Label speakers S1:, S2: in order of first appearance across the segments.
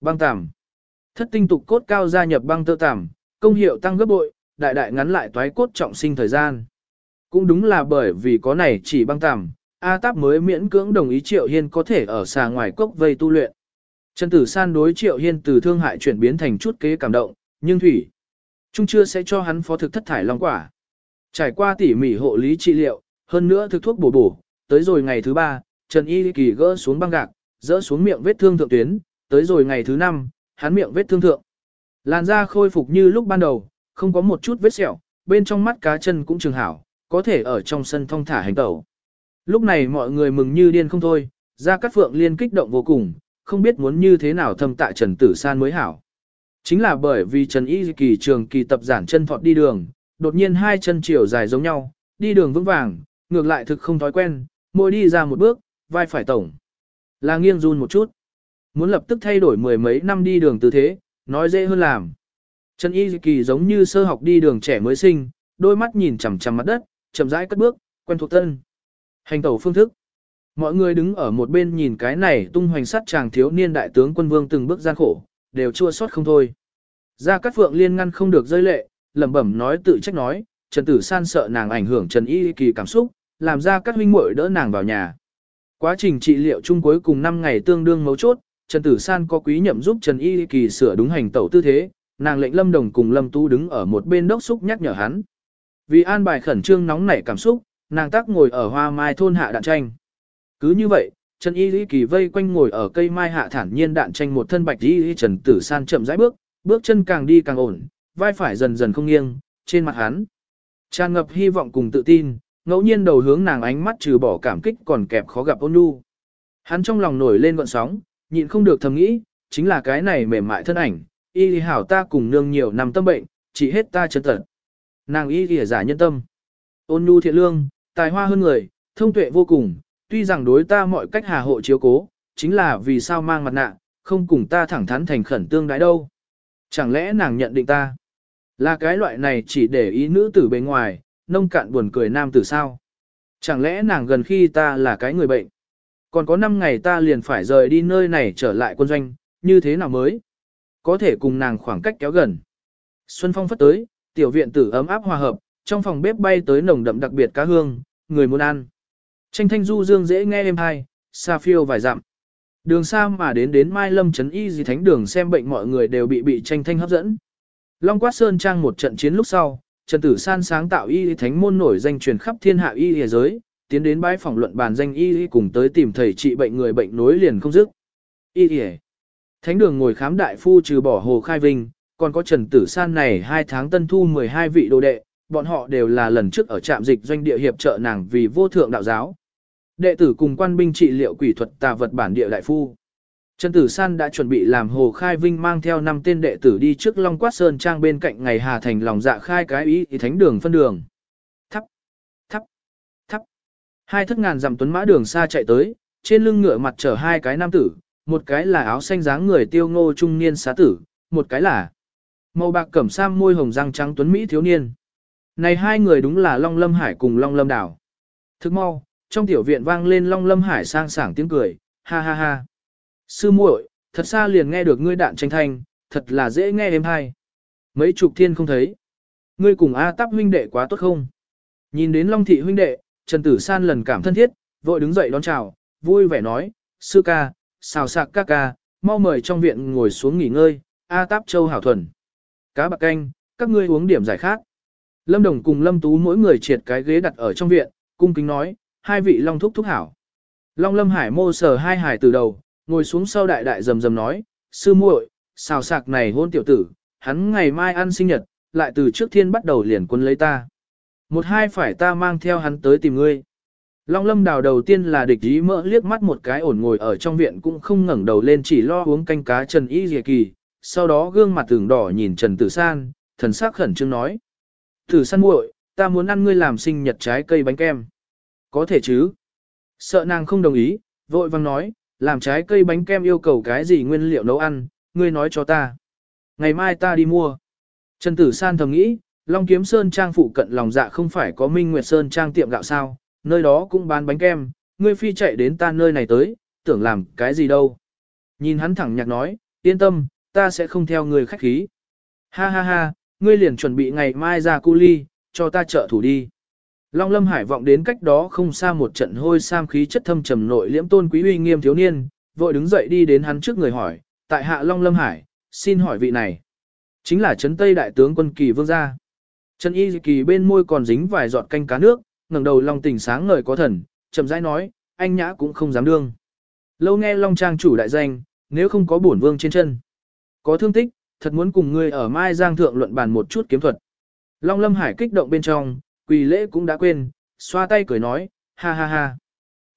S1: Băng tằm. Thất tinh tục cốt cao gia nhập băng tơ tằm, công hiệu tăng gấp bội, đại đại ngắn lại toái cốt trọng sinh thời gian. Cũng đúng là bởi vì có này chỉ băng tằm, A Táp mới miễn cưỡng đồng ý Triệu Hiên có thể ở xà ngoài cốc vây tu luyện. Trần Tử San đối Triệu Hiên từ thương hại chuyển biến thành chút kế cảm động, nhưng Thủy Trung chưa sẽ cho hắn phó thực thất thải long quả. Trải qua tỉ mỉ hộ lý trị liệu, hơn nữa thực thuốc bổ bổ, tới rồi ngày thứ ba, Trần Y Kỳ gỡ xuống băng gạc, dỡ xuống miệng vết thương thượng tuyến, tới rồi ngày thứ năm, hắn miệng vết thương thượng. Làn da khôi phục như lúc ban đầu, không có một chút vết sẹo, bên trong mắt cá chân cũng trường hảo, có thể ở trong sân thong thả hành tẩu. Lúc này mọi người mừng như điên không thôi, ra cắt phượng liên kích động vô cùng, không biết muốn như thế nào thâm tạ Trần Tử San mới hảo. Chính là bởi vì Trần Y Kỳ trường kỳ tập giản chân thọt đi đường, đột nhiên hai chân chiều dài giống nhau, đi đường vững vàng, ngược lại thực không thói quen, môi đi ra một bước, vai phải tổng. Là nghiêng run một chút. Muốn lập tức thay đổi mười mấy năm đi đường tư thế, nói dễ hơn làm. Trần Y Kỳ giống như sơ học đi đường trẻ mới sinh, đôi mắt nhìn chằm chằm mặt đất, chậm rãi cất bước, quen thuộc tân. Hành tẩu phương thức. Mọi người đứng ở một bên nhìn cái này tung hoành sắt chàng thiếu niên đại tướng quân vương từng bước gian khổ, đều chua xót không thôi. Gia Cát Phượng liên ngăn không được rơi lệ, lẩm bẩm nói tự trách nói, Trần Tử San sợ nàng ảnh hưởng Trần Y Kỳ cảm xúc, làm ra các huynh muội đỡ nàng vào nhà. Quá trình trị liệu chung cuối cùng 5 ngày tương đương mấu chốt, Trần Tử San có quý nhậm giúp Trần Y Kỳ sửa đúng hành tẩu tư thế, nàng lệnh Lâm Đồng cùng Lâm Tu đứng ở một bên đốc xúc nhắc nhở hắn. Vì an bài khẩn trương nóng nảy cảm xúc, nàng tác ngồi ở hoa mai thôn hạ đạn tranh. Cứ như vậy, Trần Y Lý Kỳ vây quanh ngồi ở cây mai hạ thản nhiên đạn tranh một thân bạch y Trần Tử San chậm rãi bước, bước chân càng đi càng ổn, vai phải dần dần không nghiêng, trên mặt hắn tràn ngập hy vọng cùng tự tin, ngẫu nhiên đầu hướng nàng ánh mắt trừ bỏ cảm kích còn kẹp khó gặp ôn nhu. Hắn trong lòng nổi lên gợn sóng, nhịn không được thầm nghĩ, chính là cái này mềm mại thân ảnh, y hảo ta cùng nương nhiều năm tâm bệnh, chỉ hết ta chân tật. Nàng y lìa giả nhân tâm, ôn nhu thiện lương, tài hoa hơn người, thông tuệ vô cùng, tuy rằng đối ta mọi cách hà hộ chiếu cố, chính là vì sao mang mặt nạ, không cùng ta thẳng thắn thành khẩn tương đái đâu. Chẳng lẽ nàng nhận định ta là cái loại này chỉ để ý nữ tử bên ngoài, nông cạn buồn cười nam tử sao? Chẳng lẽ nàng gần khi ta là cái người bệnh? Còn có 5 ngày ta liền phải rời đi nơi này trở lại quân doanh, như thế nào mới? Có thể cùng nàng khoảng cách kéo gần. Xuân Phong phất tới, tiểu viện tử ấm áp hòa hợp, trong phòng bếp bay tới nồng đậm đặc biệt cá hương, người muốn ăn. Tranh thanh du dương dễ nghe êm hay, xa phiêu vài dặm. Đường xa mà đến đến Mai Lâm Trấn Y gì thánh đường xem bệnh mọi người đều bị bị tranh thanh hấp dẫn. Long Quát Sơn Trang một trận chiến lúc sau, Trần Tử San sáng tạo y thánh môn nổi danh truyền khắp thiên hạ y thế giới, tiến đến bãi phòng luận bàn danh y cùng tới tìm thầy trị bệnh người bệnh nối liền không dứt. Y y Thánh đường ngồi khám đại phu trừ bỏ Hồ Khai Vinh, còn có Trần Tử San này hai tháng tân thu 12 vị đồ đệ, bọn họ đều là lần trước ở trạm dịch doanh địa hiệp trợ nàng vì vô thượng đạo giáo. Đệ tử cùng quan binh trị liệu quỷ thuật tà vật bản địa đại phu. Trần Tử San đã chuẩn bị làm Hồ Khai Vinh mang theo 5 tên đệ tử đi trước Long Quát Sơn Trang bên cạnh ngày Hà Thành lòng dạ khai cái ý thì thánh đường phân đường. Hai thất ngàn dặm tuấn mã đường xa chạy tới, trên lưng ngựa mặt chở hai cái nam tử, một cái là áo xanh dáng người tiêu ngô trung niên xá tử, một cái là màu bạc cẩm sam môi hồng răng trắng tuấn Mỹ thiếu niên. Này hai người đúng là Long Lâm Hải cùng Long Lâm Đảo. Thức mau, trong tiểu viện vang lên Long Lâm Hải sang sảng tiếng cười, ha ha ha. Sư muội, thật xa liền nghe được ngươi đạn tranh thanh, thật là dễ nghe êm hay. Mấy chục thiên không thấy. Ngươi cùng A Tắp huynh đệ quá tốt không? Nhìn đến Long Thị huynh đệ, Trần Tử San lần cảm thân thiết, vội đứng dậy đón chào, vui vẻ nói, sư ca, xào sạc ca ca, mau mời trong viện ngồi xuống nghỉ ngơi, A Táp Châu hảo thuần. Cá bạc canh, các ngươi uống điểm giải khác. Lâm Đồng cùng Lâm Tú mỗi người triệt cái ghế đặt ở trong viện, cung kính nói, hai vị Long thúc thúc hảo. Long Lâm Hải mô sở hai hải từ đầu, ngồi xuống sau đại đại rầm rầm nói, sư muội, xào sạc này hôn tiểu tử, hắn ngày mai ăn sinh nhật, lại từ trước thiên bắt đầu liền quân lấy ta. Một hai phải ta mang theo hắn tới tìm ngươi. Long lâm đào đầu tiên là địch ý mỡ liếc mắt một cái ổn ngồi ở trong viện cũng không ngẩng đầu lên chỉ lo uống canh cá Trần Y Dìa Kỳ, sau đó gương mặt tường đỏ nhìn Trần Tử San, thần sắc khẩn trương nói. Tử San muội, ta muốn ăn ngươi làm sinh nhật trái cây bánh kem. Có thể chứ? Sợ nàng không đồng ý, vội vang nói, làm trái cây bánh kem yêu cầu cái gì nguyên liệu nấu ăn, ngươi nói cho ta. Ngày mai ta đi mua. Trần Tử San thầm nghĩ, Long Kiếm Sơn Trang phụ cận lòng dạ không phải có Minh Nguyệt Sơn Trang tiệm gạo sao, nơi đó cũng bán bánh kem, ngươi phi chạy đến ta nơi này tới, tưởng làm cái gì đâu. Nhìn hắn thẳng nhạc nói, yên tâm, ta sẽ không theo người khách khí. Ha ha ha, ngươi liền chuẩn bị ngày mai ra cu ly, cho ta trợ thủ đi. Long Lâm Hải vọng đến cách đó không xa một trận hôi sam khí chất thâm trầm nội liễm tôn quý uy nghiêm thiếu niên, vội đứng dậy đi đến hắn trước người hỏi, tại hạ Long Lâm Hải, xin hỏi vị này. Chính là Trấn Tây Đại tướng quân Kỳ Vương gia. Trần Y Kỳ bên môi còn dính vài giọt canh cá nước, ngẩng đầu Long tỉnh sáng ngời có thần, chậm rãi nói, anh nhã cũng không dám đương. Lâu nghe Long Trang chủ đại danh, nếu không có bổn vương trên chân. Có thương tích, thật muốn cùng ngươi ở Mai Giang Thượng luận bàn một chút kiếm thuật. Long Lâm Hải kích động bên trong, quỳ lễ cũng đã quên, xoa tay cười nói, ha ha ha.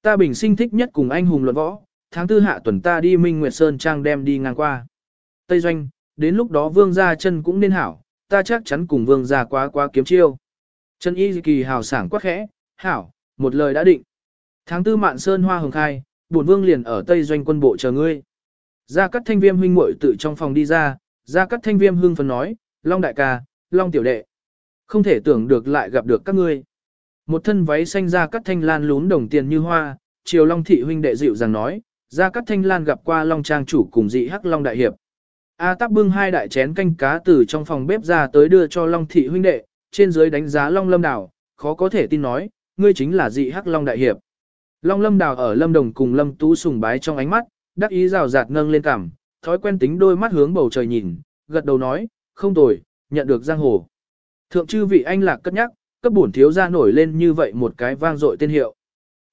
S1: Ta bình sinh thích nhất cùng anh hùng luận võ, tháng tư hạ tuần ta đi Minh Nguyệt Sơn Trang đem đi ngang qua. Tây Doanh, đến lúc đó vương gia chân cũng nên hảo, ta chắc chắn cùng vương gia quá quá kiếm chiêu. Trần Y Kỳ hào sảng quá khẽ, hảo, một lời đã định. Tháng tư mạn sơn hoa hồng khai, bổn vương liền ở Tây Doanh quân bộ chờ ngươi. Gia Cát Thanh Viêm huynh muội tự trong phòng đi ra, Gia Cát Thanh Viêm hưng phấn nói, Long đại ca, Long tiểu đệ. Không thể tưởng được lại gặp được các ngươi. Một thân váy xanh Gia Cát Thanh Lan lún đồng tiền như hoa, chiều Long thị huynh đệ dịu dàng nói, Gia Cát Thanh Lan gặp qua Long trang chủ cùng dị hắc Long đại hiệp. A Tắc bưng hai đại chén canh cá từ trong phòng bếp ra tới đưa cho Long thị huynh đệ, trên dưới đánh giá Long Lâm Đảo, khó có thể tin nói, ngươi chính là dị hắc Long đại hiệp. Long Lâm Đào ở Lâm Đồng cùng Lâm Tú sùng bái trong ánh mắt, đắc ý rào rạt nâng lên cằm, thói quen tính đôi mắt hướng bầu trời nhìn, gật đầu nói, không tồi, nhận được giang hồ. Thượng chư vị anh lạc cất nhắc, cấp bổn thiếu ra nổi lên như vậy một cái vang dội tên hiệu.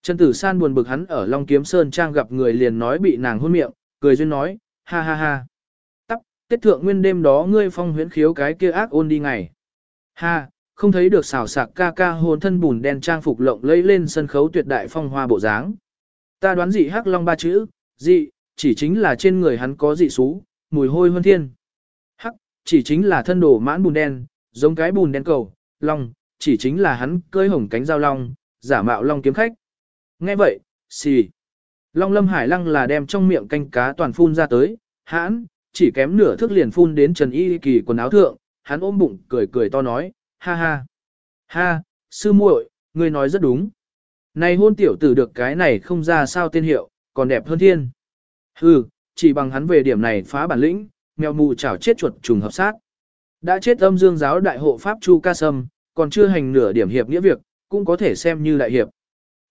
S1: Trần Tử San buồn bực hắn ở Long Kiếm Sơn Trang gặp người liền nói bị nàng hôn miệng, cười duyên nói, ha ha ha. Tết thượng nguyên đêm đó ngươi phong huyễn khiếu cái kia ác ôn đi ngày. Ha, không thấy được xào sạc ca ca hồn thân bùn đen trang phục lộng lẫy lên sân khấu tuyệt đại phong hoa bộ dáng. Ta đoán dị hắc long ba chữ, dị, chỉ chính là trên người hắn có dị xú, mùi hôi hơn thiên. Hắc, chỉ chính là thân đồ mãn bùn đen, giống cái bùn đen cầu, long, chỉ chính là hắn cơi hồng cánh giao long, giả mạo long kiếm khách. Nghe vậy, xì. Long lâm hải lăng là đem trong miệng canh cá toàn phun ra tới, hãn, chỉ kém nửa thước liền phun đến Trần Y Kỳ quần áo thượng, hắn ôm bụng cười cười to nói, ha ha. Ha, sư muội, ngươi nói rất đúng. Này hôn tiểu tử được cái này không ra sao tên hiệu, còn đẹp hơn thiên. Hừ, chỉ bằng hắn về điểm này phá bản lĩnh, mèo mù chảo chết chuột trùng hợp sát. Đã chết âm dương giáo đại hộ pháp Chu Ca Sâm, còn chưa hành nửa điểm hiệp nghĩa việc, cũng có thể xem như đại hiệp.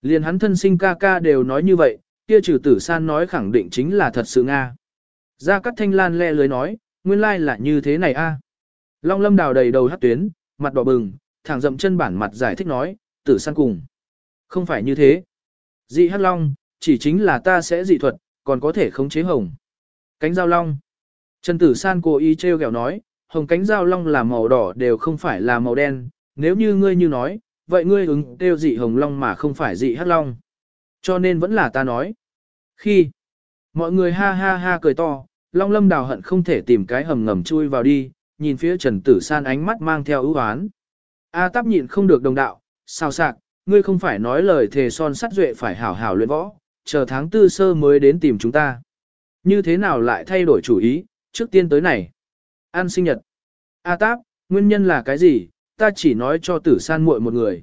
S1: Liền hắn thân sinh ca ca đều nói như vậy, kia trừ tử san nói khẳng định chính là thật sự Nga. Gia Cát Thanh Lan le lưới nói, nguyên lai là như thế này a. Long lâm đào đầy đầu hát tuyến, mặt đỏ bừng, thẳng dậm chân bản mặt giải thích nói, tử san cùng. Không phải như thế. Dị hát long, chỉ chính là ta sẽ dị thuật, còn có thể khống chế hồng. Cánh giao long. Trần tử san cố ý treo kẹo nói, hồng cánh giao long là màu đỏ đều không phải là màu đen, nếu như ngươi như nói, vậy ngươi ứng tiêu dị hồng long mà không phải dị hát long. Cho nên vẫn là ta nói. Khi mọi người ha ha ha cười to, long lâm đào hận không thể tìm cái hầm ngầm chui vào đi, nhìn phía Trần Tử San ánh mắt mang theo ưu oán. A Táp nhịn không được đồng đạo, sao sạc, ngươi không phải nói lời thề son sắt duệ phải hảo hảo luyện võ, chờ tháng tư sơ mới đến tìm chúng ta. Như thế nào lại thay đổi chủ ý, trước tiên tới này. An sinh nhật. A Táp, nguyên nhân là cái gì, ta chỉ nói cho Tử San muội một người.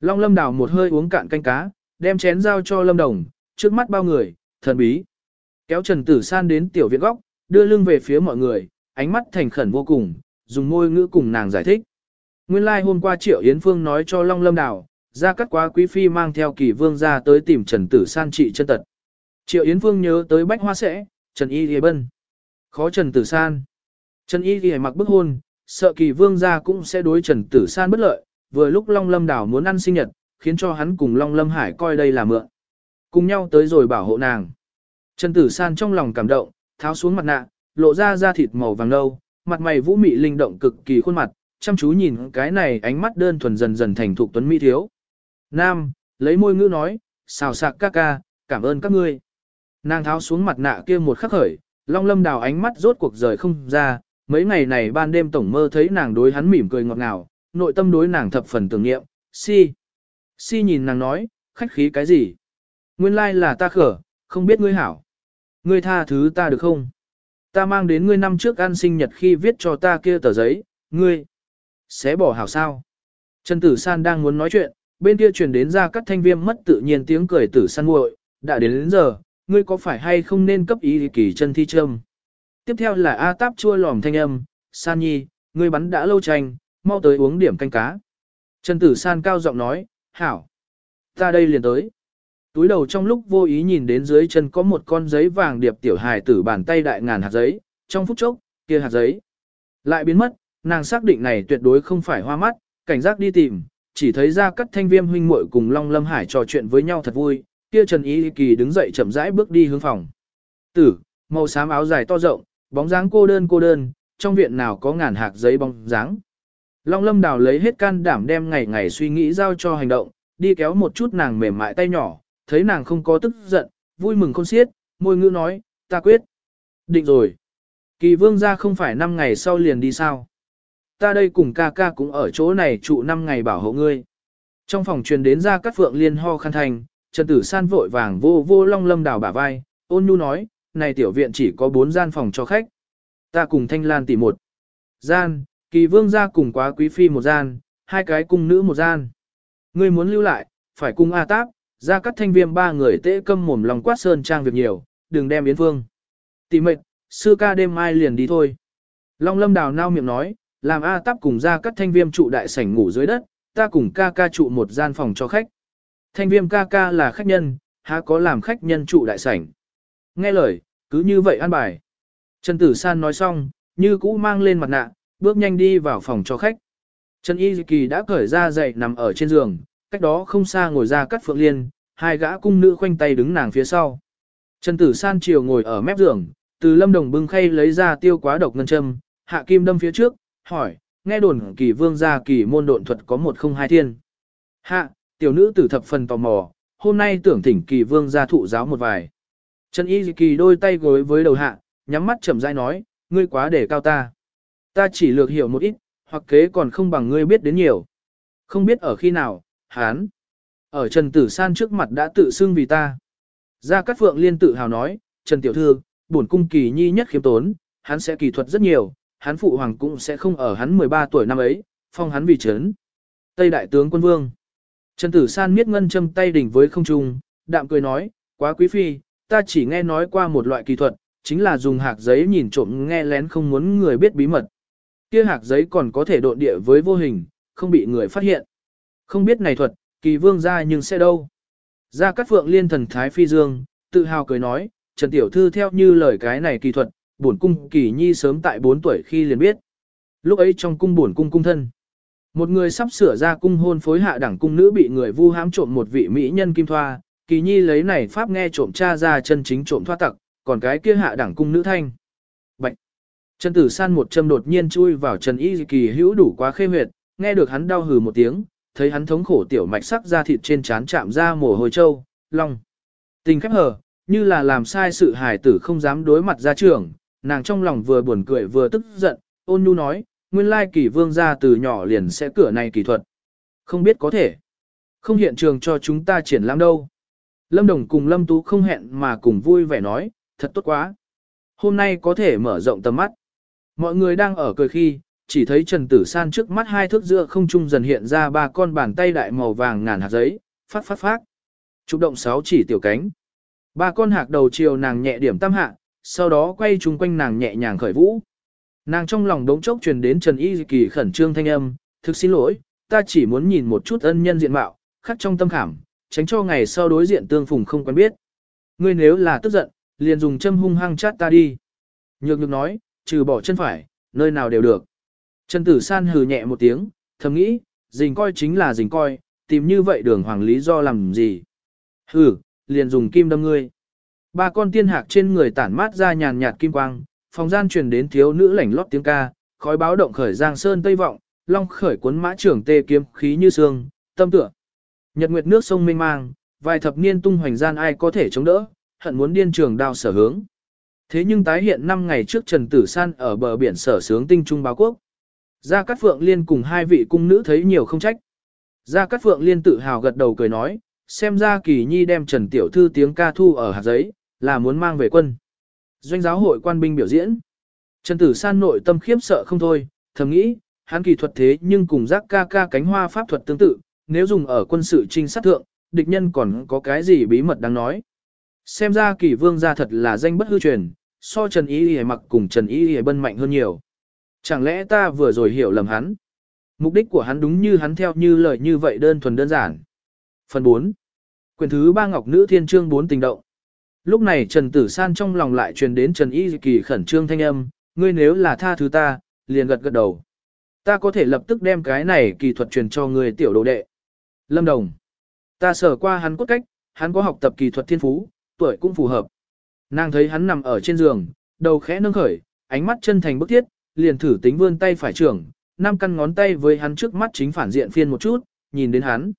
S1: Long Lâm đào một hơi uống cạn canh cá, đem chén giao cho Lâm Đồng, trước mắt bao người, thần bí. Kéo Trần Tử San đến tiểu viện góc, đưa lưng về phía mọi người, ánh mắt thành khẩn vô cùng, dùng môi ngữ cùng nàng giải thích. Nguyên lai like hôm qua Triệu Yến Phương nói cho Long Lâm Đào, ra cắt quá quý phi mang theo kỳ vương ra tới tìm Trần Tử San trị chân tật. Triệu Yến Phương nhớ tới bách hoa sẽ, Trần Y Ghi Bân. Khó Trần Tử San. Trần Y Ghi mặc bức hôn, sợ kỳ vương ra cũng sẽ đối Trần Tử San bất lợi, vừa lúc Long Lâm Đào muốn ăn sinh nhật, khiến cho hắn cùng Long Lâm Hải coi đây là mượn. Cùng nhau tới rồi bảo hộ nàng. Trần Tử San trong lòng cảm động, tháo xuống mặt nạ, lộ ra da thịt màu vàng nâu, mặt mày vũ mị linh động cực kỳ khuôn mặt, chăm chú nhìn cái này ánh mắt đơn thuần dần dần thành thục tuấn mỹ thiếu. Nam, lấy môi ngữ nói, xào sạc ca ca, cảm ơn các ngươi. Nàng tháo xuống mặt nạ kia một khắc khởi, long lâm đào ánh mắt rốt cuộc rời không ra, mấy ngày này ban đêm tổng mơ thấy nàng đối hắn mỉm cười ngọt ngào, nội tâm đối nàng thập phần tưởng niệm, si. Si nhìn nàng nói, khách khí cái gì? Nguyên lai là ta khở, không biết ngươi hảo. Ngươi tha thứ ta được không? Ta mang đến ngươi năm trước ăn sinh nhật khi viết cho ta kia tờ giấy, ngươi sẽ bỏ hảo sao. Trần Tử San đang muốn nói chuyện, bên kia truyền đến ra các thanh viêm mất tự nhiên tiếng cười Tử San muội, đã đến đến giờ, ngươi có phải hay không nên cấp ý kỳ chân thi châm? Tiếp theo là A Táp chua lòm thanh âm, San Nhi, ngươi bắn đã lâu tranh, mau tới uống điểm canh cá. Trần Tử San cao giọng nói, hảo. Ta đây liền tới. Túi đầu trong lúc vô ý nhìn đến dưới chân có một con giấy vàng điệp tiểu hài tử bàn tay đại ngàn hạt giấy, trong phút chốc, kia hạt giấy. Lại biến mất, nàng xác định này tuyệt đối không phải hoa mắt, cảnh giác đi tìm, chỉ thấy ra cắt thanh viêm huynh muội cùng Long Lâm Hải trò chuyện với nhau thật vui, kia Trần Ý Kỳ đứng dậy chậm rãi bước đi hướng phòng. Tử, màu xám áo dài to rộng, bóng dáng cô đơn cô đơn, trong viện nào có ngàn hạt giấy bóng dáng. Long Lâm Đào lấy hết can đảm đem ngày ngày suy nghĩ giao cho hành động, đi kéo một chút nàng mềm mại tay nhỏ, thấy nàng không có tức giận, vui mừng khôn xiết, môi ngữ nói, ta quyết. Định rồi. Kỳ vương ra không phải 5 ngày sau liền đi sao. Ta đây cùng ca ca cũng ở chỗ này trụ 5 ngày bảo hộ ngươi. Trong phòng truyền đến ra các phượng liên ho khăn thành, Trần Tử San vội vàng vô vô long lâm đào bả vai, ôn nhu nói, này tiểu viện chỉ có 4 gian phòng cho khách. Ta cùng thanh lan tỷ một. Gian, kỳ vương ra cùng quá quý phi một gian, hai cái cung nữ một gian. Ngươi muốn lưu lại, phải cung A Táp, ra các thanh viêm ba người tễ câm mồm lòng quát sơn trang việc nhiều, đừng đem yến vương. Tỷ mệnh, sư ca đêm mai liền đi thôi. Long lâm đào nao miệng nói, làm A Táp cùng ra các thanh viêm trụ đại sảnh ngủ dưới đất, ta cùng ca ca trụ một gian phòng cho khách. Thanh viêm ca ca là khách nhân, há có làm khách nhân trụ đại sảnh. Nghe lời, cứ như vậy ăn bài. Trần Tử San nói xong, như cũ mang lên mặt nạ, bước nhanh đi vào phòng cho khách. Trần Y Kỳ đã cởi ra dậy nằm ở trên giường, cách đó không xa ngồi ra cắt phượng liên, hai gã cung nữ khoanh tay đứng nàng phía sau. Trần Tử San chiều ngồi ở mép giường, từ lâm đồng bưng khay lấy ra tiêu quá độc ngân châm, hạ kim đâm phía trước, hỏi, nghe đồn kỳ vương gia kỳ môn độn thuật có một không hai thiên. Hạ, tiểu nữ tử thập phần tò mò, hôm nay tưởng thỉnh kỳ vương gia thụ giáo một vài. Trần Y Kỳ đôi tay gối với đầu hạ, nhắm mắt chậm rãi nói, ngươi quá để cao ta. Ta chỉ lược hiểu một ít, hoặc kế còn không bằng ngươi biết đến nhiều. Không biết ở khi nào, hán. Ở Trần Tử San trước mặt đã tự xưng vì ta. Gia Cát Phượng liên tự hào nói, Trần Tiểu Thư, bổn cung kỳ nhi nhất khiêm tốn, hắn sẽ kỳ thuật rất nhiều, hắn phụ hoàng cũng sẽ không ở hắn 13 tuổi năm ấy, phong hắn vì chấn. Tây Đại tướng quân vương. Trần Tử San miết ngân châm tay đỉnh với không trung, đạm cười nói, quá quý phi, ta chỉ nghe nói qua một loại kỳ thuật, chính là dùng hạc giấy nhìn trộm nghe lén không muốn người biết bí mật. Kia hạc giấy còn có thể độn địa với vô hình, không bị người phát hiện. Không biết này thuật, kỳ vương ra nhưng sẽ đâu. Ra các phượng liên thần thái phi dương, tự hào cười nói, Trần Tiểu Thư theo như lời cái này kỳ thuật, bổn cung kỳ nhi sớm tại 4 tuổi khi liền biết. Lúc ấy trong cung bổn cung cung thân. Một người sắp sửa ra cung hôn phối hạ đẳng cung nữ bị người vu hãm trộm một vị mỹ nhân kim thoa, kỳ nhi lấy này pháp nghe trộm cha ra chân chính trộm thoa tặc, còn cái kia hạ đẳng cung nữ thanh. Bạch! Trần Tử San một châm đột nhiên chui vào Trần Y Kỳ hữu đủ quá khê huyệt, nghe được hắn đau hừ một tiếng, thấy hắn thống khổ tiểu mạch sắc ra thịt trên trán chạm ra mồ hôi châu, long. Tình khép hờ, như là làm sai sự hài tử không dám đối mặt ra trường, nàng trong lòng vừa buồn cười vừa tức giận, ôn nhu nói, nguyên lai kỳ vương gia từ nhỏ liền sẽ cửa này kỳ thuật. Không biết có thể. Không hiện trường cho chúng ta triển lãm đâu. Lâm Đồng cùng Lâm Tú không hẹn mà cùng vui vẻ nói, thật tốt quá. Hôm nay có thể mở rộng tầm mắt. Mọi người đang ở cười khi, chỉ thấy Trần Tử San trước mắt hai thước giữa không trung dần hiện ra ba con bàn tay đại màu vàng ngàn hạt giấy, phát phát phát. Chụp động sáu chỉ tiểu cánh. Ba con hạc đầu chiều nàng nhẹ điểm tam hạ, sau đó quay chung quanh nàng nhẹ nhàng khởi vũ. Nàng trong lòng đống chốc truyền đến Trần Y Kỳ khẩn trương thanh âm, thực xin lỗi, ta chỉ muốn nhìn một chút ân nhân diện mạo, khắc trong tâm khảm, tránh cho ngày sau đối diện tương phùng không quen biết. Ngươi nếu là tức giận, liền dùng châm hung hăng chát ta đi. Nhược nhược nói, trừ bỏ chân phải, nơi nào đều được. Trần Tử San hừ nhẹ một tiếng, thầm nghĩ, dình coi chính là dình coi, tìm như vậy đường hoàng lý do làm gì. Hừ, liền dùng kim đâm ngươi. Ba con tiên hạc trên người tản mát ra nhàn nhạt kim quang, phòng gian truyền đến thiếu nữ lảnh lót tiếng ca, khói báo động khởi giang sơn tây vọng, long khởi cuốn mã trưởng tê kiếm khí như sương, tâm tựa. Nhật nguyệt nước sông mênh mang, vài thập niên tung hoành gian ai có thể chống đỡ, hận muốn điên trường đao sở hướng. Thế nhưng tái hiện 5 ngày trước Trần Tử San ở bờ biển sở sướng tinh trung báo quốc. Gia Cát Phượng Liên cùng hai vị cung nữ thấy nhiều không trách. Gia Cát Phượng Liên tự hào gật đầu cười nói, xem ra kỳ nhi đem Trần Tiểu Thư tiếng ca thu ở hạt giấy, là muốn mang về quân. Doanh giáo hội quan binh biểu diễn. Trần Tử San nội tâm khiếp sợ không thôi, thầm nghĩ, hắn kỳ thuật thế nhưng cùng giác ca ca cánh hoa pháp thuật tương tự, nếu dùng ở quân sự trinh sát thượng, địch nhân còn có cái gì bí mật đáng nói. Xem ra kỳ vương gia thật là danh bất hư truyền, so Trần Y Y mặc cùng Trần Y Y bân mạnh hơn nhiều. Chẳng lẽ ta vừa rồi hiểu lầm hắn? Mục đích của hắn đúng như hắn theo như lời như vậy đơn thuần đơn giản. Phần 4. Quyền thứ ba Ngọc Nữ Thiên Trương 4 tình động. Lúc này Trần Tử San trong lòng lại truyền đến Trần Y Kỳ khẩn trương thanh âm, ngươi nếu là tha thứ ta, liền gật gật đầu. Ta có thể lập tức đem cái này kỳ thuật truyền cho người tiểu đồ đệ. Lâm Đồng. Ta sở qua hắn cốt cách, hắn có học tập kỳ thuật thiên phú, tuổi cũng phù hợp. Nàng thấy hắn nằm ở trên giường, đầu khẽ nâng khởi, ánh mắt chân thành bức thiết, liền thử tính vươn tay phải trưởng, năm căn ngón tay với hắn trước mắt chính phản diện phiên một chút, nhìn đến hắn.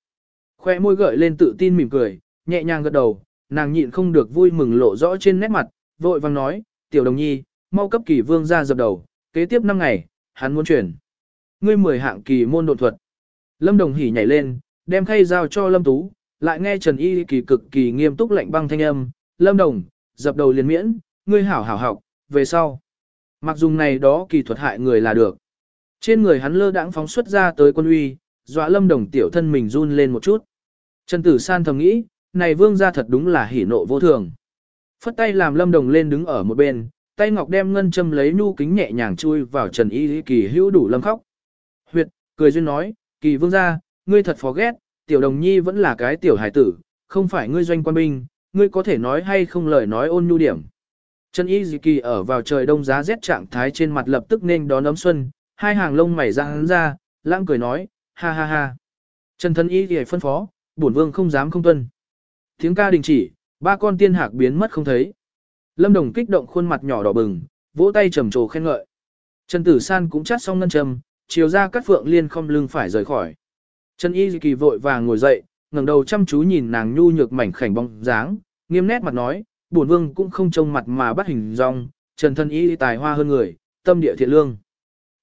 S1: Khoe môi gợi lên tự tin mỉm cười, nhẹ nhàng gật đầu, nàng nhịn không được vui mừng lộ rõ trên nét mặt, vội vàng nói, tiểu đồng nhi, mau cấp kỳ vương ra dập đầu, kế tiếp 5 ngày, hắn muốn chuyển. Ngươi mười hạng kỳ môn độn thuật. Lâm đồng hỉ nhảy lên, đem khay giao cho Lâm Tú, lại nghe Trần Y kỳ cực kỳ nghiêm túc lạnh băng thanh âm, Lâm đồng, dập đầu liền miễn, ngươi hảo hảo học, về sau. Mặc dùng này đó kỳ thuật hại người là được. Trên người hắn lơ đãng phóng xuất ra tới quân uy, dọa lâm đồng tiểu thân mình run lên một chút. Trần Tử San thầm nghĩ, này vương gia thật đúng là hỉ nộ vô thường. Phất tay làm lâm đồng lên đứng ở một bên, tay ngọc đem ngân châm lấy nu kính nhẹ nhàng chui vào Trần Y Kỳ hữu đủ lâm khóc. Huyệt, cười duyên nói, Kỳ vương gia, ngươi thật phó ghét, tiểu đồng nhi vẫn là cái tiểu hải tử, không phải ngươi doanh quan binh, ngươi có thể nói hay không lời nói ôn nhu điểm. Trần Y Dị Kỳ ở vào trời đông giá rét trạng thái trên mặt lập tức nên đón ấm xuân, hai hàng lông mày ra hắn ra, lãng cười nói, ha ha ha. Trần Thân Y Dị phân phó, bổn vương không dám không tuân. Tiếng ca đình chỉ, ba con tiên hạc biến mất không thấy. Lâm Đồng kích động khuôn mặt nhỏ đỏ bừng, vỗ tay trầm trồ khen ngợi. Trần Tử San cũng chát xong ngân trầm, chiều ra cắt phượng liên không lưng phải rời khỏi. Trần Y Dị Kỳ vội vàng ngồi dậy, ngẩng đầu chăm chú nhìn nàng nhu nhược mảnh khảnh bóng dáng, nghiêm nét mặt nói, bổn vương cũng không trông mặt mà bắt hình dong, trần thân y tài hoa hơn người, tâm địa thiện lương.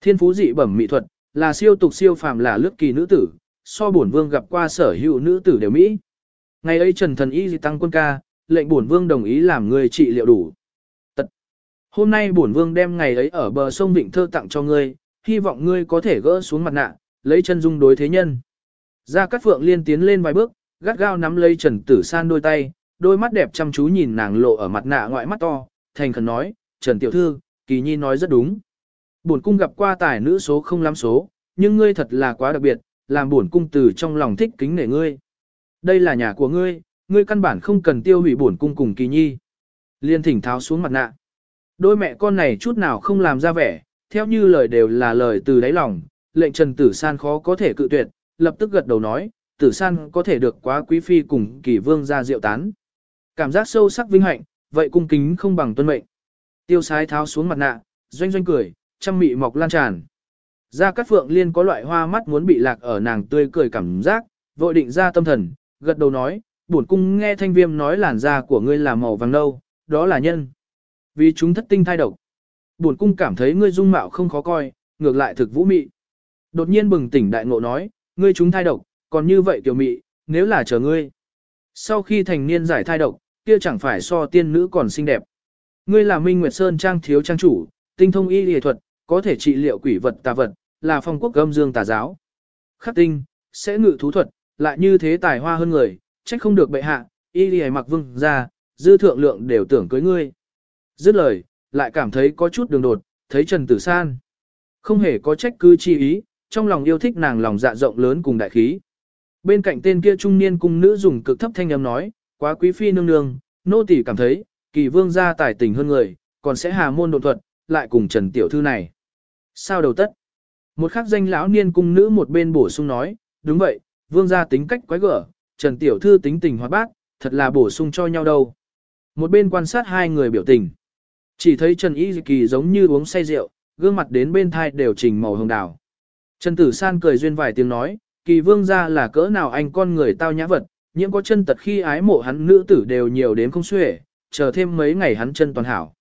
S1: Thiên phú dị bẩm mỹ thuật, là siêu tục siêu phàm là lướt kỳ nữ tử, so bổn vương gặp qua sở hữu nữ tử đều Mỹ. Ngày ấy trần thần y dị tăng quân ca, lệnh bổn vương đồng ý làm người trị liệu đủ. Tật. Hôm nay bổn vương đem ngày ấy ở bờ sông Vịnh Thơ tặng cho ngươi, hy vọng ngươi có thể gỡ xuống mặt nạ, lấy chân dung đối thế nhân. Gia Cát Phượng liên tiến lên vài bước, gắt gao nắm lấy Trần Tử San đôi tay, đôi mắt đẹp chăm chú nhìn nàng lộ ở mặt nạ ngoại mắt to, thành khẩn nói, Trần Tiểu Thư, Kỳ Nhi nói rất đúng. Bổn cung gặp qua tài nữ số không lắm số, nhưng ngươi thật là quá đặc biệt, làm bổn cung từ trong lòng thích kính nể ngươi. Đây là nhà của ngươi, ngươi căn bản không cần tiêu hủy bổn cung cùng Kỳ Nhi. Liên thỉnh tháo xuống mặt nạ. Đôi mẹ con này chút nào không làm ra vẻ, theo như lời đều là lời từ đáy lòng, lệnh Trần Tử San khó có thể cự tuyệt, lập tức gật đầu nói, Tử San có thể được quá quý phi cùng Kỳ Vương ra rượu tán. Cảm giác sâu sắc vinh hạnh, vậy cung kính không bằng tuân mệnh. Tiêu sái tháo xuống mặt nạ, doanh doanh cười, trăm mị mọc lan tràn. Gia Cát Phượng Liên có loại hoa mắt muốn bị lạc ở nàng tươi cười cảm giác, vội định ra tâm thần, gật đầu nói, bổn cung nghe thanh viêm nói làn da của ngươi là màu vàng nâu, đó là nhân. Vì chúng thất tinh thai độc. Bổn cung cảm thấy ngươi dung mạo không khó coi, ngược lại thực vũ mị. Đột nhiên bừng tỉnh đại ngộ nói, ngươi chúng thai độc, còn như vậy tiểu mị, nếu là chờ ngươi. Sau khi thành niên giải thai độc, kia chẳng phải so tiên nữ còn xinh đẹp. Ngươi là Minh Nguyệt Sơn trang thiếu trang chủ, tinh thông y y thuật, có thể trị liệu quỷ vật tà vật, là phong quốc gâm dương tà giáo. Khắc tinh, sẽ ngự thú thuật, lại như thế tài hoa hơn người, trách không được bệ hạ, y y mặc vương ra, dư thượng lượng đều tưởng cưới ngươi. Dứt lời, lại cảm thấy có chút đường đột, thấy Trần Tử San. Không hề có trách cứ chi ý, trong lòng yêu thích nàng lòng dạ rộng lớn cùng đại khí. Bên cạnh tên kia trung niên cung nữ dùng cực thấp thanh âm nói, Quá quý phi nương nương, nô tỳ cảm thấy, kỳ vương gia tài tình hơn người, còn sẽ hà môn độ thuật, lại cùng Trần Tiểu Thư này. Sao đầu tất? Một khắc danh lão niên cung nữ một bên bổ sung nói, đúng vậy, vương gia tính cách quái gở, Trần Tiểu Thư tính tình hoạt bát, thật là bổ sung cho nhau đâu. Một bên quan sát hai người biểu tình. Chỉ thấy Trần Y Kỳ giống như uống say rượu, gương mặt đến bên thai đều trình màu hồng đào. Trần Tử San cười duyên vài tiếng nói, kỳ vương gia là cỡ nào anh con người tao nhã vật, nhiễm có chân tật khi ái mộ hắn nữ tử đều nhiều đến không xuể, chờ thêm mấy ngày hắn chân toàn hảo.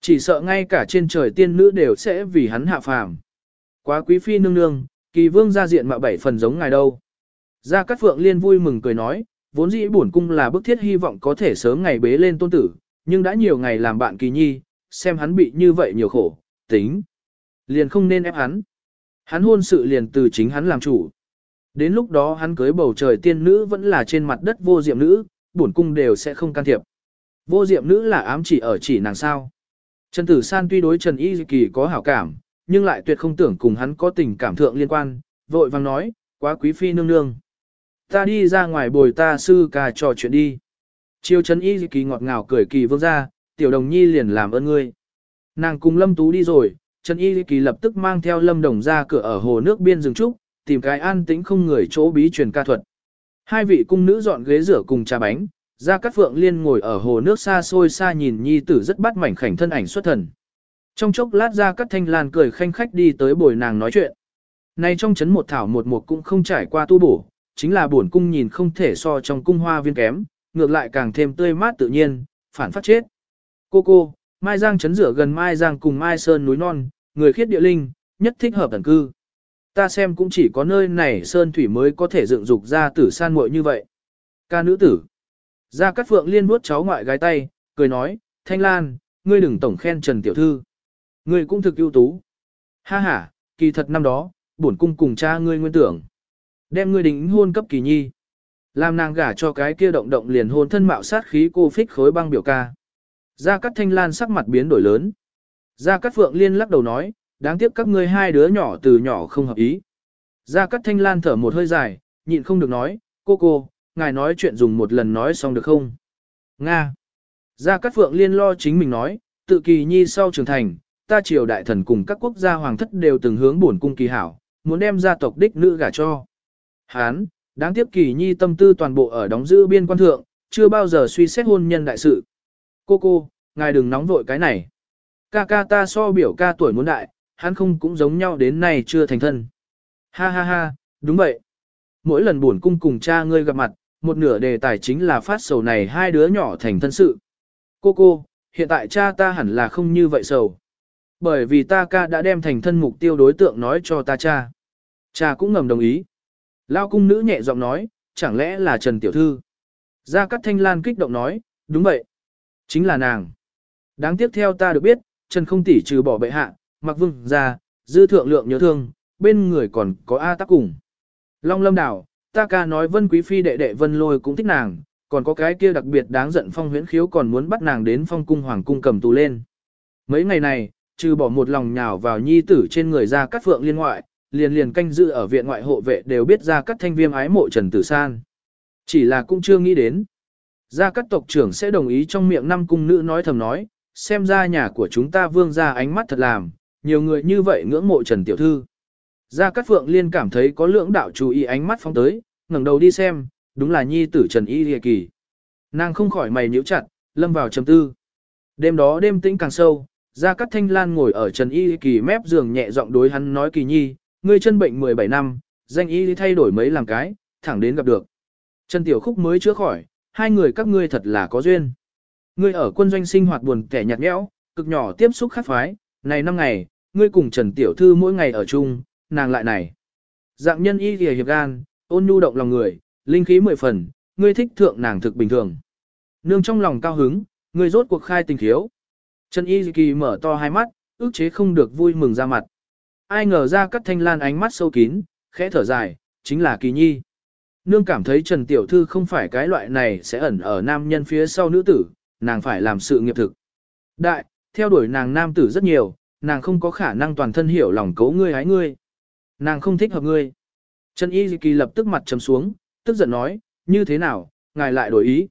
S1: Chỉ sợ ngay cả trên trời tiên nữ đều sẽ vì hắn hạ phàm. Quá quý phi nương nương, kỳ vương ra diện mạo bảy phần giống ngài đâu. Gia Cát Phượng Liên vui mừng cười nói, vốn dĩ bổn cung là bức thiết hy vọng có thể sớm ngày bế lên tôn tử, nhưng đã nhiều ngày làm bạn kỳ nhi, xem hắn bị như vậy nhiều khổ, tính. Liền không nên ép hắn. Hắn hôn sự liền từ chính hắn làm chủ. Đến lúc đó hắn cưới bầu trời tiên nữ vẫn là trên mặt đất vô diệm nữ, bổn cung đều sẽ không can thiệp. Vô diệm nữ là ám chỉ ở chỉ nàng sao. Trần Tử San tuy đối Trần Y Kỳ có hảo cảm, nhưng lại tuyệt không tưởng cùng hắn có tình cảm thượng liên quan, vội vàng nói, quá quý phi nương nương. Ta đi ra ngoài bồi ta sư ca trò chuyện đi. Chiêu Trần Y Kỳ ngọt ngào cười kỳ vương ra, tiểu đồng nhi liền làm ơn ngươi. Nàng cùng Lâm Tú đi rồi, Trần Y Kỳ lập tức mang theo Lâm Đồng ra cửa ở hồ nước biên rừng trúc, tìm cái an tĩnh không người chỗ bí truyền ca thuật. Hai vị cung nữ dọn ghế rửa cùng trà bánh, Gia Cát Phượng Liên ngồi ở hồ nước xa xôi xa nhìn nhi tử rất bắt mảnh khảnh thân ảnh xuất thần. Trong chốc lát Gia Cát Thanh Lan cười khanh khách đi tới bồi nàng nói chuyện. Này trong chấn một thảo một mục cũng không trải qua tu bổ, chính là buồn cung nhìn không thể so trong cung hoa viên kém, ngược lại càng thêm tươi mát tự nhiên, phản phát chết. Cô cô, Mai Giang chấn rửa gần Mai Giang cùng Mai Sơn núi non, người khiết địa linh, nhất thích hợp tần cư. Ta xem cũng chỉ có nơi này Sơn Thủy mới có thể dựng dục ra tử san muội như vậy. Ca nữ tử. Gia Cát Phượng liên vuốt cháu ngoại gái tay, cười nói, Thanh Lan, ngươi đừng tổng khen Trần Tiểu Thư. Ngươi cũng thực ưu tú. Ha ha, kỳ thật năm đó, bổn cung cùng cha ngươi nguyên tưởng. Đem ngươi đính hôn cấp kỳ nhi. Làm nàng gả cho cái kia động động liền hôn thân mạo sát khí cô phích khối băng biểu ca. Gia Cát Thanh Lan sắc mặt biến đổi lớn. Gia Cát Phượng Liên lắc đầu nói, đáng tiếc các ngươi hai đứa nhỏ từ nhỏ không hợp ý. Gia Cát Thanh Lan thở một hơi dài, nhịn không được nói, cô cô, ngài nói chuyện dùng một lần nói xong được không? Nga. Gia Cát Phượng Liên lo chính mình nói, tự kỳ nhi sau trưởng thành, ta triều đại thần cùng các quốc gia hoàng thất đều từng hướng bổn cung kỳ hảo, muốn đem gia tộc đích nữ gả cho. Hán, đáng tiếc kỳ nhi tâm tư toàn bộ ở đóng giữ biên quan thượng, chưa bao giờ suy xét hôn nhân đại sự. Cô cô, ngài đừng nóng vội cái này. Ca ca ta so biểu ca tuổi muốn đại, hắn không cũng giống nhau đến nay chưa thành thân. Ha ha ha, đúng vậy. Mỗi lần buồn cung cùng cha ngươi gặp mặt, một nửa đề tài chính là phát sầu này hai đứa nhỏ thành thân sự. Cô cô, hiện tại cha ta hẳn là không như vậy sầu. Bởi vì ta ca đã đem thành thân mục tiêu đối tượng nói cho ta cha. Cha cũng ngầm đồng ý. Lao cung nữ nhẹ giọng nói, chẳng lẽ là Trần Tiểu Thư. Gia Cát Thanh Lan kích động nói, đúng vậy. Chính là nàng. Đáng tiếc theo ta được biết, Trần không tỷ trừ bỏ bệ hạ, mặc vương ra, dư thượng lượng nhớ thương, bên người còn có A tác cùng. Long lâm đảo, ta ca nói vân quý phi đệ đệ vân lôi cũng thích nàng, còn có cái kia đặc biệt đáng giận phong huyễn khiếu còn muốn bắt nàng đến phong cung hoàng cung cầm tù lên. Mấy ngày này, trừ bỏ một lòng nhào vào nhi tử trên người ra cắt phượng liên ngoại, liền liền canh dự ở viện ngoại hộ vệ đều biết ra cắt thanh viêm ái mộ Trần Tử San. Chỉ là cũng chưa nghĩ đến. Gia cắt tộc trưởng sẽ đồng ý trong miệng năm cung nữ nói thầm nói, xem ra nhà của chúng ta vương ra ánh mắt thật làm, nhiều người như vậy ngưỡng mộ Trần Tiểu Thư. Gia Cát Phượng Liên cảm thấy có lưỡng đạo chú ý ánh mắt phóng tới, ngẩng đầu đi xem, đúng là nhi tử Trần Y Lìa Kỳ. Nàng không khỏi mày nhíu chặt, lâm vào trầm tư. Đêm đó đêm tĩnh càng sâu, Gia Cát Thanh Lan ngồi ở Trần Y Kỳ mép giường nhẹ giọng đối hắn nói Kỳ Nhi, ngươi chân bệnh 17 năm, danh y thay đổi mấy làm cái, thẳng đến gặp được. Trần Tiểu Khúc mới chữa khỏi, hai người các ngươi thật là có duyên. Ngươi ở quân doanh sinh hoạt buồn kẻ nhạt nhẽo, cực nhỏ tiếp xúc khác phái, này năm ngày, ngươi cùng Trần Tiểu Thư mỗi ngày ở chung, nàng lại này. Dạng nhân y kìa hiệp gan, ôn nhu động lòng người, linh khí mười phần, ngươi thích thượng nàng thực bình thường. Nương trong lòng cao hứng, ngươi rốt cuộc khai tình thiếu. Trần y kỳ mở to hai mắt, ước chế không được vui mừng ra mặt. Ai ngờ ra cắt thanh lan ánh mắt sâu kín, khẽ thở dài, chính là kỳ nhi. Nương cảm thấy Trần Tiểu Thư không phải cái loại này sẽ ẩn ở nam nhân phía sau nữ tử, nàng phải làm sự nghiệp thực. Đại, theo đuổi nàng nam tử rất nhiều, nàng không có khả năng toàn thân hiểu lòng cấu ngươi hái ngươi. Nàng không thích hợp ngươi. Trần Y Kỳ lập tức mặt trầm xuống, tức giận nói, như thế nào, ngài lại đổi ý.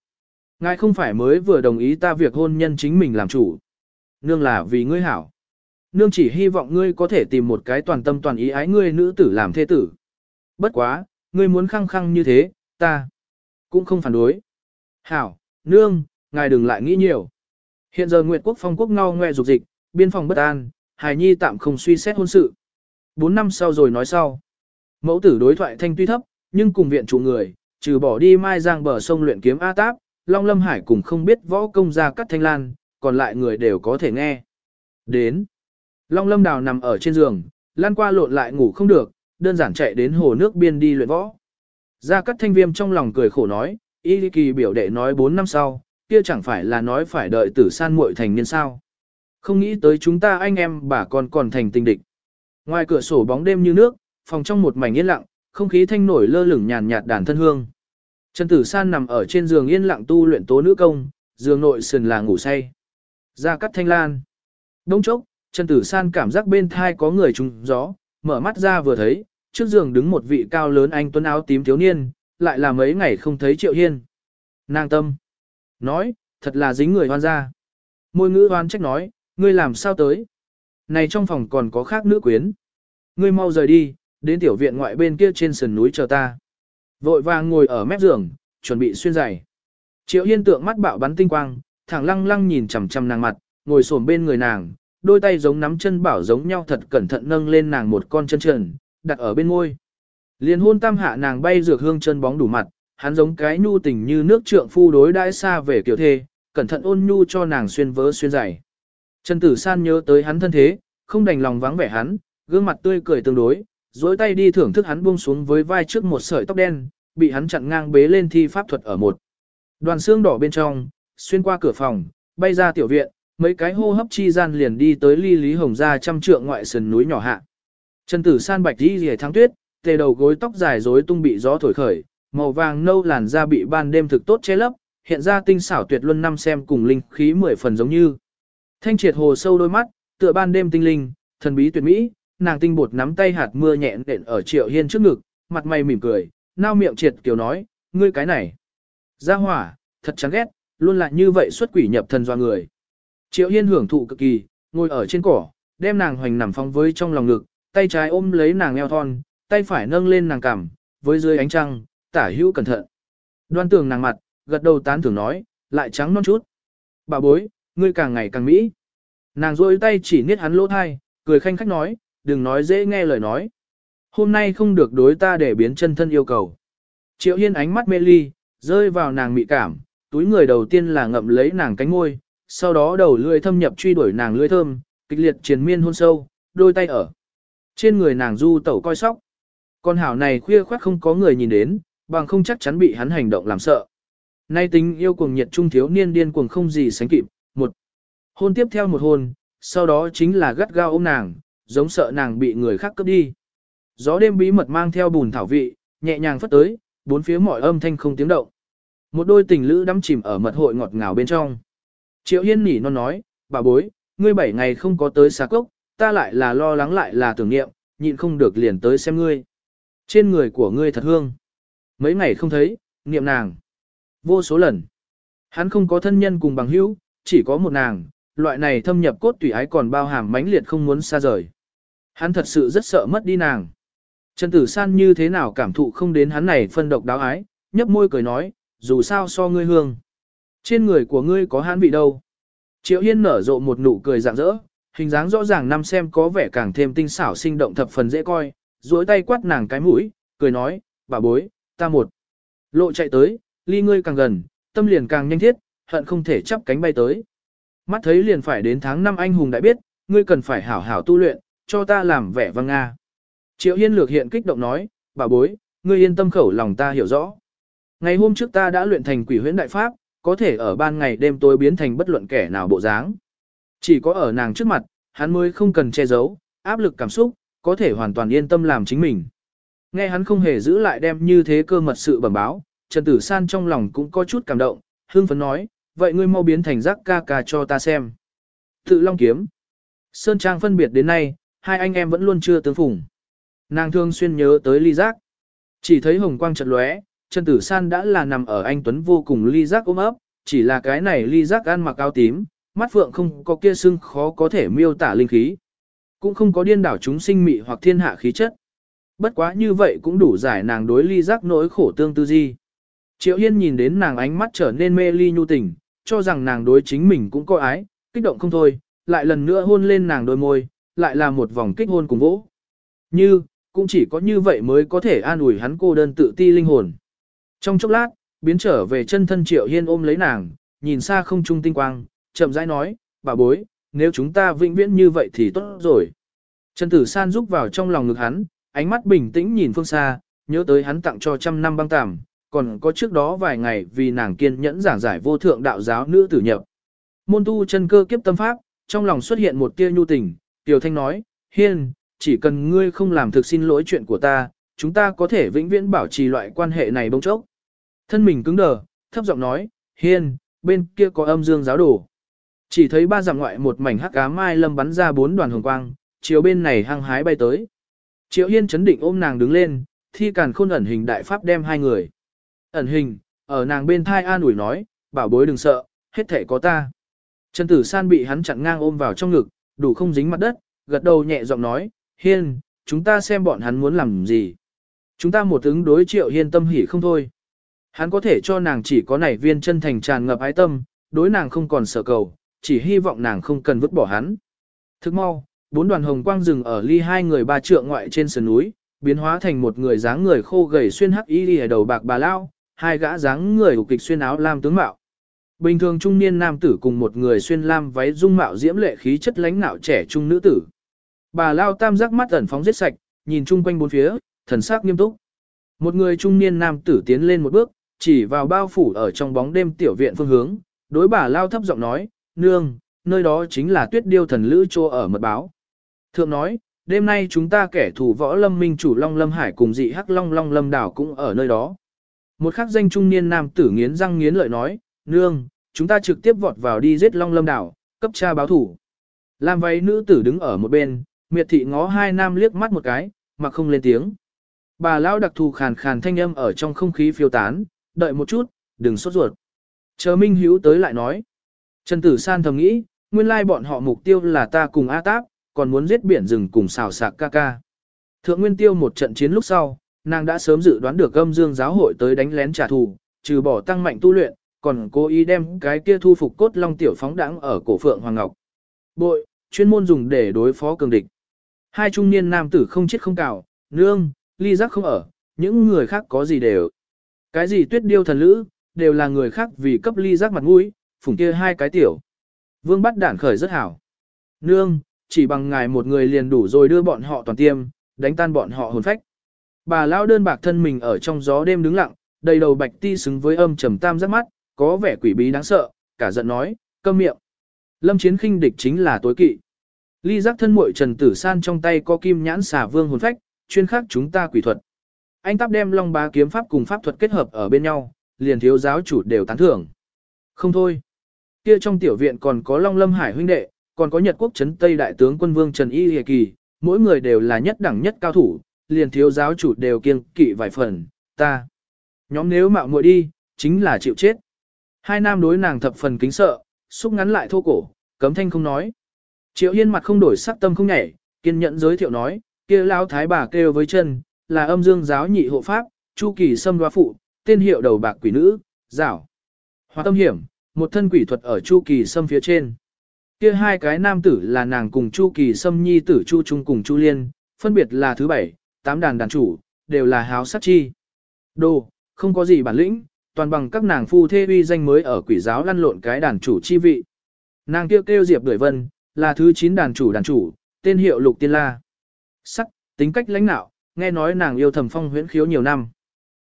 S1: Ngài không phải mới vừa đồng ý ta việc hôn nhân chính mình làm chủ. Nương là vì ngươi hảo. Nương chỉ hy vọng ngươi có thể tìm một cái toàn tâm toàn ý ái ngươi nữ tử làm thế tử. Bất quá, ngươi muốn khăng khăng như thế, ta cũng không phản đối. Hảo, nương, ngài đừng lại nghĩ nhiều. Hiện giờ Nguyệt Quốc phong quốc ngao ngoe dục dịch, biên phòng bất an, hải nhi tạm không suy xét hôn sự. Bốn năm sau rồi nói sau. Mẫu tử đối thoại thanh tuy thấp, nhưng cùng viện chủ người, trừ bỏ đi mai giang bờ sông luyện kiếm A Táp, Long Lâm Hải cùng không biết võ công ra cắt thanh lan, còn lại người đều có thể nghe. Đến. Long Lâm Đào nằm ở trên giường, lan qua lộn lại ngủ không được, đơn giản chạy đến hồ nước biên đi luyện võ. Gia Cát Thanh Viêm trong lòng cười khổ nói, Y Kỳ biểu đệ nói 4 năm sau, kia chẳng phải là nói phải đợi tử san muội thành niên sao. Không nghĩ tới chúng ta anh em bà con còn thành tình địch. Ngoài cửa sổ bóng đêm như nước, phòng trong một mảnh yên lặng, không khí thanh nổi lơ lửng nhàn nhạt đàn thân hương. Trần Tử San nằm ở trên giường yên lặng tu luyện tố nữ công, giường nội sườn là ngủ say. Ra cắt thanh lan. Đông chốc, Trần Tử San cảm giác bên thai có người trùng gió, mở mắt ra vừa thấy, trước giường đứng một vị cao lớn anh tuấn áo tím thiếu niên, lại là mấy ngày không thấy Triệu Hiên. Nàng tâm. Nói, thật là dính người hoan ra. Môi ngữ hoan trách nói, ngươi làm sao tới? Này trong phòng còn có khác nữ quyến. Ngươi mau rời đi, đến tiểu viện ngoại bên kia trên sườn núi chờ ta. Vội vàng ngồi ở mép giường, chuẩn bị xuyên giày. Triệu yên tượng mắt bạo bắn tinh quang, thẳng lăng lăng nhìn chằm chằm nàng mặt, ngồi xổm bên người nàng, đôi tay giống nắm chân bảo giống nhau thật cẩn thận nâng lên nàng một con chân trần, đặt ở bên môi. liền hôn tam hạ nàng bay dược hương chân bóng đủ mặt, hắn giống cái nhu tình như nước trượng phu đối đãi xa về kiểu thê, cẩn thận ôn nhu cho nàng xuyên vớ xuyên giày. Trần Tử San nhớ tới hắn thân thế, không đành lòng vắng vẻ hắn, gương mặt tươi cười tương đối, dối tay đi thưởng thức hắn buông xuống với vai trước một sợi tóc đen, bị hắn chặn ngang bế lên thi pháp thuật ở một. Đoàn xương đỏ bên trong, xuyên qua cửa phòng, bay ra tiểu viện, mấy cái hô hấp chi gian liền đi tới ly lý hồng ra trăm trượng ngoại sườn núi nhỏ hạ. Trần Tử San bạch đi rìa thắng tuyết, tề đầu gối tóc dài rối tung bị gió thổi khởi, màu vàng nâu làn da bị ban đêm thực tốt che lấp, hiện ra tinh xảo tuyệt luân năm xem cùng linh khí mười phần giống như. Thanh triệt hồ sâu đôi mắt, tựa ban đêm tinh linh, thần bí tuyệt mỹ, nàng tinh bột nắm tay hạt mưa nhẹ nện ở Triệu Hiên trước ngực, mặt mày mỉm cười, nao miệng triệt kiều nói, ngươi cái này. Gia hỏa, thật chán ghét, luôn là như vậy xuất quỷ nhập thần doa người. Triệu Hiên hưởng thụ cực kỳ, ngồi ở trên cỏ, đem nàng hoành nằm phong với trong lòng ngực, tay trái ôm lấy nàng eo thon, tay phải nâng lên nàng cằm, với dưới ánh trăng, tả hữu cẩn thận. Đoan tường nàng mặt, gật đầu tán thưởng nói, lại trắng non chút. Bà bối, ngươi càng ngày càng mỹ. Nàng rôi tay chỉ niết hắn lỗ thai, cười khanh khách nói, đừng nói dễ nghe lời nói. Hôm nay không được đối ta để biến chân thân yêu cầu. Triệu Hiên ánh mắt mê ly, rơi vào nàng mị cảm, túi người đầu tiên là ngậm lấy nàng cánh môi, sau đó đầu lưỡi thâm nhập truy đuổi nàng lưỡi thơm, kịch liệt triền miên hôn sâu, đôi tay ở. Trên người nàng du tẩu coi sóc. Con hảo này khuya khoát không có người nhìn đến, bằng không chắc chắn bị hắn hành động làm sợ. Nay tính yêu cuồng nhiệt trung thiếu niên điên cuồng không gì sánh kịp, một hôn tiếp theo một hôn, sau đó chính là gắt gao ôm nàng, giống sợ nàng bị người khác cướp đi. Gió đêm bí mật mang theo bùn thảo vị, nhẹ nhàng phất tới, bốn phía mọi âm thanh không tiếng động. Một đôi tình lữ đắm chìm ở mật hội ngọt ngào bên trong. Triệu Hiên nỉ non nói, bà bối, ngươi bảy ngày không có tới xà cốc, ta lại là lo lắng lại là tưởng niệm, nhịn không được liền tới xem ngươi. Trên người của ngươi thật hương. Mấy ngày không thấy, niệm nàng. Vô số lần. Hắn không có thân nhân cùng bằng hữu, chỉ có một nàng, loại này thâm nhập cốt tủy ái còn bao hàm mãnh liệt không muốn xa rời. Hắn thật sự rất sợ mất đi nàng. Trần Tử San như thế nào cảm thụ không đến hắn này phân độc đáo ái, nhấp môi cười nói, dù sao so ngươi hương. Trên người của ngươi có hắn vị đâu. Triệu Hiên nở rộ một nụ cười rạng rỡ, hình dáng rõ ràng năm xem có vẻ càng thêm tinh xảo sinh động thập phần dễ coi, duỗi tay quát nàng cái mũi, cười nói, bà bối, ta một. Lộ chạy tới, ly ngươi càng gần, tâm liền càng nhanh thiết, hận không thể chắp cánh bay tới. Mắt thấy liền phải đến tháng năm anh hùng đã biết, ngươi cần phải hảo hảo tu luyện, cho ta làm vẻ vang nga. Triệu Hiên lược hiện kích động nói, bà bối, ngươi yên tâm khẩu lòng ta hiểu rõ. Ngày hôm trước ta đã luyện thành quỷ huyễn đại pháp, có thể ở ban ngày đêm tối biến thành bất luận kẻ nào bộ dáng. Chỉ có ở nàng trước mặt, hắn mới không cần che giấu, áp lực cảm xúc, có thể hoàn toàn yên tâm làm chính mình. Nghe hắn không hề giữ lại đem như thế cơ mật sự bẩm báo, Trần Tử San trong lòng cũng có chút cảm động, hương phấn nói, vậy ngươi mau biến thành giác ca ca cho ta xem. Tự Long Kiếm Sơn Trang phân biệt đến nay, hai anh em vẫn luôn chưa tương phủng. Nàng thương xuyên nhớ tới ly giác. Chỉ thấy hồng quang chật lóe, Trần Tử San đã là nằm ở anh Tuấn vô cùng ly giác ôm ấp, chỉ là cái này ly giác ăn mặc áo tím, mắt phượng không có kia sưng khó có thể miêu tả linh khí. Cũng không có điên đảo chúng sinh mị hoặc thiên hạ khí chất. Bất quá như vậy cũng đủ giải nàng đối ly giác nỗi khổ tương tư di. Triệu yên nhìn đến nàng ánh mắt trở nên mê ly nhu tình, cho rằng nàng đối chính mình cũng có ái, kích động không thôi, lại lần nữa hôn lên nàng đôi môi, lại là một vòng kích hôn cùng vỗ. Như, cũng chỉ có như vậy mới có thể an ủi hắn cô đơn tự ti linh hồn. Trong chốc lát, biến trở về chân thân Triệu Hiên ôm lấy nàng, nhìn xa không trung tinh quang, chậm rãi nói, bà bối, nếu chúng ta vĩnh viễn như vậy thì tốt rồi. Trần Tử San rúc vào trong lòng ngực hắn, ánh mắt bình tĩnh nhìn phương xa, nhớ tới hắn tặng cho trăm năm băng tàm, còn có trước đó vài ngày vì nàng kiên nhẫn giảng giải vô thượng đạo giáo nữ tử nhập. Môn tu chân cơ kiếp tâm pháp, trong lòng xuất hiện một tia nhu tình, Tiểu Thanh nói, Hiên, chỉ cần ngươi không làm thực xin lỗi chuyện của ta, chúng ta có thể vĩnh viễn bảo trì loại quan hệ này bông chốc. Thân mình cứng đờ, thấp giọng nói, Hiên, bên kia có âm dương giáo đồ. Chỉ thấy ba dặm ngoại một mảnh hắc cá mai lâm bắn ra bốn đoàn hồng quang, chiều bên này hăng hái bay tới. Triệu Hiên chấn định ôm nàng đứng lên, thi càn khôn ẩn hình đại pháp đem hai người. Ẩn hình, ở nàng bên thai an ủi nói, bảo bối đừng sợ, hết thể có ta. Trần Tử San bị hắn chặn ngang ôm vào trong ngực, đủ không dính mặt đất, gật đầu nhẹ giọng nói, Hiên, chúng ta xem bọn hắn muốn làm gì. Chúng ta một ứng đối Triệu Hiên tâm hỉ không thôi. Hắn có thể cho nàng chỉ có nảy viên chân thành tràn ngập ái tâm, đối nàng không còn sợ cầu, chỉ hy vọng nàng không cần vứt bỏ hắn. Thức mau, bốn đoàn hồng quang rừng ở ly hai người ba trượng ngoại trên sườn núi, biến hóa thành một người dáng người khô gầy xuyên hắc y ở đầu bạc bà lao, hai gã dáng người ục kịch xuyên áo lam tướng mạo. Bình thường trung niên nam tử cùng một người xuyên lam váy dung mạo diễm lệ khí chất lãnh nạo trẻ trung nữ tử. Bà lao tam giác mắt ẩn phóng giết sạch, nhìn chung quanh bốn phía, thần sắc nghiêm túc. Một người trung niên nam tử tiến lên một bước, chỉ vào bao phủ ở trong bóng đêm tiểu viện phương hướng, đối bà lao thấp giọng nói, nương, nơi đó chính là tuyết điêu thần lữ chô ở mật báo. Thượng nói, đêm nay chúng ta kẻ thù võ lâm minh chủ Long Lâm Hải cùng dị hắc Long Long Lâm Đảo cũng ở nơi đó. Một khắc danh trung niên nam tử nghiến răng nghiến lợi nói, nương, chúng ta trực tiếp vọt vào đi giết Long Lâm Đảo, cấp cha báo thủ. Lam váy nữ tử đứng ở một bên, miệt thị ngó hai nam liếc mắt một cái, mà không lên tiếng. Bà lão đặc thù khàn khàn thanh âm ở trong không khí phiêu tán, đợi một chút, đừng sốt ruột. Chờ Minh Hữu tới lại nói. Trần Tử San thầm nghĩ, nguyên lai bọn họ mục tiêu là ta cùng A Táp, còn muốn giết biển rừng cùng xào sạc ca ca. Thượng Nguyên Tiêu một trận chiến lúc sau, nàng đã sớm dự đoán được âm dương giáo hội tới đánh lén trả thù, trừ bỏ tăng mạnh tu luyện, còn cố ý đem cái kia thu phục cốt long tiểu phóng đãng ở cổ phượng hoàng ngọc. Bội, chuyên môn dùng để đối phó cường địch. Hai trung niên nam tử không chết không cào, nương, ly giác không ở, những người khác có gì đều. Cái gì tuyết điêu thần lữ, đều là người khác vì cấp ly giác mặt mũi, phủng kia hai cái tiểu. Vương bắt đản khởi rất hảo. Nương, chỉ bằng ngài một người liền đủ rồi đưa bọn họ toàn tiêm, đánh tan bọn họ hồn phách. Bà lão đơn bạc thân mình ở trong gió đêm đứng lặng, đầy đầu bạch ti xứng với âm trầm tam giác mắt, có vẻ quỷ bí đáng sợ, cả giận nói, câm miệng. Lâm chiến khinh địch chính là tối kỵ. Ly giác thân muội Trần Tử San trong tay có kim nhãn xà vương hồn phách, chuyên khắc chúng ta quỷ thuật. Anh tắp đem long bá kiếm pháp cùng pháp thuật kết hợp ở bên nhau, liền thiếu giáo chủ đều tán thưởng. Không thôi. Kia trong tiểu viện còn có Long Lâm Hải huynh đệ, còn có Nhật quốc chấn Tây đại tướng quân vương Trần Y Hề Kỳ, mỗi người đều là nhất đẳng nhất cao thủ, liền thiếu giáo chủ đều kiêng kỵ vài phần, ta. Nhóm nếu mạo muội đi, chính là chịu chết. Hai nam đối nàng thập phần kính sợ, xúc ngắn lại thô cổ, cấm thanh không nói. Triệu yên mặt không đổi sắc tâm không nhảy, kiên nhẫn giới thiệu nói, kia lão thái bà kêu với chân, là âm dương giáo nhị hộ pháp, Chu Kỳ Sâm đoá phụ, tên hiệu đầu bạc quỷ nữ, giảo. Hoa tâm hiểm, một thân quỷ thuật ở Chu Kỳ Sâm phía trên. Kia hai cái nam tử là nàng cùng Chu Kỳ Sâm nhi tử Chu Trung cùng Chu Liên, phân biệt là thứ bảy, tám đàn đàn chủ, đều là háo sắc chi. Đồ, không có gì bản lĩnh, toàn bằng các nàng phu thê uy danh mới ở quỷ giáo lăn lộn cái đàn chủ chi vị. Nàng kêu kêu Diệp Đuổi Vân, là thứ chín đàn chủ đàn chủ, tên hiệu Lục Tiên La. Sắc, tính cách lãnh nạo, nghe nói nàng yêu thầm phong huyễn khiếu nhiều năm.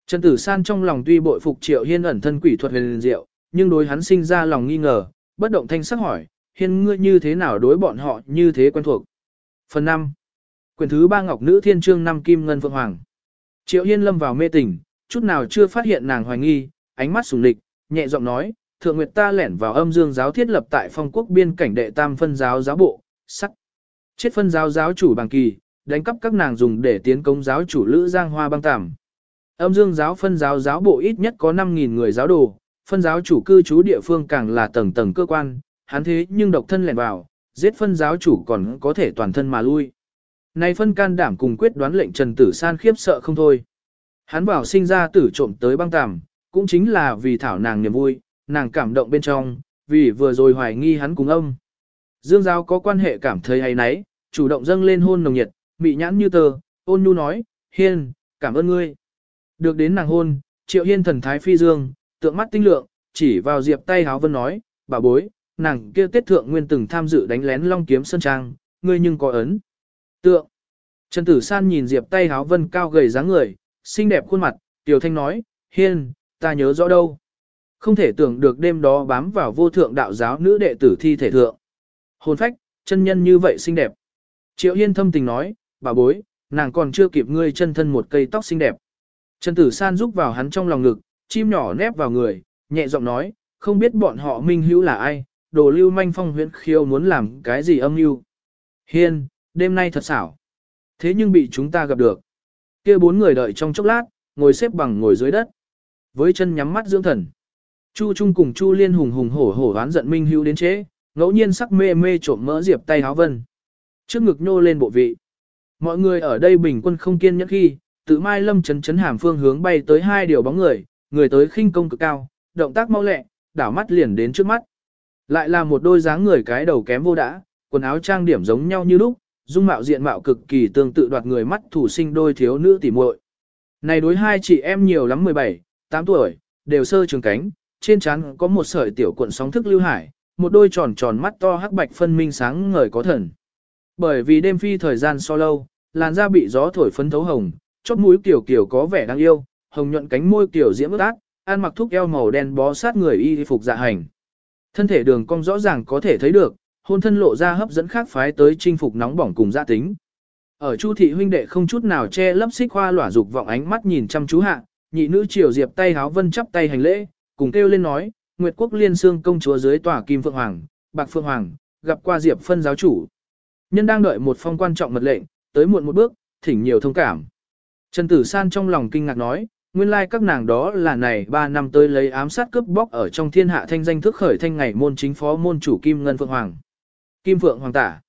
S1: Trần Tử San trong lòng tuy bội phục Triệu Hiên ẩn thân quỷ thuật huyền diệu, nhưng đối hắn sinh ra lòng nghi ngờ, bất động thanh sắc hỏi, Hiên ngươi như thế nào đối bọn họ như thế quen thuộc. Phần 5. Quyền thứ ba Ngọc Nữ Thiên Trương năm Kim Ngân Phượng Hoàng. Triệu Hiên lâm vào mê tỉnh chút nào chưa phát hiện nàng hoài nghi, ánh mắt sùng lịch, nhẹ giọng nói, Thượng Nguyệt ta lẻn vào âm dương giáo thiết lập tại phong quốc biên cảnh đệ tam phân giáo giáo bộ, sắc. Chết phân giáo giáo chủ bằng kỳ, đánh cắp các nàng dùng để tiến công giáo chủ Lữ Giang Hoa băng tạm Âm dương giáo phân giáo giáo bộ ít nhất có 5.000 người giáo đồ, phân giáo chủ cư trú địa phương càng là tầng tầng cơ quan, hắn thế nhưng độc thân lẻn vào, giết phân giáo chủ còn có thể toàn thân mà lui. Nay phân can đảm cùng quyết đoán lệnh Trần Tử San khiếp sợ không thôi. Hắn bảo sinh ra tử trộm tới băng tàm, cũng chính là vì thảo nàng niềm vui, nàng cảm động bên trong, vì vừa rồi hoài nghi hắn cùng ông. Dương giáo có quan hệ cảm thấy hay nấy, chủ động dâng lên hôn nồng nhiệt, mị nhãn như tờ, ôn nhu nói, hiên, cảm ơn ngươi. Được đến nàng hôn, triệu hiên thần thái phi dương, tượng mắt tinh lượng, chỉ vào diệp tay háo vân nói, bà bối, nàng kia tiết thượng nguyên từng tham dự đánh lén long kiếm sơn trang, ngươi nhưng có ấn. Tượng. Trần Tử San nhìn diệp tay háo vân cao gầy dáng người, xinh đẹp khuôn mặt, tiểu thanh nói, hiên, ta nhớ rõ đâu. Không thể tưởng được đêm đó bám vào vô thượng đạo giáo nữ đệ tử thi thể thượng. Hồn phách, chân nhân như vậy xinh đẹp. Triệu Hiên thâm tình nói, bà bối, nàng còn chưa kịp ngươi chân thân một cây tóc xinh đẹp. Trần Tử San giúp vào hắn trong lòng ngực, chim nhỏ nép vào người, nhẹ giọng nói, không biết bọn họ minh hữu là ai, đồ lưu manh phong huyễn khiêu muốn làm cái gì âm mưu. Hiên, đêm nay thật xảo. Thế nhưng bị chúng ta gặp được. kia bốn người đợi trong chốc lát, ngồi xếp bằng ngồi dưới đất. Với chân nhắm mắt dưỡng thần. Chu Trung cùng Chu Liên hùng hùng hổ hổ oán giận Minh Hữu đến chế, ngẫu nhiên sắc mê mê trộm mỡ diệp tay háo vân. Trước ngực nhô lên bộ vị. Mọi người ở đây bình quân không kiên nhẫn khi, tự mai lâm chấn chấn hàm phương hướng bay tới hai điều bóng người, người tới khinh công cực cao, động tác mau lẹ, đảo mắt liền đến trước mắt. Lại là một đôi dáng người cái đầu kém vô đã, quần áo trang điểm giống nhau như lúc, dung mạo diện mạo cực kỳ tương tự đoạt người mắt thủ sinh đôi thiếu nữ tỉ muội. Này đối hai chị em nhiều lắm 17, 8 tuổi, đều sơ trường cánh, trên trán có một sợi tiểu cuộn sóng thức lưu hải, một đôi tròn tròn mắt to hắc bạch phân minh sáng ngời có thần. Bởi vì đêm phi thời gian so lâu, làn da bị gió thổi phấn thấu hồng, chóp mũi kiểu kiểu có vẻ đáng yêu, hồng nhuận cánh môi kiểu diễm ướt át, ăn mặc thúc eo màu đen bó sát người y phục dạ hành. Thân thể đường cong rõ ràng có thể thấy được, hôn thân lộ ra hấp dẫn khác phái tới chinh phục nóng bỏng cùng gia tính. Ở Chu thị huynh đệ không chút nào che lấp xích hoa lỏa dục vọng ánh mắt nhìn chăm chú hạ, nhị nữ triều diệp tay háo vân chắp tay hành lễ, cùng kêu lên nói, Nguyệt quốc liên xương công chúa dưới tòa kim phượng hoàng, bạc phượng hoàng, gặp qua diệp phân giáo chủ. Nhân đang đợi một phong quan trọng mật lệnh, tới muộn một bước, thỉnh nhiều thông cảm. Trần Tử San trong lòng kinh ngạc nói, nguyên lai các nàng đó là này 3 năm tới lấy ám sát cướp bóc ở trong thiên hạ thanh danh thức khởi thanh ngày môn chính phó môn chủ Kim Ngân Phượng Hoàng. Kim Phượng Hoàng tả.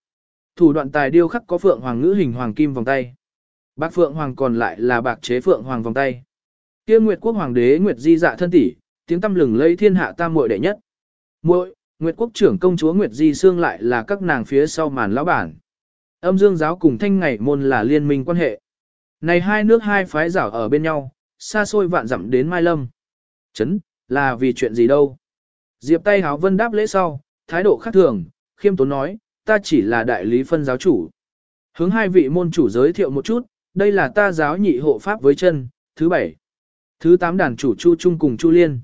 S1: Thủ đoạn tài điêu khắc có Phượng Hoàng ngữ hình Hoàng Kim vòng tay. Bác Phượng Hoàng còn lại là bạc chế Phượng Hoàng vòng tay. Kia Nguyệt Quốc Hoàng đế Nguyệt Di dạ thân tỷ, tiếng tâm lừng lây thiên hạ tam muội đệ nhất. Muội, Nguyệt Quốc trưởng công chúa Nguyệt Di Sương lại là các nàng phía sau màn lão bản. Âm Dương giáo cùng Thanh Ngày môn là liên minh quan hệ. Này hai nước hai phái giảo ở bên nhau, xa xôi vạn dặm đến Mai Lâm. Chấn, là vì chuyện gì đâu? Diệp tay háo vân đáp lễ sau, thái độ khác thường, khiêm tốn nói, ta chỉ là đại lý phân giáo chủ. Hướng hai vị môn chủ giới thiệu một chút, đây là ta giáo nhị hộ pháp với chân, thứ bảy. Thứ tám đàn chủ Chu Trung cùng Chu Liên.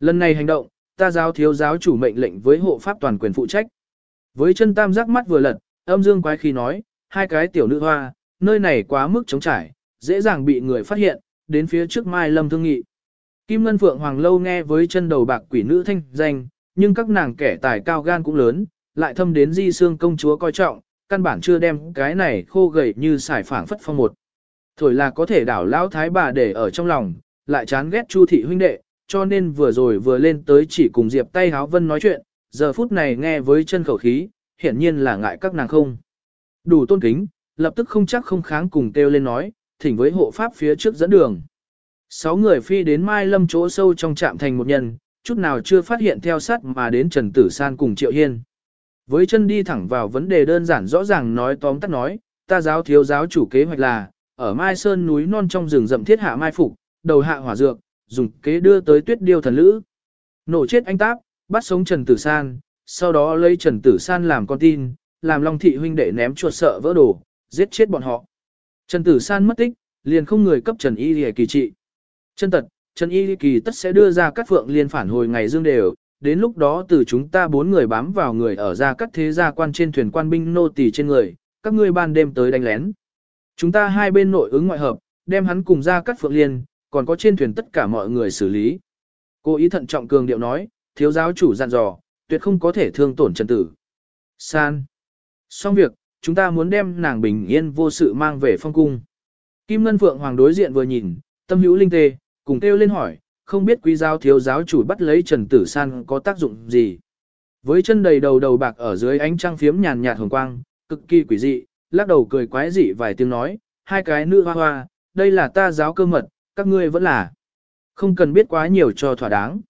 S1: Lần này hành động, ta giáo thiếu giáo chủ mệnh lệnh với hộ pháp toàn quyền phụ trách. Với chân tam giác mắt vừa lật, âm dương quái khi nói, hai cái tiểu nữ hoa, nơi này quá mức trống trải, dễ dàng bị người phát hiện, đến phía trước Mai Lâm thương nghị. Kim Ngân Phượng Hoàng lâu nghe với chân đầu bạc quỷ nữ thanh danh, nhưng các nàng kẻ tài cao gan cũng lớn, lại thâm đến di xương công chúa coi trọng, căn bản chưa đem cái này khô gầy như xài phảng phất phong một. Thổi là có thể đảo lão thái bà để ở trong lòng, lại chán ghét Chu thị huynh đệ, cho nên vừa rồi vừa lên tới chỉ cùng Diệp tay háo vân nói chuyện, giờ phút này nghe với chân khẩu khí, hiển nhiên là ngại các nàng không. Đủ tôn kính, lập tức không chắc không kháng cùng kêu lên nói, thỉnh với hộ pháp phía trước dẫn đường. Sáu người phi đến Mai Lâm chỗ sâu trong trạm thành một nhân, chút nào chưa phát hiện theo sát mà đến Trần Tử San cùng Triệu Hiên. Với chân đi thẳng vào vấn đề đơn giản rõ ràng nói tóm tắt nói, ta giáo thiếu giáo chủ kế hoạch là, ở Mai Sơn núi non trong rừng rậm thiết hạ mai phục, đầu hạ hỏa dược, dùng kế đưa tới tuyết điêu thần lữ. Nổ chết anh táp, bắt sống Trần Tử San, sau đó lấy Trần Tử San làm con tin, làm Long Thị huynh đệ ném chuột sợ vỡ đồ, giết chết bọn họ. Trần Tử San mất tích, liền không người cấp Trần Y Lệ kỳ trị. Chân tật, Trần Y Lệ Kỳ tất sẽ đưa ra các phượng liên phản hồi ngày dương đều, đến lúc đó từ chúng ta bốn người bám vào người ở ra các thế gia quan trên thuyền quan binh nô tỳ trên người, các ngươi ban đêm tới đánh lén. Chúng ta hai bên nội ứng ngoại hợp, đem hắn cùng ra các phượng liên, còn có trên thuyền tất cả mọi người xử lý. Cô ý thận trọng cường điệu nói, thiếu giáo chủ dặn dò, tuyệt không có thể thương tổn trần tử. San. Xong việc, chúng ta muốn đem nàng bình yên vô sự mang về phong cung. Kim Ngân Phượng Hoàng đối diện vừa nhìn, tâm hữu linh tê, cùng kêu lên hỏi, không biết quý giáo thiếu giáo chủ bắt lấy Trần Tử San có tác dụng gì. Với chân đầy đầu đầu bạc ở dưới ánh trăng phiếm nhàn nhạt hồng quang, cực kỳ quỷ dị, lắc đầu cười quái dị vài tiếng nói, hai cái nữ hoa hoa, đây là ta giáo cơ mật, các ngươi vẫn là. Không cần biết quá nhiều cho thỏa đáng.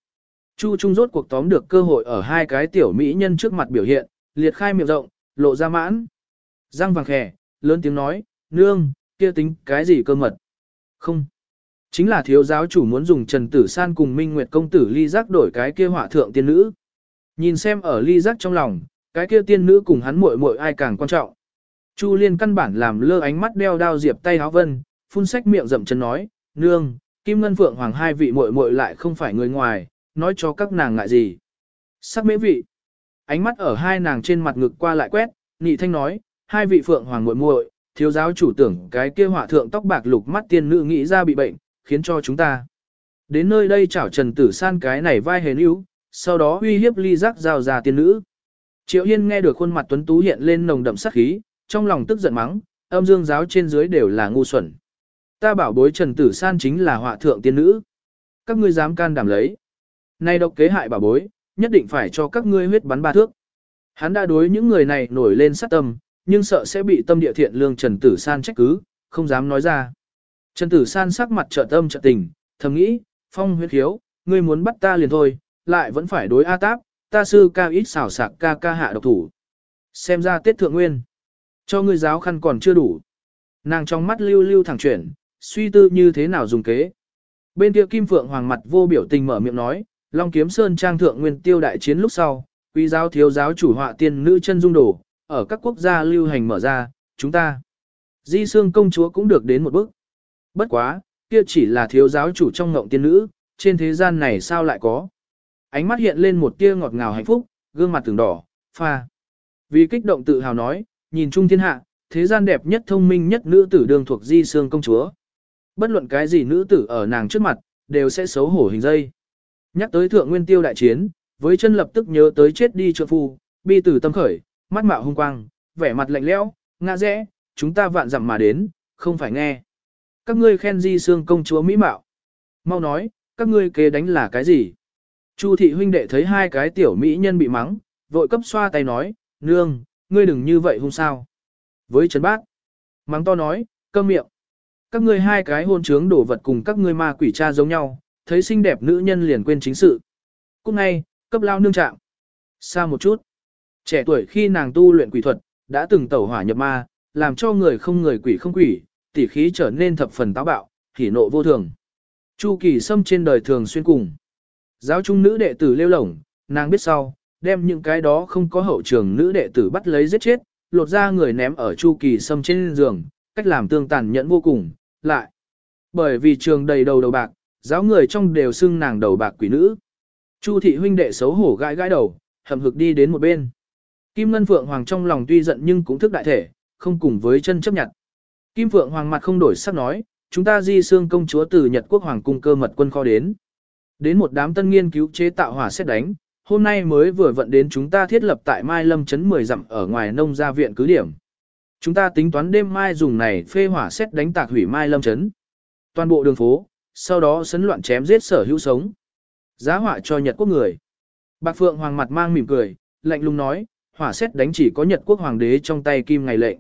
S1: Chu Trung rốt cuộc tóm được cơ hội ở hai cái tiểu mỹ nhân trước mặt biểu hiện, liệt khai miệng rộng, lộ ra mãn. Răng vàng khẻ, lớn tiếng nói, nương, kia tính cái gì cơ mật? Không. Chính là thiếu giáo chủ muốn dùng Trần Tử San cùng Minh Nguyệt công tử ly giác đổi cái kia hỏa thượng tiên nữ. Nhìn xem ở ly giác trong lòng, cái kia tiên nữ cùng hắn muội muội ai càng quan trọng. Chu Liên căn bản làm lơ ánh mắt đeo đao diệp tay háo vân, phun sách miệng rậm chân nói, nương, Kim Ngân Phượng Hoàng hai vị muội muội lại không phải người ngoài, nói cho các nàng ngại gì. Sắc mễ vị. Ánh mắt ở hai nàng trên mặt ngực qua lại quét, nhị thanh nói, hai vị Phượng Hoàng muội muội, thiếu giáo chủ tưởng cái kia họa thượng tóc bạc lục mắt tiên nữ nghĩ ra bị bệnh, khiến cho chúng ta. Đến nơi đây chảo Trần Tử San cái này vai hề níu, sau đó uy hiếp ly giác giao ra tiên nữ. Triệu Hiên nghe được khuôn mặt tuấn tú hiện lên nồng đậm sát khí, trong lòng tức giận mắng, âm dương giáo trên dưới đều là ngu xuẩn. Ta bảo bối Trần Tử San chính là họa thượng tiên nữ. Các ngươi dám can đảm lấy. Nay độc kế hại bảo bối, nhất định phải cho các ngươi huyết bắn ba thước. Hắn đã đối những người này nổi lên sát tâm, nhưng sợ sẽ bị tâm địa thiện lương Trần Tử San trách cứ, không dám nói ra. Trần Tử San sắc mặt trợ tâm trợ tình, thầm nghĩ, phong huyết hiếu, ngươi muốn bắt ta liền thôi, lại vẫn phải đối A Táp, ta sư ca ít xảo sạc ca ca hạ độc thủ. Xem ra tiết thượng nguyên, cho ngươi giáo khăn còn chưa đủ. Nàng trong mắt lưu lưu thẳng chuyển, suy tư như thế nào dùng kế. Bên kia Kim Phượng Hoàng mặt vô biểu tình mở miệng nói, Long Kiếm Sơn trang thượng nguyên tiêu đại chiến lúc sau, quý giáo thiếu giáo chủ họa tiên nữ chân dung đổ, ở các quốc gia lưu hành mở ra, chúng ta. Di Sương công chúa cũng được đến một bước. Bất quá, kia chỉ là thiếu giáo chủ trong ngộng tiên nữ, trên thế gian này sao lại có. Ánh mắt hiện lên một tia ngọt ngào hạnh phúc, gương mặt từng đỏ, pha. Vì kích động tự hào nói, nhìn chung thiên hạ, thế gian đẹp nhất thông minh nhất nữ tử đương thuộc Di Sương công chúa. Bất luận cái gì nữ tử ở nàng trước mặt, đều sẽ xấu hổ hình dây. Nhắc tới thượng nguyên tiêu đại chiến, với chân lập tức nhớ tới chết đi trượng phu, bi tử tâm khởi, mắt mạo hung quang, vẻ mặt lạnh lẽo, ngã rẽ, chúng ta vạn dặm mà đến, không phải nghe. Các ngươi khen di xương công chúa mỹ mạo. Mau nói, các ngươi kế đánh là cái gì? Chu thị huynh đệ thấy hai cái tiểu mỹ nhân bị mắng, vội cấp xoa tay nói, nương, ngươi đừng như vậy hung sao. Với Trấn Bác, mắng to nói, cơm miệng. Các ngươi hai cái hôn trướng đổ vật cùng các ngươi ma quỷ cha giống nhau, thấy xinh đẹp nữ nhân liền quên chính sự. cũng ngay, cấp lao nương trạng. Xa một chút. Trẻ tuổi khi nàng tu luyện quỷ thuật, đã từng tẩu hỏa nhập ma, làm cho người không người quỷ không quỷ, tỉ khí trở nên thập phần táo bạo, hỉ nộ vô thường. Chu kỳ xâm trên đời thường xuyên cùng. Giáo trung nữ đệ tử lêu lổng, nàng biết sau, đem những cái đó không có hậu trường nữ đệ tử bắt lấy giết chết, lột ra người ném ở chu kỳ xâm trên giường, cách làm tương tàn nhẫn vô cùng, lại. Bởi vì trường đầy đầu đầu bạc, giáo người trong đều xưng nàng đầu bạc quỷ nữ. Chu thị huynh đệ xấu hổ gãi gãi đầu, hầm hực đi đến một bên. Kim Ngân Phượng Hoàng trong lòng tuy giận nhưng cũng thức đại thể, không cùng với chân chấp nhận. Kim Phượng Hoàng mặt không đổi sắc nói, chúng ta di xương công chúa từ Nhật Quốc Hoàng cung cơ mật quân kho đến. Đến một đám tân nghiên cứu chế tạo hỏa xét đánh, hôm nay mới vừa vận đến chúng ta thiết lập tại Mai Lâm Trấn 10 dặm ở ngoài nông gia viện cứ điểm. Chúng ta tính toán đêm mai dùng này phê hỏa xét đánh tạc hủy Mai Lâm Trấn. Toàn bộ đường phố, sau đó sấn loạn chém giết sở hữu sống. Giá họa cho Nhật Quốc người. Bạc Phượng Hoàng mặt mang mỉm cười, lạnh lùng nói, hỏa xét đánh chỉ có Nhật Quốc Hoàng đế trong tay kim ngày lệnh.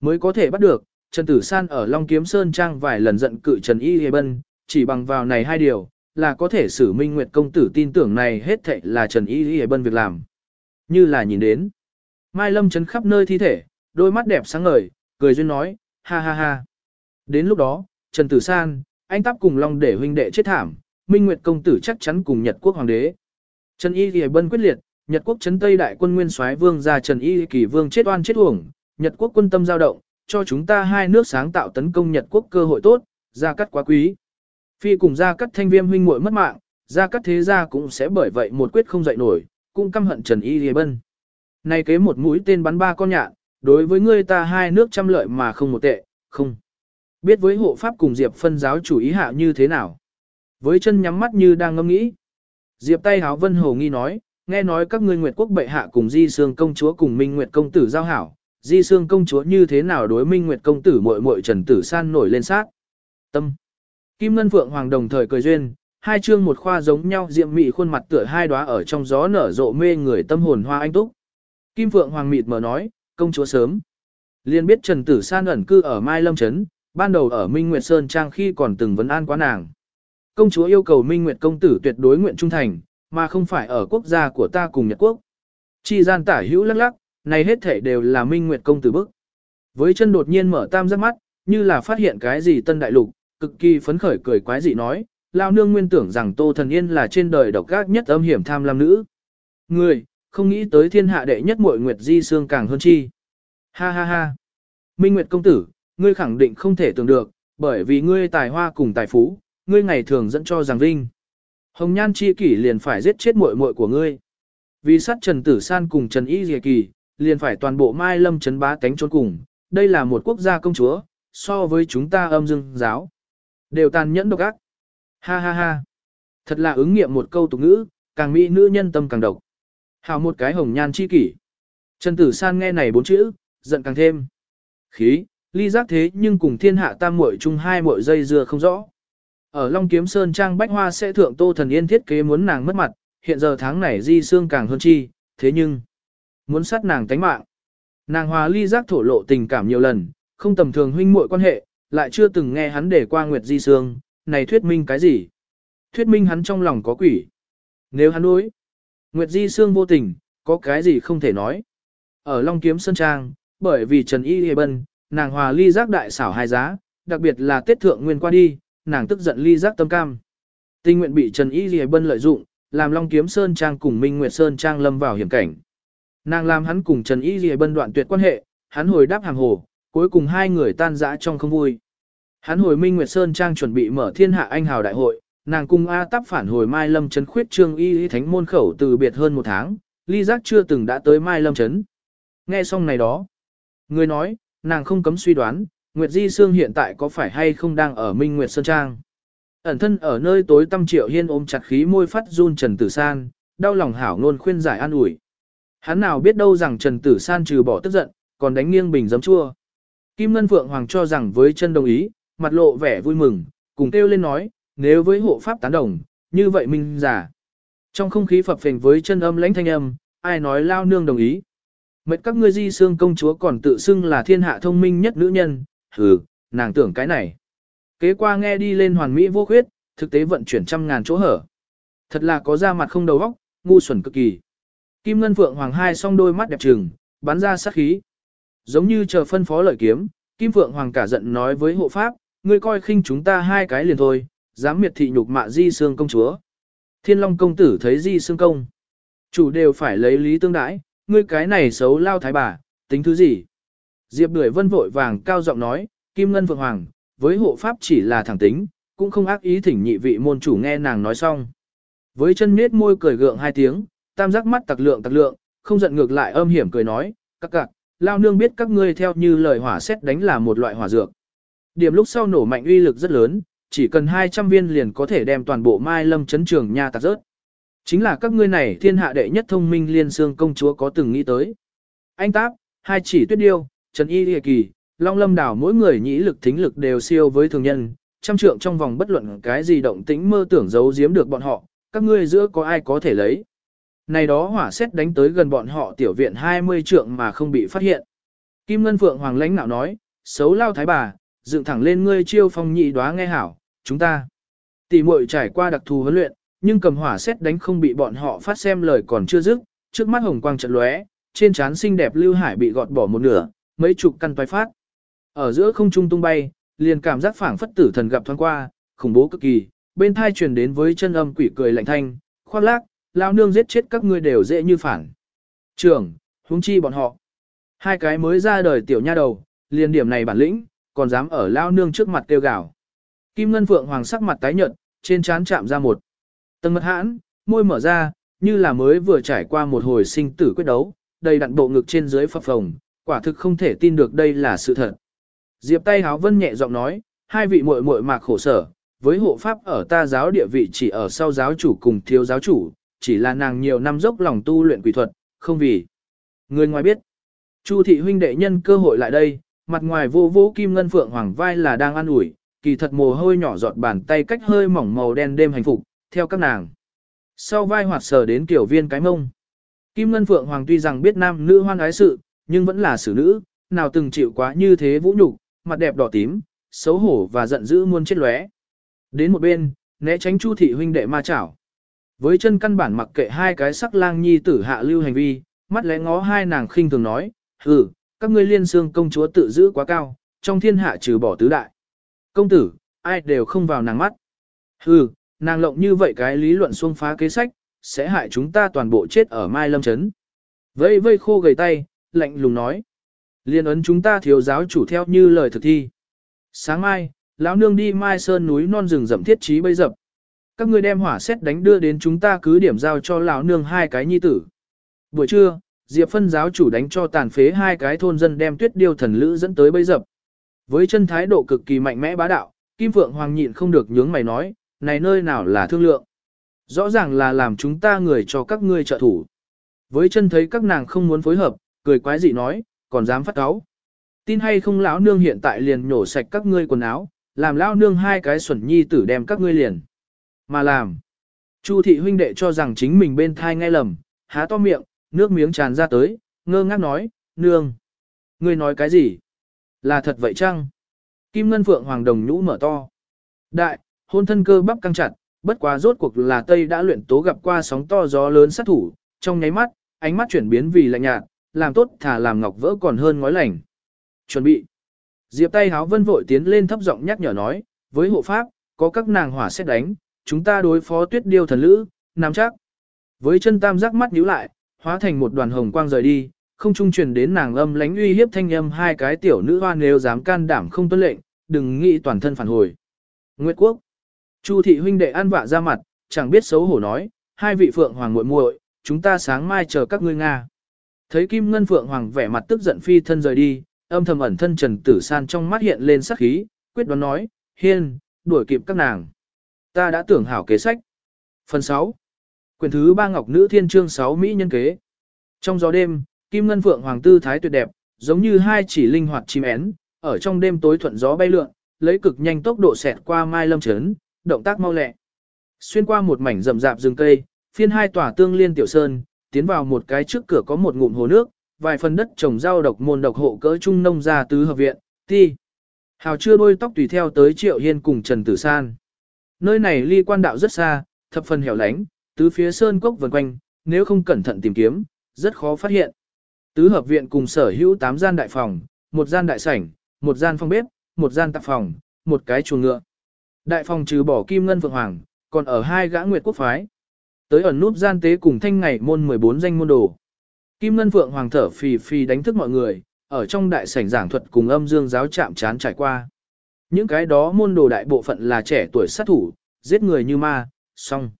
S1: Mới có thể bắt được, Trần Tử San ở Long Kiếm Sơn Trang vài lần giận cự Trần Y Hề Bân, chỉ bằng vào này hai điều, là có thể xử Minh Nguyệt Công Tử tin tưởng này hết thệ là Trần Y Hề Bân việc làm. Như là nhìn đến. Mai Lâm chấn khắp nơi thi thể, đôi mắt đẹp sáng ngời, cười duyên nói, ha ha ha. Đến lúc đó, Trần Tử San, anh tắp cùng Long để huynh đệ chết thảm, Minh Nguyệt Công Tử chắc chắn cùng Nhật Quốc Hoàng đế. Trần Y Hề Bân quyết liệt, Nhật quốc chấn Tây đại quân nguyên soái vương gia Trần Y Kỳ vương chết oan chết uổng, Nhật quốc quân tâm dao động, cho chúng ta hai nước sáng tạo tấn công Nhật quốc cơ hội tốt, gia cắt quá quý. Phi cùng gia cắt thanh viêm huynh muội mất mạng, gia cắt thế gia cũng sẽ bởi vậy một quyết không dậy nổi, cũng căm hận Trần Y kỳ Bân. Này kế một mũi tên bắn ba con nhạn, đối với ngươi ta hai nước trăm lợi mà không một tệ, không. Biết với hộ pháp cùng Diệp phân giáo chủ ý hạ như thế nào. Với chân nhắm mắt như đang ngâm nghĩ. Diệp tay háo vân hồ nghi nói, nghe nói các ngươi Nguyệt quốc bệ hạ cùng Di Sương công chúa cùng Minh Nguyệt công tử giao hảo, Di Sương công chúa như thế nào đối Minh Nguyệt công tử muội muội Trần Tử San nổi lên sát. Tâm. Kim Ngân Phượng Hoàng đồng thời cười duyên, hai chương một khoa giống nhau diệm mị khuôn mặt tựa hai đóa ở trong gió nở rộ mê người tâm hồn hoa anh túc. Kim Phượng Hoàng mịt mở nói, công chúa sớm. Liên biết Trần Tử San ẩn cư ở Mai Lâm Trấn, ban đầu ở Minh Nguyệt Sơn Trang khi còn từng vấn an quá nàng. Công chúa yêu cầu Minh Nguyệt công tử tuyệt đối nguyện trung thành, mà không phải ở quốc gia của ta cùng Nhật Quốc. Chi gian tả hữu lắc lắc, này hết thể đều là Minh Nguyệt công tử bức. Với chân đột nhiên mở tam giác mắt, như là phát hiện cái gì tân đại lục, cực kỳ phấn khởi cười quái dị nói, lao nương nguyên tưởng rằng Tô Thần Yên là trên đời độc ác nhất âm hiểm tham lam nữ. Người, không nghĩ tới thiên hạ đệ nhất muội Nguyệt Di Sương càng hơn chi. Ha ha ha. Minh Nguyệt công tử, ngươi khẳng định không thể tưởng được, bởi vì ngươi tài hoa cùng tài phú, ngươi ngày thường dẫn cho rằng vinh. Hồng Nhan chi kỷ liền phải giết chết muội muội của ngươi. Vì sát Trần Tử San cùng Trần Y Dì Kỳ, liền phải toàn bộ Mai Lâm trấn bá tánh trốn cùng. Đây là một quốc gia công chúa, so với chúng ta âm dương giáo. Đều tàn nhẫn độc ác. Ha ha ha. Thật là ứng nghiệm một câu tục ngữ, càng mỹ nữ nhân tâm càng độc. Hào một cái hồng nhan chi kỷ. Trần Tử San nghe này bốn chữ, giận càng thêm. Khí, ly giác thế nhưng cùng thiên hạ tam muội chung hai muội dây dưa không rõ. Ở Long Kiếm Sơn Trang Bách Hoa sẽ thượng Tô Thần Yên thiết kế muốn nàng mất mặt, hiện giờ tháng này di xương càng hơn chi, thế nhưng, muốn sát nàng tánh mạng. Nàng hòa ly giác thổ lộ tình cảm nhiều lần, không tầm thường huynh muội quan hệ, lại chưa từng nghe hắn để qua Nguyệt Di Sương, này thuyết minh cái gì? Thuyết minh hắn trong lòng có quỷ. Nếu hắn đối, Nguyệt Di Sương vô tình, có cái gì không thể nói. Ở Long Kiếm Sơn Trang, bởi vì Trần Y Hề Bân, nàng hòa ly giác đại xảo hai giá, đặc biệt là Tết Thượng Nguyên qua đi, nàng tức giận ly giác tâm cam. Tinh nguyện bị Trần Y Hề Bân lợi dụng, làm Long Kiếm Sơn Trang cùng Minh Nguyệt Sơn Trang lâm vào hiểm cảnh. Nàng làm hắn cùng Trần Y Hề Bân đoạn tuyệt quan hệ, hắn hồi đáp hàng hồ, cuối cùng hai người tan rã trong không vui. Hắn hồi Minh Nguyệt Sơn Trang chuẩn bị mở thiên hạ anh hào đại hội, nàng cùng A Tắp phản hồi Mai Lâm Trấn khuyết trương y thánh môn khẩu từ biệt hơn một tháng, ly giác chưa từng đã tới Mai Lâm Trấn. Nghe xong này đó, người nói, nàng không cấm suy đoán, Nguyệt Di Sương hiện tại có phải hay không đang ở Minh Nguyệt Sơn Trang. Ẩn thân ở nơi tối tâm triệu hiên ôm chặt khí môi phát run Trần Tử San, đau lòng hảo luôn khuyên giải an ủi. Hắn nào biết đâu rằng Trần Tử San trừ bỏ tức giận, còn đánh nghiêng bình giấm chua. Kim Ngân Phượng Hoàng cho rằng với chân đồng ý, mặt lộ vẻ vui mừng, cùng kêu lên nói, nếu với hộ pháp tán đồng, như vậy minh giả. Trong không khí phập phình với chân âm lãnh thanh âm, ai nói lao nương đồng ý. Mệt các ngươi di xương công chúa còn tự xưng là thiên hạ thông minh nhất nữ nhân, hừ, nàng tưởng cái này. Kế qua nghe đi lên hoàn mỹ vô khuyết, thực tế vận chuyển trăm ngàn chỗ hở. Thật là có da mặt không đầu óc, ngu xuẩn cực kỳ. Kim Ngân Phượng Hoàng hai song đôi mắt đẹp trừng, bắn ra sát khí. Giống như chờ phân phó lợi kiếm, Kim Phượng Hoàng cả giận nói với hộ pháp, ngươi coi khinh chúng ta hai cái liền thôi, dám miệt thị nhục mạ di xương công chúa. Thiên Long công tử thấy di xương công. Chủ đều phải lấy lý tương đãi, ngươi cái này xấu lao thái bà, tính thứ gì? Diệp Bưởi Vân vội vàng cao giọng nói, Kim Ngân Phượng Hoàng, với hộ pháp chỉ là thẳng tính, cũng không ác ý thỉnh nhị vị môn chủ nghe nàng nói xong. Với chân nết môi cười gượng hai tiếng, tam giác mắt tặc lượng tặc lượng, không giận ngược lại âm hiểm cười nói, các cặc, lao nương biết các ngươi theo như lời hỏa xét đánh là một loại hỏa dược. Điểm lúc sau nổ mạnh uy lực rất lớn, chỉ cần 200 viên liền có thể đem toàn bộ Mai Lâm chấn trường nha tạc rớt. Chính là các ngươi này thiên hạ đệ nhất thông minh liên xương công chúa có từng nghĩ tới. Anh Táp, hai chỉ tuyết điêu, Trần Y Lệ Kỳ, Long Lâm Đảo mỗi người nhĩ lực thính lực đều siêu với thường nhân, trăm trượng trong vòng bất luận cái gì động tĩnh mơ tưởng giấu giếm được bọn họ, các ngươi giữa có ai có thể lấy. Này đó hỏa xét đánh tới gần bọn họ tiểu viện 20 trượng mà không bị phát hiện. Kim Ngân Phượng Hoàng lãnh nạo nói, xấu lao thái bà, dựng thẳng lên ngươi chiêu phong nhị đoá nghe hảo, chúng ta. Tỷ muội trải qua đặc thù huấn luyện, nhưng cầm hỏa xét đánh không bị bọn họ phát xem lời còn chưa dứt, trước mắt hồng quang trận lóe, trên trán xinh đẹp lưu hải bị gọt bỏ một nửa, mấy chục căn toái phát. Ở giữa không trung tung bay, liền cảm giác phảng phất tử thần gặp thoáng qua, khủng bố cực kỳ, bên thai truyền đến với chân âm quỷ cười lạnh thanh, khoác lác, lao nương giết chết các ngươi đều dễ như phản. Trưởng, huống chi bọn họ. Hai cái mới ra đời tiểu nha đầu, liền điểm này bản lĩnh, còn dám ở lao nương trước mặt kêu gào. Kim Ngân Phượng hoàng sắc mặt tái nhợt, trên trán chạm ra một tầng mật hãn, môi mở ra, như là mới vừa trải qua một hồi sinh tử quyết đấu, đầy đặn bộ ngực trên dưới phập phồng, quả thực không thể tin được đây là sự thật. Diệp tay háo vân nhẹ giọng nói, hai vị muội muội mạc khổ sở, với hộ pháp ở ta giáo địa vị chỉ ở sau giáo chủ cùng thiếu giáo chủ, chỉ là nàng nhiều năm dốc lòng tu luyện quỷ thuật, không vì. Người ngoài biết, Chu thị huynh đệ nhân cơ hội lại đây, mặt ngoài vô vô kim ngân phượng hoàng vai là đang ăn ủi, kỳ thật mồ hôi nhỏ giọt bàn tay cách hơi mỏng màu đen đêm hành phục, theo các nàng. Sau vai hoạt sờ đến kiểu viên cái mông. Kim Ngân Phượng Hoàng tuy rằng biết nam nữ hoan ái sự, nhưng vẫn là xử nữ, nào từng chịu quá như thế vũ nhục, mặt đẹp đỏ tím, xấu hổ và giận dữ muôn chết lóe. Đến một bên, né tránh Chu thị huynh đệ ma chảo. Với chân căn bản mặc kệ hai cái sắc lang nhi tử hạ lưu hành vi, mắt lẽ ngó hai nàng khinh thường nói, hừ, các ngươi liên xương công chúa tự giữ quá cao, trong thiên hạ trừ bỏ tứ đại. Công tử, ai đều không vào nàng mắt. Hừ, nàng lộng như vậy cái lý luận xuông phá kế sách, sẽ hại chúng ta toàn bộ chết ở Mai Lâm Trấn. Vây vây khô gầy tay, lạnh lùng nói. Liên ấn chúng ta thiếu giáo chủ theo như lời thực thi. Sáng mai, lão nương đi Mai Sơn núi non rừng rậm thiết trí bây dập. Các ngươi đem hỏa xét đánh đưa đến chúng ta cứ điểm giao cho lão nương hai cái nhi tử. Buổi trưa, Diệp phân giáo chủ đánh cho tàn phế hai cái thôn dân đem tuyết điêu thần lữ dẫn tới bây dập. Với chân thái độ cực kỳ mạnh mẽ bá đạo, Kim Phượng Hoàng nhịn không được nhướng mày nói, này nơi nào là thương lượng. Rõ ràng là làm chúng ta người cho các ngươi trợ thủ. Với chân thấy các nàng không muốn phối hợp, cười quái dị nói, còn dám phát cáo. Tin hay không lão nương hiện tại liền nhổ sạch các ngươi quần áo, làm lão nương hai cái xuẩn nhi tử đem các ngươi liền. Mà làm. Chu thị huynh đệ cho rằng chính mình bên thai nghe lầm, há to miệng, nước miếng tràn ra tới, ngơ ngác nói, nương. Ngươi nói cái gì? Là thật vậy chăng? Kim Ngân Phượng Hoàng Đồng nhũ mở to. Đại, hôn thân cơ bắp căng chặt, bất quá rốt cuộc là Tây đã luyện tố gặp qua sóng to gió lớn sát thủ, trong nháy mắt, ánh mắt chuyển biến vì lạnh nhạt, làm tốt thả làm ngọc vỡ còn hơn ngói lành. Chuẩn bị. Diệp tay háo vân vội tiến lên thấp giọng nhắc nhở nói, với hộ pháp, có các nàng hỏa xét đánh, chúng ta đối phó tuyết điêu thần lữ, nắm chắc. Với chân tam giác mắt nhíu lại, hóa thành một đoàn hồng quang rời đi, không trung truyền đến nàng âm lánh uy hiếp thanh âm hai cái tiểu nữ hoa nếu dám can đảm không tuân lệnh, đừng nghĩ toàn thân phản hồi. Nguyệt quốc. Chu thị huynh đệ an vạ ra mặt, chẳng biết xấu hổ nói, hai vị phượng hoàng muội muội, chúng ta sáng mai chờ các ngươi nga. Thấy Kim Ngân Phượng Hoàng vẻ mặt tức giận phi thân rời đi, âm thầm ẩn thân Trần Tử San trong mắt hiện lên sắc khí, quyết đoán nói, hiên, đuổi kịp các nàng. Ta đã tưởng hảo kế sách. Phần 6. Quyền thứ ba Ngọc Nữ Thiên Trương 6 Mỹ Nhân Kế. Trong gió đêm, Kim Ngân Phượng Hoàng tư thái tuyệt đẹp, giống như hai chỉ linh hoạt chim én, ở trong đêm tối thuận gió bay lượn, lấy cực nhanh tốc độ xẹt qua Mai Lâm Trấn, động tác mau lẹ. Xuyên qua một mảnh rậm rạp rừng cây, phiên hai tòa tương liên tiểu sơn, tiến vào một cái trước cửa có một ngụm hồ nước, vài phần đất trồng rau độc môn độc hộ cỡ trung nông gia tứ hợp viện, ti. Hào chưa đôi tóc tùy theo tới Triệu Hiên cùng Trần Tử San. Nơi này ly quan đạo rất xa, thập phần hẻo lánh, tứ phía sơn cốc vần quanh, nếu không cẩn thận tìm kiếm, rất khó phát hiện. Tứ hợp viện cùng sở hữu 8 gian đại phòng, một gian đại sảnh, một gian phòng bếp, một gian tạp phòng, một cái chuồng ngựa. Đại phòng trừ bỏ kim ngân vượng hoàng, còn ở hai gã nguyệt quốc phái. Tới ẩn núp gian tế cùng thanh ngày môn 14 danh môn đồ. Kim ngân vượng hoàng thở phì phì đánh thức mọi người, ở trong đại sảnh giảng thuật cùng âm dương giáo chạm chán trải qua. Những cái đó môn đồ đại bộ phận là trẻ tuổi sát thủ, giết người như ma, xong.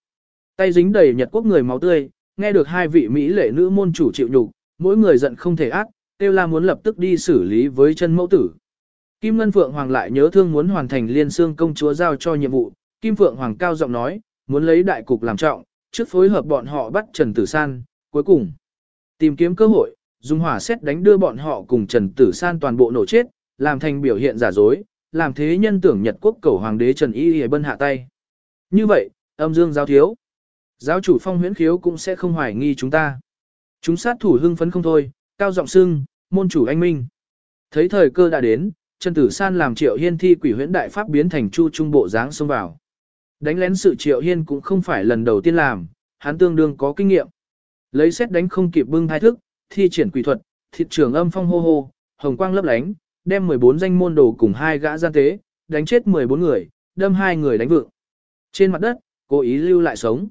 S1: Tay dính đầy nhật quốc người máu tươi, nghe được hai vị Mỹ lệ nữ môn chủ chịu nhục, mỗi người giận không thể ác, tiêu la muốn lập tức đi xử lý với chân mẫu tử. Kim Ngân Phượng Hoàng lại nhớ thương muốn hoàn thành liên xương công chúa giao cho nhiệm vụ, Kim Phượng Hoàng cao giọng nói, muốn lấy đại cục làm trọng, trước phối hợp bọn họ bắt Trần Tử San, cuối cùng tìm kiếm cơ hội, dùng hỏa xét đánh đưa bọn họ cùng Trần Tử San toàn bộ nổ chết, làm thành biểu hiện giả dối, làm thế nhân tưởng Nhật quốc cầu hoàng đế Trần Y Y bân hạ tay. Như vậy, âm dương giáo thiếu, giáo chủ phong huyễn khiếu cũng sẽ không hoài nghi chúng ta. Chúng sát thủ hưng phấn không thôi, cao giọng sưng, môn chủ anh minh. Thấy thời cơ đã đến, Trần Tử San làm Triệu Hiên thi quỷ huyễn đại pháp biến thành chu trung bộ dáng xông vào. Đánh lén sự Triệu Hiên cũng không phải lần đầu tiên làm, hắn tương đương có kinh nghiệm. Lấy xét đánh không kịp bưng thai thức, thi triển quỷ thuật, thịt trường âm phong hô hô, hồng quang lấp lánh, đem 14 danh môn đồ cùng hai gã gian tế, đánh chết 14 người, đâm hai người đánh vượng. Trên mặt đất, cố ý lưu lại sống.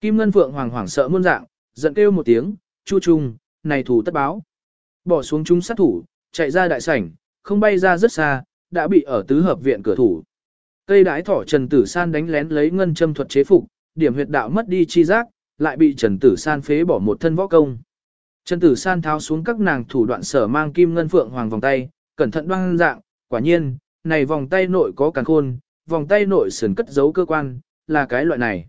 S1: Kim Ngân Phượng hoàng hoảng sợ muôn dạng, giận kêu một tiếng, chu trùng, này thủ tất báo. Bỏ xuống chúng sát thủ, chạy ra đại sảnh, không bay ra rất xa, đã bị ở tứ hợp viện cửa thủ. Cây đái thỏ Trần Tử San đánh lén lấy ngân châm thuật chế phục, điểm huyệt đạo mất đi chi giác, lại bị Trần Tử San phế bỏ một thân võ công. Trần Tử San tháo xuống các nàng thủ đoạn sở mang kim ngân phượng hoàng vòng tay, cẩn thận đoan dạng, quả nhiên, này vòng tay nội có càng khôn, vòng tay nội sườn cất giấu cơ quan, là cái loại này.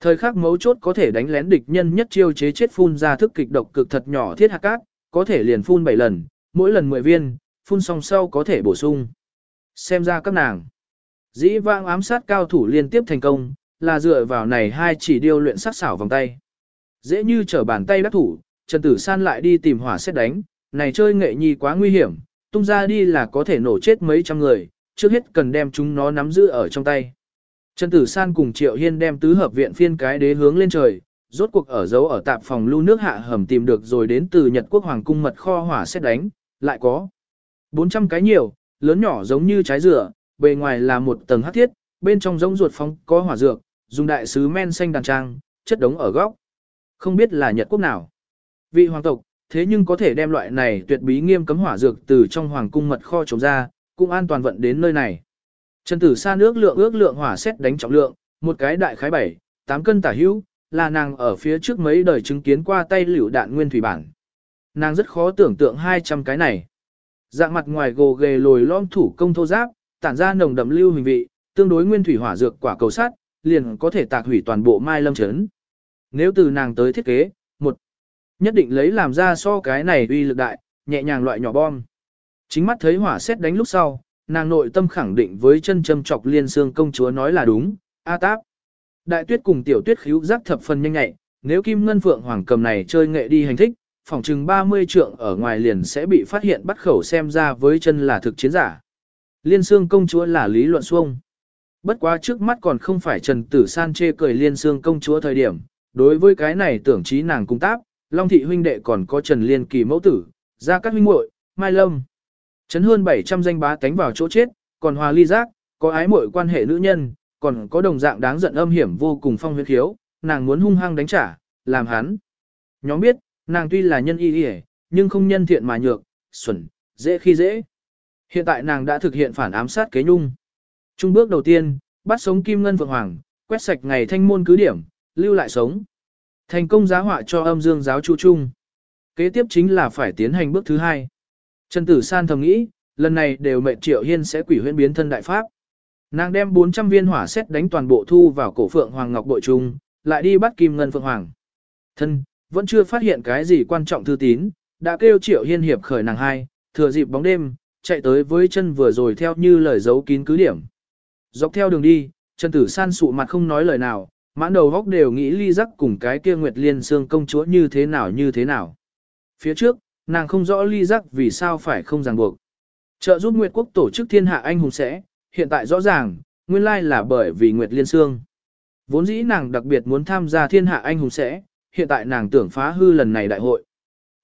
S1: Thời khắc mấu chốt có thể đánh lén địch nhân nhất chiêu chế chết phun ra thức kịch độc cực thật nhỏ thiết hạt cát, có thể liền phun 7 lần, mỗi lần 10 viên, phun xong sau có thể bổ sung. Xem ra các nàng. Dĩ vãng ám sát cao thủ liên tiếp thành công, là dựa vào này hai chỉ điêu luyện sắc xảo vòng tay. Dễ như trở bàn tay đắc thủ, Trần Tử San lại đi tìm hỏa xét đánh, này chơi nghệ nhi quá nguy hiểm, tung ra đi là có thể nổ chết mấy trăm người, trước hết cần đem chúng nó nắm giữ ở trong tay. Trần Tử San cùng Triệu Hiên đem tứ hợp viện phiên cái đế hướng lên trời, rốt cuộc ở dấu ở tạp phòng lưu nước hạ hầm tìm được rồi đến từ Nhật Quốc Hoàng cung mật kho hỏa xét đánh, lại có 400 cái nhiều, lớn nhỏ giống như trái dừa, bề ngoài là một tầng hắc thiết, bên trong giống ruột phong có hỏa dược, dùng đại sứ men xanh đàn trang, chất đống ở góc. Không biết là Nhật quốc nào. Vị hoàng tộc, thế nhưng có thể đem loại này tuyệt bí nghiêm cấm hỏa dược từ trong hoàng cung mật kho trồng ra, cũng an toàn vận đến nơi này. Trần tử sa nước lượng ước lượng hỏa xét đánh trọng lượng, một cái đại khái 7, 8 cân tả hữu, là nàng ở phía trước mấy đời chứng kiến qua tay liều đạn nguyên thủy bản. Nàng rất khó tưởng tượng 200 cái này. Dạng mặt ngoài gồ ghề lồi lõm thủ công thô giáp, tản ra nồng đậm lưu hình vị, tương đối nguyên thủy hỏa dược quả cầu sắt, liền có thể tạc hủy toàn bộ Mai Lâm Trấn. Nếu từ nàng tới thiết kế, một, nhất định lấy làm ra so cái này uy lực đại, nhẹ nhàng loại nhỏ bom. Chính mắt thấy hỏa xét đánh lúc sau, nàng nội tâm khẳng định với chân châm chọc liên xương công chúa nói là đúng, A táp. Đại tuyết cùng tiểu tuyết khíu giác thập phần nhanh nhạy, nếu kim ngân phượng hoàng cầm này chơi nghệ đi hành thích, phòng chừng 30 trượng ở ngoài liền sẽ bị phát hiện bắt khẩu xem ra với chân là thực chiến giả. Liên xương công chúa là lý luận xuông. Bất quá trước mắt còn không phải Trần Tử San chê cười liên xương công chúa thời điểm, đối với cái này tưởng trí nàng cung táp, Long thị huynh đệ còn có Trần Liên kỳ mẫu tử, ra các huynh muội, Mai Lâm. Chấn hơn 700 danh bá tánh vào chỗ chết, còn hòa ly giác, có ái muội quan hệ nữ nhân, còn có đồng dạng đáng giận âm hiểm vô cùng phong huyết khiếu, nàng muốn hung hăng đánh trả, làm hắn. Nhóm biết, nàng tuy là nhân y y nhưng không nhân thiện mà nhược, xuẩn, dễ khi dễ. Hiện tại nàng đã thực hiện phản ám sát kế nhung. Trung bước đầu tiên, bắt sống Kim Ngân Vượng Hoàng, quét sạch ngày thanh môn cứ điểm, lưu lại sống. Thành công giá họa cho âm dương giáo chu trung. Kế tiếp chính là phải tiến hành bước thứ hai. Trần Tử San thầm nghĩ, lần này đều mệnh Triệu Hiên sẽ quỷ huyễn biến thân đại pháp. Nàng đem 400 viên hỏa xét đánh toàn bộ thu vào cổ phượng hoàng ngọc bội trung, lại đi bắt kim ngân phượng hoàng. Thân, vẫn chưa phát hiện cái gì quan trọng thư tín, đã kêu Triệu Hiên hiệp khởi nàng hai, thừa dịp bóng đêm, chạy tới với chân vừa rồi theo như lời giấu kín cứ điểm. Dọc theo đường đi, Trần Tử San sụ mặt không nói lời nào, mãn đầu góc đều nghĩ ly giác cùng cái kia Nguyệt Liên Sương công chúa như thế nào như thế nào. Phía trước, nàng không rõ ly giác vì sao phải không ràng buộc. Trợ giúp Nguyệt quốc tổ chức thiên hạ anh hùng sẽ, hiện tại rõ ràng, nguyên lai là bởi vì Nguyệt Liên Sương. Vốn dĩ nàng đặc biệt muốn tham gia thiên hạ anh hùng sẽ, hiện tại nàng tưởng phá hư lần này đại hội.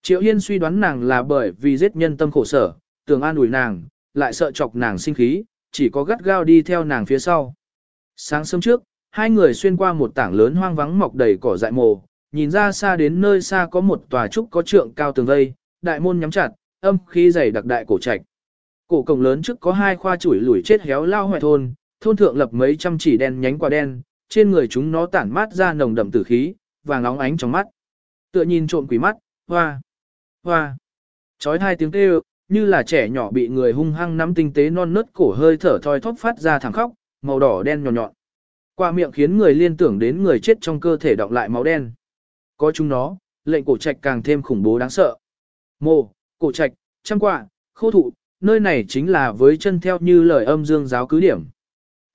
S1: Triệu yên suy đoán nàng là bởi vì giết nhân tâm khổ sở, tưởng an ủi nàng, lại sợ chọc nàng sinh khí, chỉ có gắt gao đi theo nàng phía sau. Sáng sớm trước, hai người xuyên qua một tảng lớn hoang vắng mọc đầy cỏ dại mồ, nhìn ra xa đến nơi xa có một tòa trúc có trượng cao tường vây, đại môn nhắm chặt, âm khí dày đặc đại cổ trạch. Cổ cổng lớn trước có hai khoa chuỗi lủi chết héo lao hoại thôn, thôn thượng lập mấy trăm chỉ đen nhánh quả đen, trên người chúng nó tản mát ra nồng đậm tử khí, vàng óng ánh trong mắt. Tựa nhìn trộm quỷ mắt, hoa, hoa. Chói hai tiếng kêu, như là trẻ nhỏ bị người hung hăng nắm tinh tế non nớt cổ hơi thở thoi thóp phát ra thẳng khóc, màu đỏ đen nhọn nhọn. Qua miệng khiến người liên tưởng đến người chết trong cơ thể đọng lại máu đen. Có chúng nó, lệnh cổ trạch càng thêm khủng bố đáng sợ. Mồ, cổ trạch, trăm quạ, khô thụ, nơi này chính là với chân theo như lời âm dương giáo cứ điểm.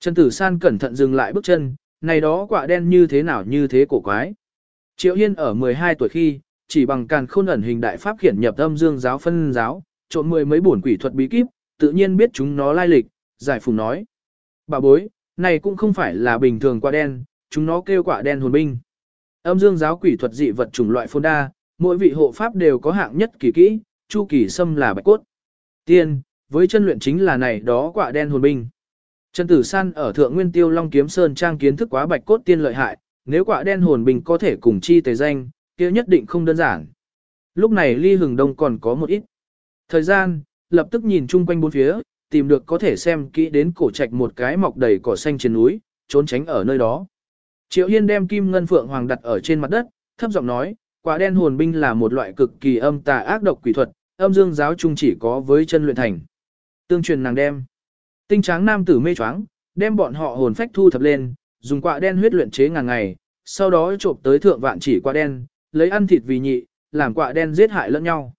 S1: Trần Tử San cẩn thận dừng lại bước chân, này đó quạ đen như thế nào như thế cổ quái. Triệu Hiên ở 12 tuổi khi, chỉ bằng càn khôn ẩn hình đại pháp khiển nhập âm dương giáo phân giáo, trộn mười mấy bổn quỷ thuật bí kíp, tự nhiên biết chúng nó lai lịch, giải phùng nói. Bà bối, này cũng không phải là bình thường quả đen, chúng nó kêu quả đen hồn binh. Âm dương giáo quỷ thuật dị vật chủng loại phôn đa, mỗi vị hộ pháp đều có hạng nhất kỳ kỹ, chu kỳ xâm là bạch cốt. Tiên, với chân luyện chính là này đó quả đen hồn binh. Trần Tử San ở Thượng Nguyên Tiêu Long Kiếm Sơn trang kiến thức quá bạch cốt tiên lợi hại, nếu quả đen hồn binh có thể cùng chi tề danh, kia nhất định không đơn giản. Lúc này Ly Hừng Đông còn có một ít. Thời gian, lập tức nhìn chung quanh bốn phía, tìm được có thể xem kỹ đến cổ trạch một cái mọc đầy cỏ xanh trên núi, trốn tránh ở nơi đó. Triệu Hiên đem kim ngân phượng hoàng đặt ở trên mặt đất, thấp giọng nói, quả đen hồn binh là một loại cực kỳ âm tà ác độc quỷ thuật, âm dương giáo chung chỉ có với chân luyện thành. Tương truyền nàng đem. Tinh tráng nam tử mê choáng, đem bọn họ hồn phách thu thập lên, dùng quả đen huyết luyện chế ngàn ngày, sau đó trộm tới thượng vạn chỉ quả đen, lấy ăn thịt vì nhị, làm quả đen giết hại lẫn nhau.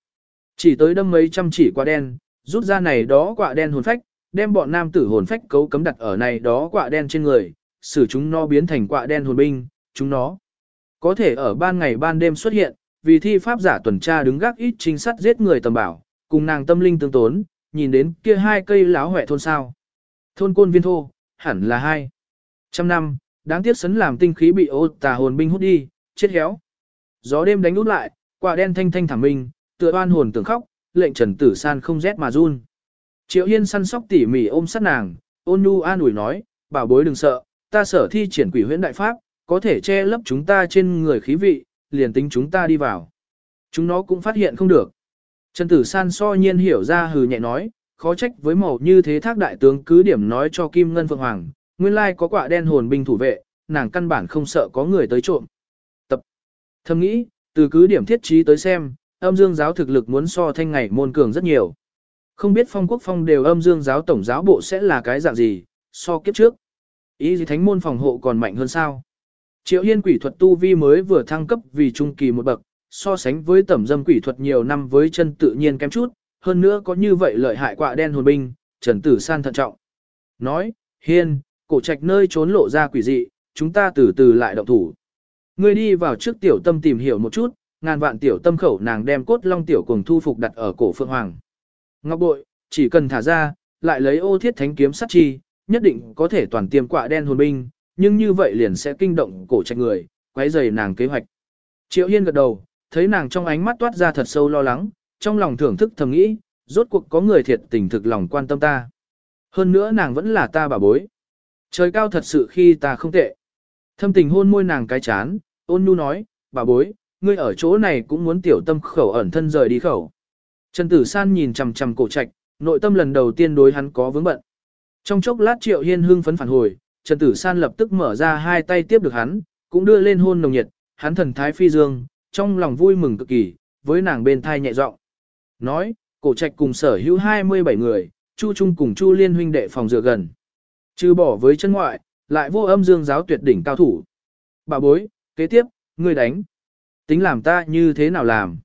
S1: Chỉ tới đâm mấy trăm chỉ quả đen, rút ra này đó quả đen hồn phách, đem bọn nam tử hồn phách cấu cấm đặt ở này đó quả đen trên người, xử chúng nó biến thành quả đen hồn binh, chúng nó có thể ở ban ngày ban đêm xuất hiện, vì thi pháp giả tuần tra đứng gác ít trinh sát giết người tầm bảo, cùng nàng tâm linh tương tốn, nhìn đến kia hai cây láo hỏe thôn sao. Thôn côn viên thô, hẳn là hai. Trăm năm, đáng tiếc sấn làm tinh khí bị ô tà hồn binh hút đi, chết héo. Gió đêm đánh út lại, quả đen thanh thanh thảm minh, tựa oan hồn tưởng khóc, lệnh Trần Tử San không rét mà run. Triệu yên săn sóc tỉ mỉ ôm sát nàng, ôn nhu an ủi nói, bảo bối đừng sợ, ta sở thi triển quỷ huyễn đại pháp, có thể che lấp chúng ta trên người khí vị, liền tính chúng ta đi vào. Chúng nó cũng phát hiện không được. Trần Tử San so nhiên hiểu ra hừ nhẹ nói, khó trách với màu như thế thác đại tướng cứ điểm nói cho Kim Ngân Phượng Hoàng, nguyên lai có quả đen hồn binh thủ vệ, nàng căn bản không sợ có người tới trộm. Tập. Thầm nghĩ, từ cứ điểm thiết trí tới xem, âm dương giáo thực lực muốn so thanh ngày môn cường rất nhiều. Không biết phong quốc phong đều âm dương giáo tổng giáo bộ sẽ là cái dạng gì, so kiếp trước. Ý gì thánh môn phòng hộ còn mạnh hơn sao? Triệu Hiên quỷ thuật tu vi mới vừa thăng cấp vì trung kỳ một bậc, so sánh với tẩm dâm quỷ thuật nhiều năm với chân tự nhiên kém chút, hơn nữa có như vậy lợi hại quạ đen hồn binh, Trần Tử San thận trọng. Nói, Hiên, cổ trạch nơi trốn lộ ra quỷ dị, chúng ta từ từ lại động thủ. Ngươi đi vào trước tiểu tâm tìm hiểu một chút, ngàn vạn tiểu tâm khẩu nàng đem cốt long tiểu cùng thu phục đặt ở cổ phượng hoàng. Ngọc bội, chỉ cần thả ra, lại lấy ô thiết thánh kiếm sát chi, nhất định có thể toàn tiêm quạ đen hồn binh, nhưng như vậy liền sẽ kinh động cổ trạch người, quấy rầy nàng kế hoạch. Triệu Hiên gật đầu, thấy nàng trong ánh mắt toát ra thật sâu lo lắng, trong lòng thưởng thức thầm nghĩ, rốt cuộc có người thiệt tình thực lòng quan tâm ta. Hơn nữa nàng vẫn là ta bà bối. Trời cao thật sự khi ta không tệ. Thâm tình hôn môi nàng cái chán, ôn nhu nói, bà bối, ngươi ở chỗ này cũng muốn tiểu tâm khẩu ẩn thân rời đi khẩu. Trần Tử San nhìn chằm chằm cổ trạch, nội tâm lần đầu tiên đối hắn có vướng bận. Trong chốc lát Triệu Hiên hưng phấn phản hồi, Trần Tử San lập tức mở ra hai tay tiếp được hắn, cũng đưa lên hôn nồng nhiệt, hắn thần thái phi dương, trong lòng vui mừng cực kỳ, với nàng bên thai nhẹ giọng Nói, cổ trạch cùng sở hữu 27 người, Chu Trung cùng Chu Liên huynh đệ phòng dựa gần. Trừ bỏ với chân ngoại, lại vô âm dương giáo tuyệt đỉnh cao thủ. Bà bối, kế tiếp, ngươi đánh. Tính làm ta như thế nào làm?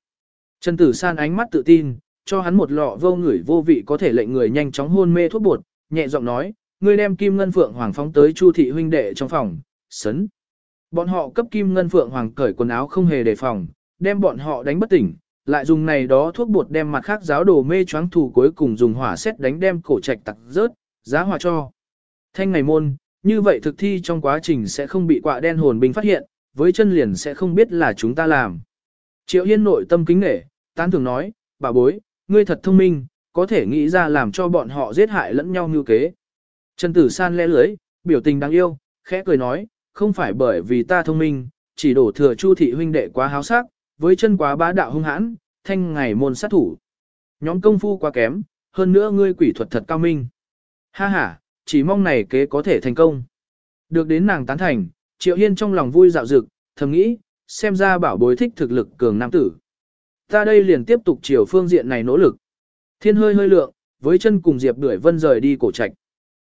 S1: Trần Tử San ánh mắt tự tin, cho hắn một lọ vô ngửi vô vị có thể lệnh người nhanh chóng hôn mê thuốc bột, nhẹ giọng nói, ngươi đem kim ngân phượng hoàng phóng tới Chu thị huynh đệ trong phòng, sấn. Bọn họ cấp kim ngân phượng hoàng cởi quần áo không hề đề phòng, đem bọn họ đánh bất tỉnh, lại dùng này đó thuốc bột đem mặt khác giáo đồ mê choáng thủ cuối cùng dùng hỏa xét đánh đem cổ trạch tặc rớt, giá hòa cho. Thanh ngày môn, như vậy thực thi trong quá trình sẽ không bị quạ đen hồn binh phát hiện, với chân liền sẽ không biết là chúng ta làm. Triệu Hiên nội tâm kính nể, tán thường nói, bà bối, ngươi thật thông minh, có thể nghĩ ra làm cho bọn họ giết hại lẫn nhau như kế. Trần Tử San le lưới, biểu tình đáng yêu, khẽ cười nói, không phải bởi vì ta thông minh, chỉ đổ thừa Chu thị huynh đệ quá háo sắc, với chân quá bá đạo hung hãn, thanh ngày môn sát thủ. Nhóm công phu quá kém, hơn nữa ngươi quỷ thuật thật cao minh. Ha ha, chỉ mong này kế có thể thành công. Được đến nàng tán thành, Triệu Hiên trong lòng vui dạo dực, thầm nghĩ, xem ra bảo bối thích thực lực cường nam tử. Ta đây liền tiếp tục chiều phương diện này nỗ lực. Thiên hơi hơi lượng, với chân cùng Diệp Đuổi Vân rời đi cổ trạch.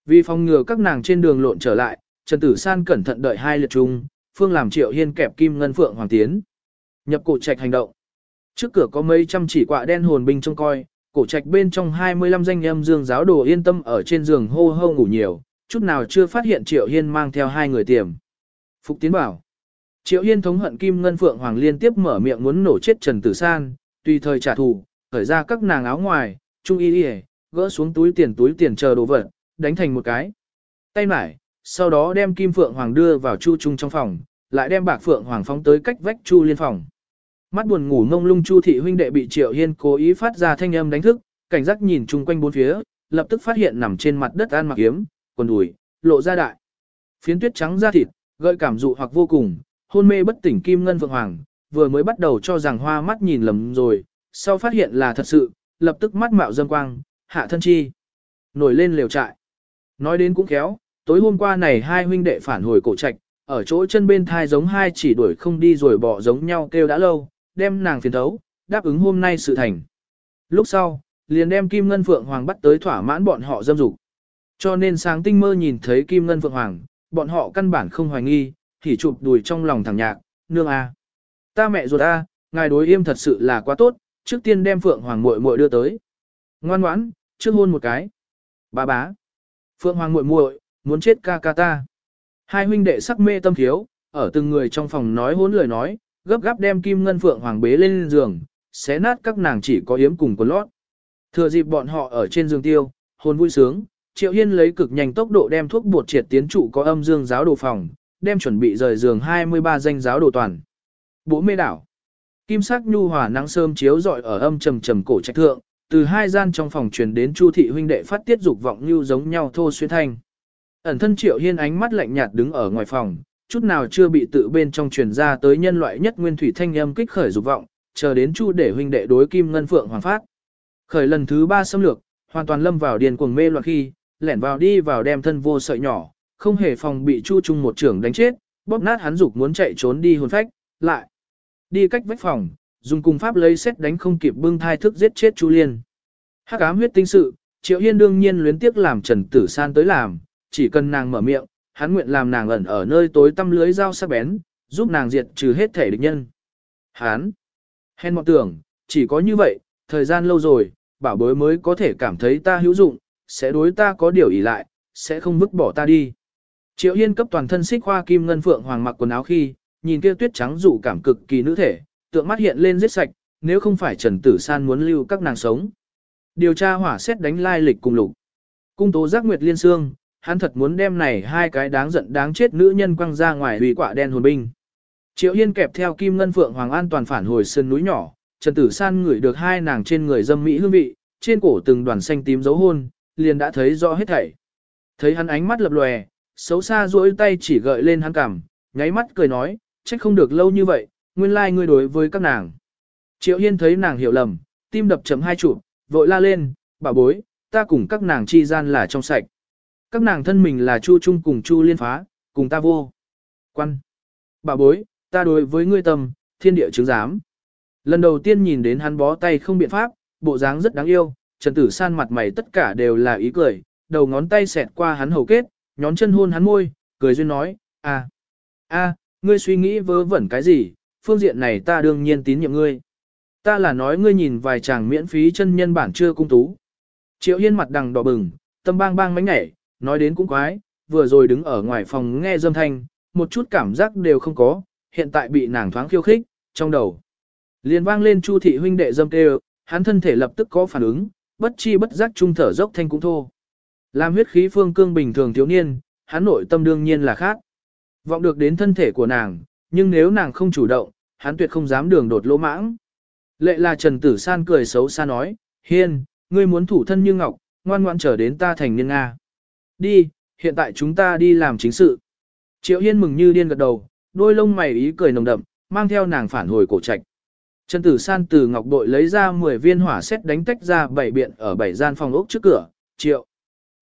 S1: Vì phòng ngừa các nàng trên đường lộn trở lại, Trần Tử San cẩn thận đợi hai liệt chung, phương làm Triệu Hiên kẹp kim ngân phượng hoàng tiến. Nhập cổ trạch hành động. Trước cửa có mấy trăm chỉ quạ đen hồn binh trông coi, cổ trạch bên trong 25 danh em dương giáo đồ yên tâm ở trên giường hô hô ngủ nhiều, chút nào chưa phát hiện Triệu Hiên mang theo hai người tiềm. Phục tiến bảo. Triệu Hiên thống hận Kim Ngân Phượng Hoàng liên tiếp mở miệng muốn nổ chết Trần Tử San, tùy thời trả thù, khởi ra các nàng áo ngoài, trung y y, gỡ xuống túi tiền túi tiền chờ đồ vật, đánh thành một cái. Tay mải, sau đó đem Kim Phượng Hoàng đưa vào Chu Trung trong phòng, lại đem Bạc Phượng Hoàng phóng tới cách vách Chu Liên phòng. Mắt buồn ngủ ngông lung Chu thị huynh đệ bị Triệu Hiên cố ý phát ra thanh âm đánh thức, cảnh giác nhìn chung quanh bốn phía, lập tức phát hiện nằm trên mặt đất an mặc kiếm, quần đùi, lộ ra đại. Phiến tuyết trắng da thịt, gợi cảm dụ hoặc vô cùng, hôn mê bất tỉnh Kim Ngân Phượng Hoàng, vừa mới bắt đầu cho rằng hoa mắt nhìn lầm rồi, sau phát hiện là thật sự, lập tức mắt mạo dâm quang, hạ thân chi. Nổi lên liều trại. Nói đến cũng khéo, tối hôm qua này hai huynh đệ phản hồi cổ trạch, ở chỗ chân bên thai giống hai chỉ đuổi không đi rồi bỏ giống nhau kêu đã lâu, đem nàng phiền thấu, đáp ứng hôm nay sự thành. Lúc sau, liền đem Kim Ngân Phượng Hoàng bắt tới thỏa mãn bọn họ dâm dục. Cho nên sáng tinh mơ nhìn thấy Kim Ngân Phượng Hoàng, bọn họ căn bản không hoài nghi, thì chụp đùi trong lòng thằng nhạc, nương a. Ta mẹ ruột a, ngài đối im thật sự là quá tốt, trước tiên đem Phượng Hoàng muội muội đưa tới. Ngoan ngoãn, trước hôn một cái. Bá bá. Phượng Hoàng muội muội, muốn chết ca ca ta. Hai huynh đệ sắc mê tâm thiếu, ở từng người trong phòng nói hôn lời nói, gấp gáp đem Kim Ngân Phượng Hoàng bế lên giường, xé nát các nàng chỉ có yếm cùng quần lót. Thừa dịp bọn họ ở trên giường tiêu, hôn vui sướng, Triệu Hiên lấy cực nhanh tốc độ đem thuốc bột triệt tiến trụ có âm dương giáo đồ phòng, đem chuẩn bị rời giường 23 danh giáo đồ toàn. Bố mê đảo. Kim sắc nhu hòa nắng sớm chiếu rọi ở âm trầm trầm cổ trạch thượng, từ hai gian trong phòng truyền đến Chu thị huynh đệ phát tiết dục vọng như giống nhau thô xuyên thanh. Ẩn thân Triệu Hiên ánh mắt lạnh nhạt đứng ở ngoài phòng, chút nào chưa bị tự bên trong truyền ra tới nhân loại nhất nguyên thủy thanh âm kích khởi dục vọng, chờ đến Chu để huynh đệ đối Kim Ngân Phượng hoàng phát. Khởi lần thứ ba xâm lược, hoàn toàn lâm vào điền cuồng mê loạn khi, lẻn vào đi vào đem thân vô sợi nhỏ, không hề phòng bị Chu Trung một trưởng đánh chết, bóp nát hắn dục muốn chạy trốn đi hồn phách, lại đi cách vách phòng, dùng cùng pháp lấy xét đánh không kịp bưng thai thức giết chết Chu Liên. Hắc ám huyết tinh sự, Triệu Hiên đương nhiên luyến tiếc làm Trần Tử San tới làm, chỉ cần nàng mở miệng, hắn nguyện làm nàng ẩn ở nơi tối tăm lưới dao sắc bén, giúp nàng diệt trừ hết thể địch nhân. Hắn, hèn mọn tưởng, chỉ có như vậy, thời gian lâu rồi, bảo bối mới có thể cảm thấy ta hữu dụng, sẽ đối ta có điều ỷ lại, sẽ không vứt bỏ ta đi. Triệu Hiên cấp toàn thân xích hoa kim ngân phượng hoàng mặc quần áo khi, nhìn kia tuyết trắng dụ cảm cực kỳ nữ thể, tượng mắt hiện lên giết sạch, nếu không phải Trần Tử San muốn lưu các nàng sống. Điều tra hỏa xét đánh lai lịch cùng lục. Cung tố giác nguyệt liên xương, hắn thật muốn đem này hai cái đáng giận đáng chết nữ nhân quăng ra ngoài hủy quả đen hồn binh. Triệu Hiên kẹp theo kim ngân phượng hoàng an toàn phản hồi sơn núi nhỏ, Trần Tử San ngửi được hai nàng trên người dâm mỹ hương vị, trên cổ từng đoàn xanh tím dấu hôn, liền đã thấy rõ hết thảy. Thấy hắn ánh mắt lập lòe, xấu xa duỗi tay chỉ gợi lên hắn cằm, nháy mắt cười nói, trách không được lâu như vậy, nguyên lai like ngươi đối với các nàng. Triệu Hiên thấy nàng hiểu lầm, tim đập chấm hai chụp, vội la lên, bà bối, ta cùng các nàng chi gian là trong sạch. Các nàng thân mình là Chu Trung cùng Chu Liên phá, cùng ta vô. Quan. Bà bối, ta đối với ngươi tâm, thiên địa chứng giám. Lần đầu tiên nhìn đến hắn bó tay không biện pháp, bộ dáng rất đáng yêu, Trần Tử San mặt mày tất cả đều là ý cười, đầu ngón tay xẹt qua hắn hầu kết, nhón chân hôn hắn môi, cười duyên nói, à, a, ngươi suy nghĩ vớ vẩn cái gì, phương diện này ta đương nhiên tín nhiệm ngươi. Ta là nói ngươi nhìn vài chàng miễn phí chân nhân bản chưa cung tú. Triệu Hiên mặt đằng đỏ bừng, tâm bang bang mánh nhảy, nói đến cũng quái, vừa rồi đứng ở ngoài phòng nghe dâm thanh, một chút cảm giác đều không có, hiện tại bị nàng thoáng khiêu khích, trong đầu. Liền vang lên Chu thị huynh đệ dâm kêu, hắn thân thể lập tức có phản ứng, bất chi bất giác trung thở dốc thanh cũng thô. Làm huyết khí phương cương bình thường thiếu niên, hắn nội tâm đương nhiên là khác. Vọng được đến thân thể của nàng, nhưng nếu nàng không chủ động, hắn tuyệt không dám đường đột lỗ mãng. Lệ là Trần Tử San cười xấu xa nói, Hiên, ngươi muốn thủ thân như ngọc, ngoan ngoan trở đến ta thành niên Nga. Đi, hiện tại chúng ta đi làm chính sự. Triệu Hiên mừng như điên gật đầu, đôi lông mày ý cười nồng đậm, mang theo nàng phản hồi cổ trạch. Trần Tử San từ ngọc bội lấy ra 10 viên hỏa xét đánh tách ra bảy biện ở bảy gian phòng ốc trước cửa, triệu.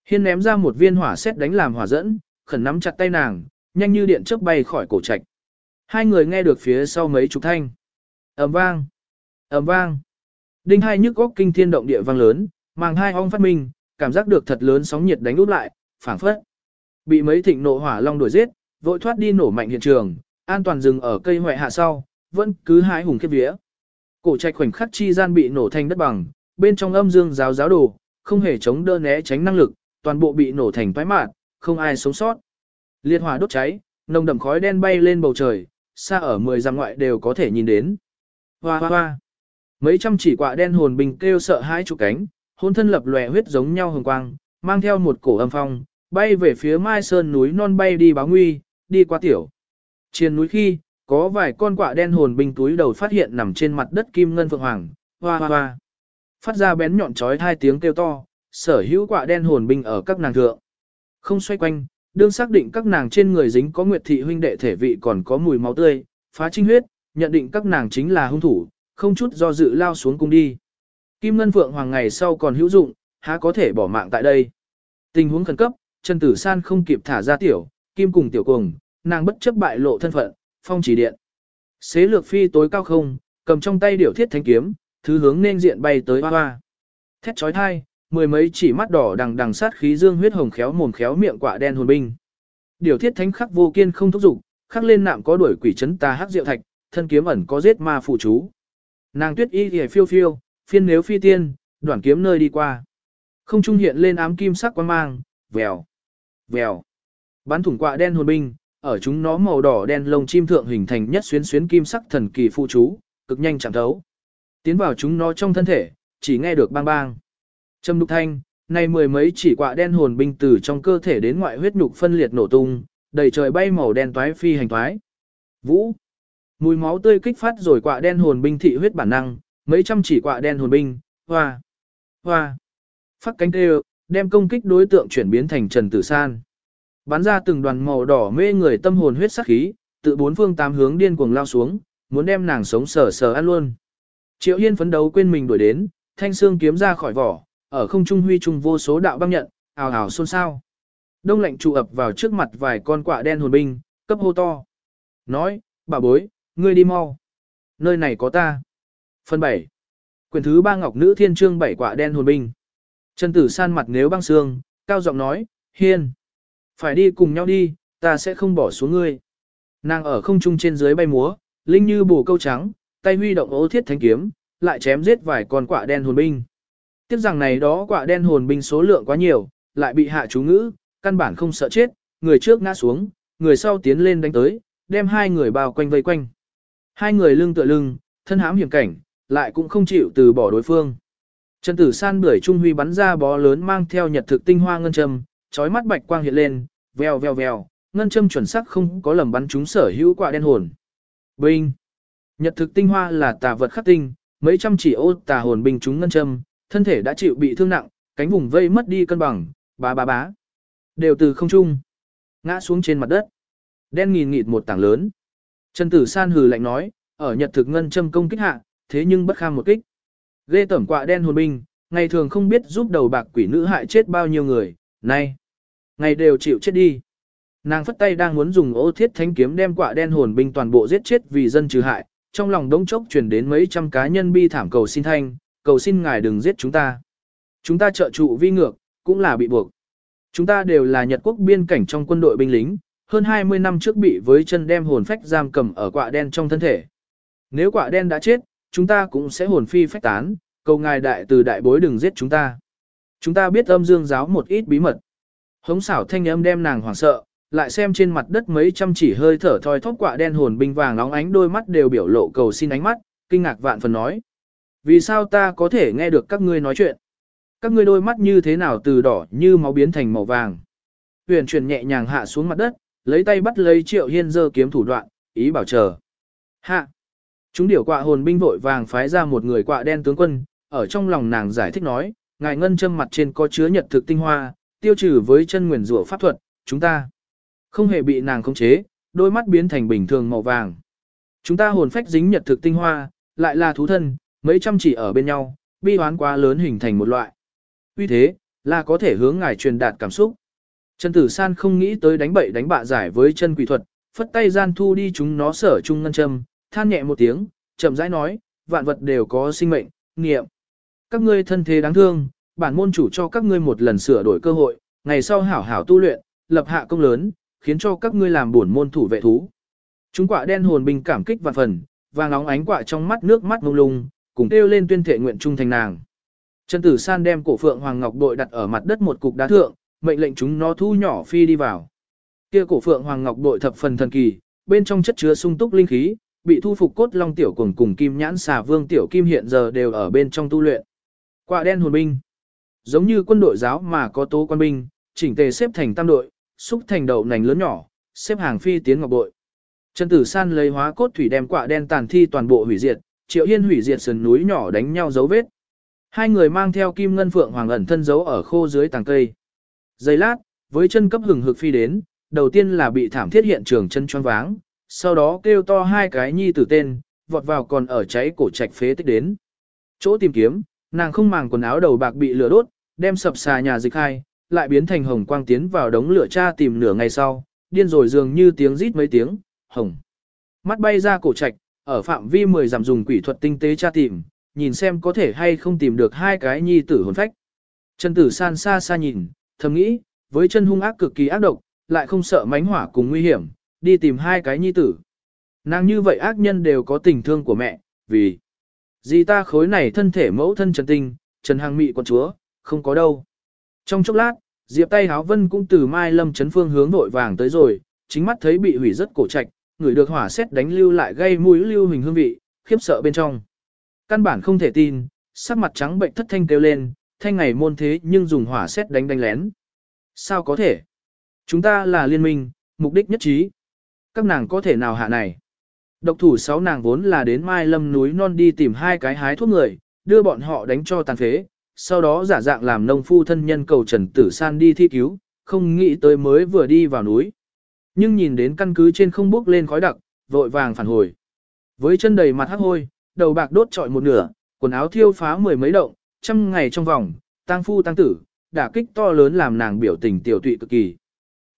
S1: Hiên ném ra một viên hỏa xét đánh làm hỏa dẫn, khẩn nắm chặt tay nàng, nhanh như điện chớp bay khỏi cổ trạch. Hai người nghe được phía sau mấy chục thanh. ầm vang, ầm vang. Đinh hai nhức góc kinh thiên động địa vang lớn, màng hai ong phát minh, cảm giác được thật lớn sóng nhiệt đánh úp lại, phảng phất. Bị mấy thịnh nộ hỏa long đuổi giết, vội thoát đi nổ mạnh hiện trường, an toàn dừng ở cây hoại hạ sau, vẫn cứ hái hùng kết vía. Cổ trạch khoảnh khắc chi gian bị nổ thành đất bằng, bên trong âm dương giáo giáo đồ, không hề chống đỡ né tránh năng lực, toàn bộ bị nổ thành phái mạt, không ai sống sót. Liệt hỏa đốt cháy, nồng đậm khói đen bay lên bầu trời, xa ở 10 dặm ngoại đều có thể nhìn đến. Hoa hoa hoa. Mấy trăm chỉ quạ đen hồn bình kêu sợ hãi trụ cánh, hôn thân lập lòe huyết giống nhau hồng quang, mang theo một cổ âm phong, bay về phía Mai Sơn núi non bay đi báo nguy, đi qua tiểu. Trên núi khi, có vài con quạ đen hồn binh túi đầu phát hiện nằm trên mặt đất kim ngân phượng hoàng, hoa hoa hoa. Phát ra bén nhọn chói hai tiếng kêu to, sở hữu quạ đen hồn binh ở các nàng thượng. Không xoay quanh, đương xác định các nàng trên người dính có nguyệt thị huynh đệ thể vị còn có mùi máu tươi, phá trinh huyết, nhận định các nàng chính là hung thủ, không chút do dự lao xuống cung đi. Kim Ngân Phượng Hoàng ngày sau còn hữu dụng, há có thể bỏ mạng tại đây. Tình huống khẩn cấp, Trần Tử San không kịp thả ra tiểu, Kim cùng tiểu cùng, nàng bất chấp bại lộ thân phận, phong chỉ điện. Xế lược phi tối cao không, cầm trong tay điểu thiết thanh kiếm, thứ hướng nên diện bay tới hoa hoa. Thét chói thai, mười mấy chỉ mắt đỏ đằng đằng sát khí dương huyết hồng khéo mồm khéo miệng quả đen hồn binh. Điều thiết thánh khắc vô kiên không thúc dục, khắc lên nạm có đuổi quỷ chấn tà hắc diệu thạch, thân kiếm ẩn có giết ma phụ chú. Nàng tuyết y liễu phiêu phiêu, phiên nếu phi tiên, đoạn kiếm nơi đi qua. Không trung hiện lên ám kim sắc quang mang, vèo, vèo. Bắn thủng quạ đen hồn binh, ở chúng nó màu đỏ đen lông chim thượng hình thành nhất xuyến xuyến kim sắc thần kỳ phụ chú, cực nhanh chạm thấu. Tiến vào chúng nó trong thân thể, chỉ nghe được bang bang. Trầm đục thanh, này mười mấy chỉ quạ đen hồn binh từ trong cơ thể đến ngoại huyết nhục phân liệt nổ tung, đầy trời bay màu đen toái phi hành toái. Vũ. Mùi máu tươi kích phát rồi quạ đen hồn binh thị huyết bản năng, mấy trăm chỉ quạ đen hồn binh, hoa, hoa. Phát cánh kêu, đem công kích đối tượng chuyển biến thành Trần Tử San. Bắn ra từng đoàn màu đỏ mê người tâm hồn huyết sắc khí, tự bốn phương tám hướng điên cuồng lao xuống, muốn đem nàng sống sờ sờ ăn luôn. Triệu Hiên phấn đấu quên mình đuổi đến, thanh xương kiếm ra khỏi vỏ, ở không trung huy trung vô số đạo băng nhận, ào ào xôn xao. Đông lạnh trụ ập vào trước mặt vài con quạ đen hồn binh, cấp hô to. Nói, bà bối, ngươi đi mau. Nơi này có ta. Phần 7. Quyền thứ ba ngọc nữ thiên trương bảy quạ đen hồn binh. Trần tử san mặt nếu băng xương, cao giọng nói, hiên. Phải đi cùng nhau đi, Ta sẽ không bỏ xuống ngươi. Nàng ở không trung trên dưới bay múa, linh như bù câu trắng, tay huy động ố thiết thanh kiếm, lại chém giết vài con quạ đen hồn binh. Tiếp rằng này đó quạ đen hồn binh số lượng quá nhiều, lại bị hạ chú ngữ, căn bản không sợ chết, người trước ngã xuống, người sau tiến lên đánh tới, đem hai người bao quanh vây quanh. Hai người lưng tựa lưng, thân hãm hiểm cảnh, lại cũng không chịu từ bỏ đối phương. Trần Tử San bưởi trung huy bắn ra bó lớn mang theo nhật thực tinh hoa ngân trầm chói mắt bạch quang hiện lên, vèo vèo vèo, ngân châm chuẩn xác không có lầm bắn chúng sở hữu quả đen hồn. Binh. Nhật thực tinh hoa là tà vật khắc tinh, mấy trăm chỉ ô tà hồn binh chúng ngân châm, thân thể đã chịu bị thương nặng, cánh vùng vây mất đi cân bằng, bá bá bá. Đều từ không trung, ngã xuống trên mặt đất. Đen nghìn nghịt một tảng lớn. Trần Tử San hừ lạnh nói, ở Nhật thực ngân châm công kích hạ, thế nhưng bất kham một kích. Ghê tẩm quạ đen hồn binh, ngày thường không biết giúp đầu bạc quỷ nữ hại chết bao nhiêu người, nay, ngày đều chịu chết đi. Nàng phất tay đang muốn dùng ô thiết thánh kiếm đem quạ đen hồn binh toàn bộ giết chết vì dân trừ hại, trong lòng đống chốc truyền đến mấy trăm cá nhân bi thảm cầu xin thanh, cầu xin ngài đừng giết chúng ta. Chúng ta trợ trụ vi ngược, cũng là bị buộc. Chúng ta đều là Nhật quốc biên cảnh trong quân đội binh lính, hơn 20 năm trước bị với chân đem hồn phách giam cầm ở quạ đen trong thân thể. Nếu quạ đen đã chết, chúng ta cũng sẽ hồn phi phách tán, cầu ngài đại từ đại bối đừng giết chúng ta. Chúng ta biết âm dương giáo một ít bí mật. Hống xảo thanh âm đem nàng hoảng sợ, lại xem trên mặt đất mấy trăm chỉ hơi thở thoi thóp quạ đen hồn binh vàng nóng ánh đôi mắt đều biểu lộ cầu xin ánh mắt, kinh ngạc vạn phần nói. Vì sao ta có thể nghe được các ngươi nói chuyện? Các ngươi đôi mắt như thế nào từ đỏ như máu biến thành màu vàng? Huyền chuyển nhẹ nhàng hạ xuống mặt đất, lấy tay bắt lấy triệu hiên dơ kiếm thủ đoạn, ý bảo chờ. Hạ! Chúng điểu quạ hồn binh vội vàng phái ra một người quạ đen tướng quân, ở trong lòng nàng giải thích nói, ngài ngân châm mặt trên có chứa nhật thực tinh hoa, tiêu trừ với chân nguyền rủa pháp thuật, chúng ta không hề bị nàng khống chế, đôi mắt biến thành bình thường màu vàng. Chúng ta hồn phách dính nhật thực tinh hoa, lại là thú thân, mấy trăm chỉ ở bên nhau, bi hoán quá lớn hình thành một loại. Vì thế, là có thể hướng ngài truyền đạt cảm xúc. Trần Tử San không nghĩ tới đánh bậy đánh bạ giải với chân quỷ thuật, phất tay gian thu đi chúng nó sở chung ngân châm, than nhẹ một tiếng, chậm rãi nói, vạn vật đều có sinh mệnh, nghiệm. Các ngươi thân thế đáng thương, bản môn chủ cho các ngươi một lần sửa đổi cơ hội, ngày sau hảo hảo tu luyện, lập hạ công lớn, khiến cho các ngươi làm bổn môn thủ vệ thú. Chúng quạ đen hồn binh cảm kích vạn phần, vàng óng ánh quạ trong mắt nước mắt mông lung, cùng kêu lên tuyên thệ nguyện trung thành nàng. Trần Tử San đem cổ phượng hoàng ngọc bội đặt ở mặt đất một cục đá thượng, mệnh lệnh chúng nó thu nhỏ phi đi vào. Kia cổ phượng hoàng ngọc bội thập phần thần kỳ, bên trong chất chứa sung túc linh khí, bị thu phục cốt long tiểu cùng cùng kim nhãn xà vương tiểu kim hiện giờ đều ở bên trong tu luyện. Quạ đen hồn binh, giống như quân đội giáo mà có tố quan binh, chỉnh tề xếp thành tam đội, xúc thành đậu nành lớn nhỏ, xếp hàng phi tiến ngọc bội. Trần Tử San lấy hóa cốt thủy đem quạ đen tàn thi toàn bộ hủy diệt, Triệu Hiên hủy diệt sườn núi nhỏ đánh nhau dấu vết. Hai người mang theo kim ngân phượng hoàng ẩn thân giấu ở khô dưới tàng cây. Giây lát, với chân cấp hừng hực phi đến, đầu tiên là bị thảm thiết hiện trường chân choáng váng, sau đó kêu to hai cái nhi tử tên, vọt vào còn ở cháy cổ trạch phế tích đến. Chỗ tìm kiếm, nàng không màng quần áo đầu bạc bị lửa đốt, đem sập xà nhà dịch hai, lại biến thành hồng quang tiến vào đống lửa cha tìm nửa ngày sau, điên rồi dường như tiếng rít mấy tiếng, hồng. Mắt bay ra cổ trạch, ở phạm vi 10 giảm dùng quỷ thuật tinh tế tra tìm, nhìn xem có thể hay không tìm được hai cái nhi tử hồn phách. Trần tử san xa xa nhìn, thầm nghĩ, với chân hung ác cực kỳ ác độc, lại không sợ mánh hỏa cùng nguy hiểm, đi tìm hai cái nhi tử. Nàng như vậy ác nhân đều có tình thương của mẹ, vì gì ta khối này thân thể mẫu thân Trần Tinh, Trần Hàng Mị quận chúa, không có đâu. Trong chốc lát, Diệp tay háo vân cũng từ Mai Lâm chấn phương hướng nội vàng tới rồi, chính mắt thấy bị hủy rất cổ trạch, người được hỏa xét đánh lưu lại gây mũi lưu hình hương vị, khiếp sợ bên trong. Căn bản không thể tin, sắc mặt trắng bệnh thất thanh kêu lên, thanh ngày môn thế nhưng dùng hỏa xét đánh đánh lén. Sao có thể? Chúng ta là liên minh, mục đích nhất trí. Các nàng có thể nào hạ này? Độc thủ sáu nàng vốn là đến Mai Lâm núi non đi tìm hai cái hái thuốc người, đưa bọn họ đánh cho tàn phế, sau đó giả dạng làm nông phu thân nhân cầu Trần Tử San đi thi cứu, không nghĩ tới mới vừa đi vào núi. Nhưng nhìn đến căn cứ trên không bước lên khói đặc, vội vàng phản hồi. Với chân đầy mặt hắc hôi, đầu bạc đốt trọi một nửa, quần áo thiêu phá mười mấy động, trăm ngày trong vòng, tang phu tăng tử, đả kích to lớn làm nàng biểu tình tiểu tụy cực kỳ.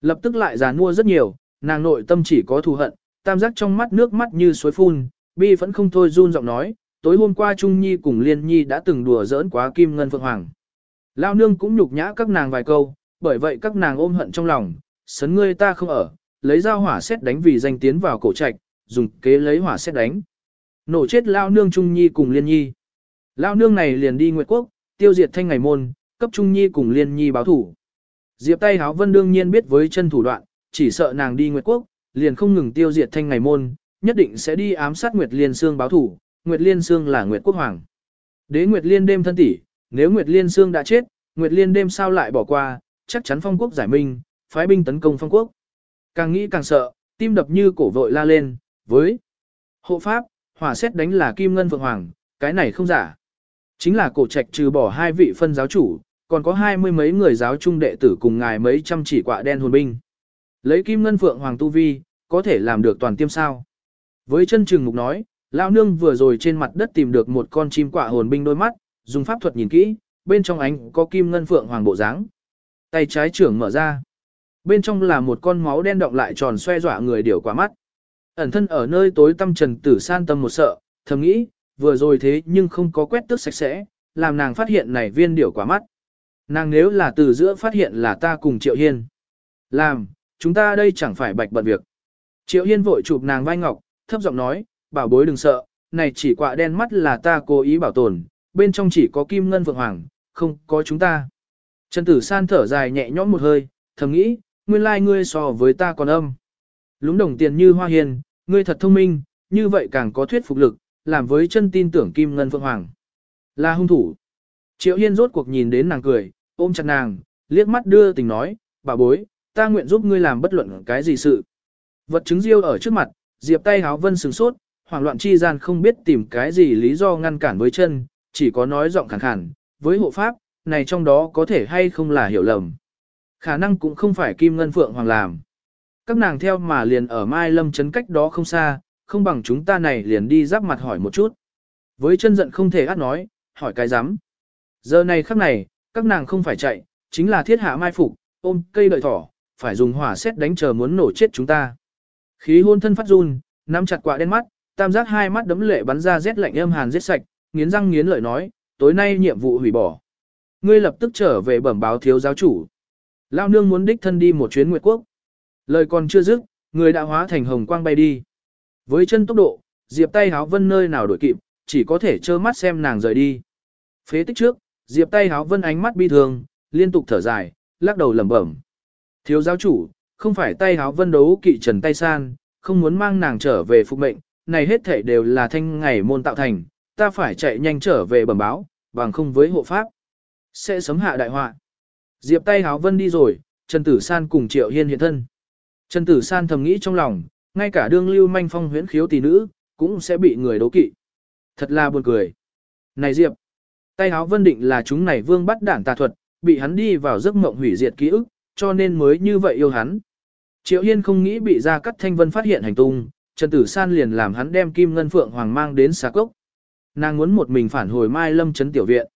S1: Lập tức lại già mua rất nhiều, nàng nội tâm chỉ có thù hận, tam giác trong mắt nước mắt như suối phun, bi vẫn không thôi run giọng nói, tối hôm qua Trung Nhi cùng Liên Nhi đã từng đùa giỡn quá Kim Ngân Phượng Hoàng. Lao nương cũng nhục nhã các nàng vài câu, bởi vậy các nàng ôm hận trong lòng, sấn ngươi ta không ở, lấy dao hỏa xét đánh vì danh tiến vào cổ trạch, dùng kế lấy hỏa xét đánh. Nổ chết lao nương Trung Nhi cùng Liên Nhi. Lao nương này liền đi Nguyệt Quốc, tiêu diệt thanh ngày môn, cấp Trung Nhi cùng Liên Nhi báo thủ. Diệp tay háo vân đương nhiên biết với chân thủ đoạn, chỉ sợ nàng đi Nguyệt Quốc, liền không ngừng tiêu diệt thanh ngày môn, nhất định sẽ đi ám sát Nguyệt Liên Sương báo thủ. Nguyệt Liên Sương là Nguyệt Quốc Hoàng. Đế Nguyệt Liên đêm thân tỷ, nếu Nguyệt Liên Sương đã chết, Nguyệt Liên đêm sao lại bỏ qua, chắc chắn phong quốc giải minh, phái binh tấn công phong quốc. Càng nghĩ càng sợ, tim đập như cổ vội la lên, với hộ pháp, hỏa xét đánh là kim ngân phượng hoàng, cái này không giả. Chính là cổ trạch trừ bỏ hai vị phân giáo chủ, còn có hai mươi mấy người giáo trung đệ tử cùng ngài mấy trăm chỉ quạ đen hồn binh. Lấy kim ngân phượng hoàng tu vi, có thể làm được toàn tiêm sao. Với chân trừng mục nói, lão nương vừa rồi trên mặt đất tìm được một con chim quả hồn binh đôi mắt, dùng pháp thuật nhìn kỹ, bên trong ánh có kim ngân phượng hoàng bộ dáng. Tay trái trưởng mở ra. Bên trong là một con máu đen động lại tròn xoe dọa người điểu quả mắt. Ẩn thân ở nơi tối tâm trần tử san tâm một sợ, thầm nghĩ, vừa rồi thế nhưng không có quét tước sạch sẽ, làm nàng phát hiện này viên điểu quả mắt. Nàng nếu là từ giữa phát hiện là ta cùng Triệu Hiên. Làm, chúng ta đây chẳng phải bạch bận việc. Triệu Hiên vội chụp nàng vai ngọc, thấp giọng nói, bảo bối đừng sợ, này chỉ quạ đen mắt là ta cố ý bảo tồn, bên trong chỉ có kim ngân vượng hoàng, không có chúng ta. Trần Tử San thở dài nhẹ nhõm một hơi, thầm nghĩ, nguyên lai ngươi so với ta còn âm. Lúng đồng tiền như hoa hiền, ngươi thật thông minh, như vậy càng có thuyết phục lực, làm với chân tin tưởng kim ngân vượng hoàng. Là hung thủ. Triệu Hiên rốt cuộc nhìn đến nàng cười, ôm chặt nàng, liếc mắt đưa tình nói, bà bối, ta nguyện giúp ngươi làm bất luận cái gì sự. Vật chứng diêu ở trước mặt, diệp tay háo vân sừng sốt, hoảng loạn chi gian không biết tìm cái gì lý do ngăn cản với chân, chỉ có nói giọng khẳng khàn, với hộ pháp, này trong đó có thể hay không là hiểu lầm. Khả năng cũng không phải Kim Ngân Phượng Hoàng làm. Các nàng theo mà liền ở Mai Lâm chấn cách đó không xa, không bằng chúng ta này liền đi giáp mặt hỏi một chút. Với chân giận không thể át nói, hỏi cái dám. Giờ này khắc này, các nàng không phải chạy, chính là thiết hạ mai phục, ôm cây đợi thỏ, phải dùng hỏa xét đánh chờ muốn nổ chết chúng ta. Khí hôn thân phát run, nắm chặt quạ đen mắt, tam giác hai mắt đấm lệ bắn ra rét lạnh âm hàn giết sạch, nghiến răng nghiến lợi nói, tối nay nhiệm vụ hủy bỏ. Ngươi lập tức trở về bẩm báo thiếu giáo chủ. Lao nương muốn đích thân đi một chuyến nguyệt quốc. Lời còn chưa dứt, người đã hóa thành hồng quang bay đi. Với chân tốc độ, Diệp tay háo vân nơi nào đổi kịp, chỉ có thể trơ mắt xem nàng rời đi. Phế tích trước, Diệp tay háo vân ánh mắt bi thường, liên tục thở dài, lắc đầu lẩm bẩm. Thiếu giáo chủ, không phải tay háo vân đấu kỵ trần tay san, không muốn mang nàng trở về phục mệnh, này hết thể đều là thanh ngày môn tạo thành, ta phải chạy nhanh trở về bẩm báo, bằng không với hộ pháp. Sẽ sấm hạ đại họa. Diệp tay háo vân đi rồi, Trần Tử San cùng Triệu Hiên hiện thân. Trần Tử San thầm nghĩ trong lòng, ngay cả đương lưu manh phong huyễn khiếu tỷ nữ, cũng sẽ bị người đấu kỵ. Thật là buồn cười. Này Diệp, tay háo vân định là chúng này vương bắt đảng tà thuật, bị hắn đi vào giấc mộng hủy diệt ký ức, cho nên mới như vậy yêu hắn. Triệu Hiên không nghĩ bị gia cát thanh vân phát hiện hành tung, Trần Tử San liền làm hắn đem kim ngân phượng hoàng mang đến xà cốc. Nàng muốn một mình phản hồi Mai Lâm trấn tiểu viện.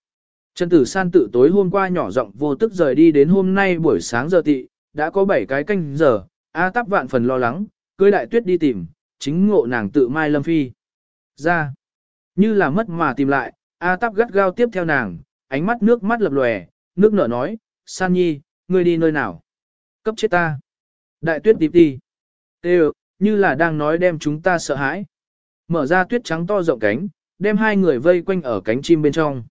S1: Trần Tử San tự tối hôm qua nhỏ giọng vô tức rời đi đến hôm nay buổi sáng giờ tị, đã có 7 cái canh giờ, A Táp vạn phần lo lắng, cưới đại tuyết đi tìm, chính ngộ nàng tự Mai Lâm Phi. Ra, như là mất mà tìm lại, A Táp gắt gao tiếp theo nàng, ánh mắt nước mắt lập lòe, nước nở nói, San Nhi, ngươi đi nơi nào? Cấp chết ta. Đại tuyết tiếp đi. Tê như là đang nói đem chúng ta sợ hãi. Mở ra tuyết trắng to rộng cánh, đem hai người vây quanh ở cánh chim bên trong.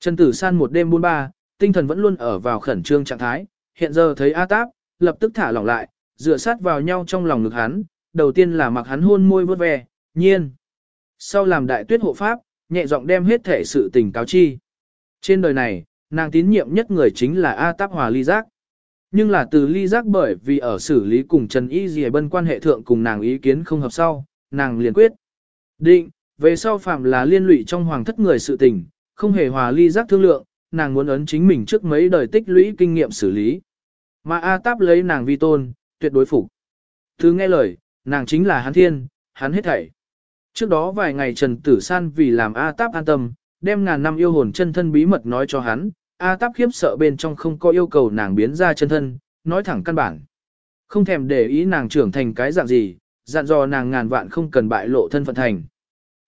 S1: Trần Tử San một đêm buôn ba, tinh thần vẫn luôn ở vào khẩn trương trạng thái, hiện giờ thấy A Táp, lập tức thả lỏng lại, dựa sát vào nhau trong lòng ngực hắn, đầu tiên là mặc hắn hôn môi vớt ve, nhiên. Sau làm đại tuyết hộ pháp, nhẹ giọng đem hết thể sự tình cáo chi. Trên đời này, nàng tín nhiệm nhất người chính là A Táp Hòa Ly Giác. Nhưng là từ Ly Giác bởi vì ở xử lý cùng Trần Y Dì Bân quan hệ thượng cùng nàng ý kiến không hợp sau, nàng liền quyết. Định, về sau phạm là liên lụy trong hoàng thất người sự tình, không hề hòa ly giác thương lượng, nàng muốn ấn chính mình trước mấy đời tích lũy kinh nghiệm xử lý. Mà A Táp lấy nàng vi tôn, tuyệt đối phục. Thứ nghe lời, nàng chính là hắn thiên, hắn hết thảy. Trước đó vài ngày Trần Tử San vì làm A Táp an tâm, đem ngàn năm yêu hồn chân thân bí mật nói cho hắn, A Táp khiếp sợ bên trong không có yêu cầu nàng biến ra chân thân, nói thẳng căn bản. Không thèm để ý nàng trưởng thành cái dạng gì, dặn dò nàng ngàn vạn không cần bại lộ thân phận thành.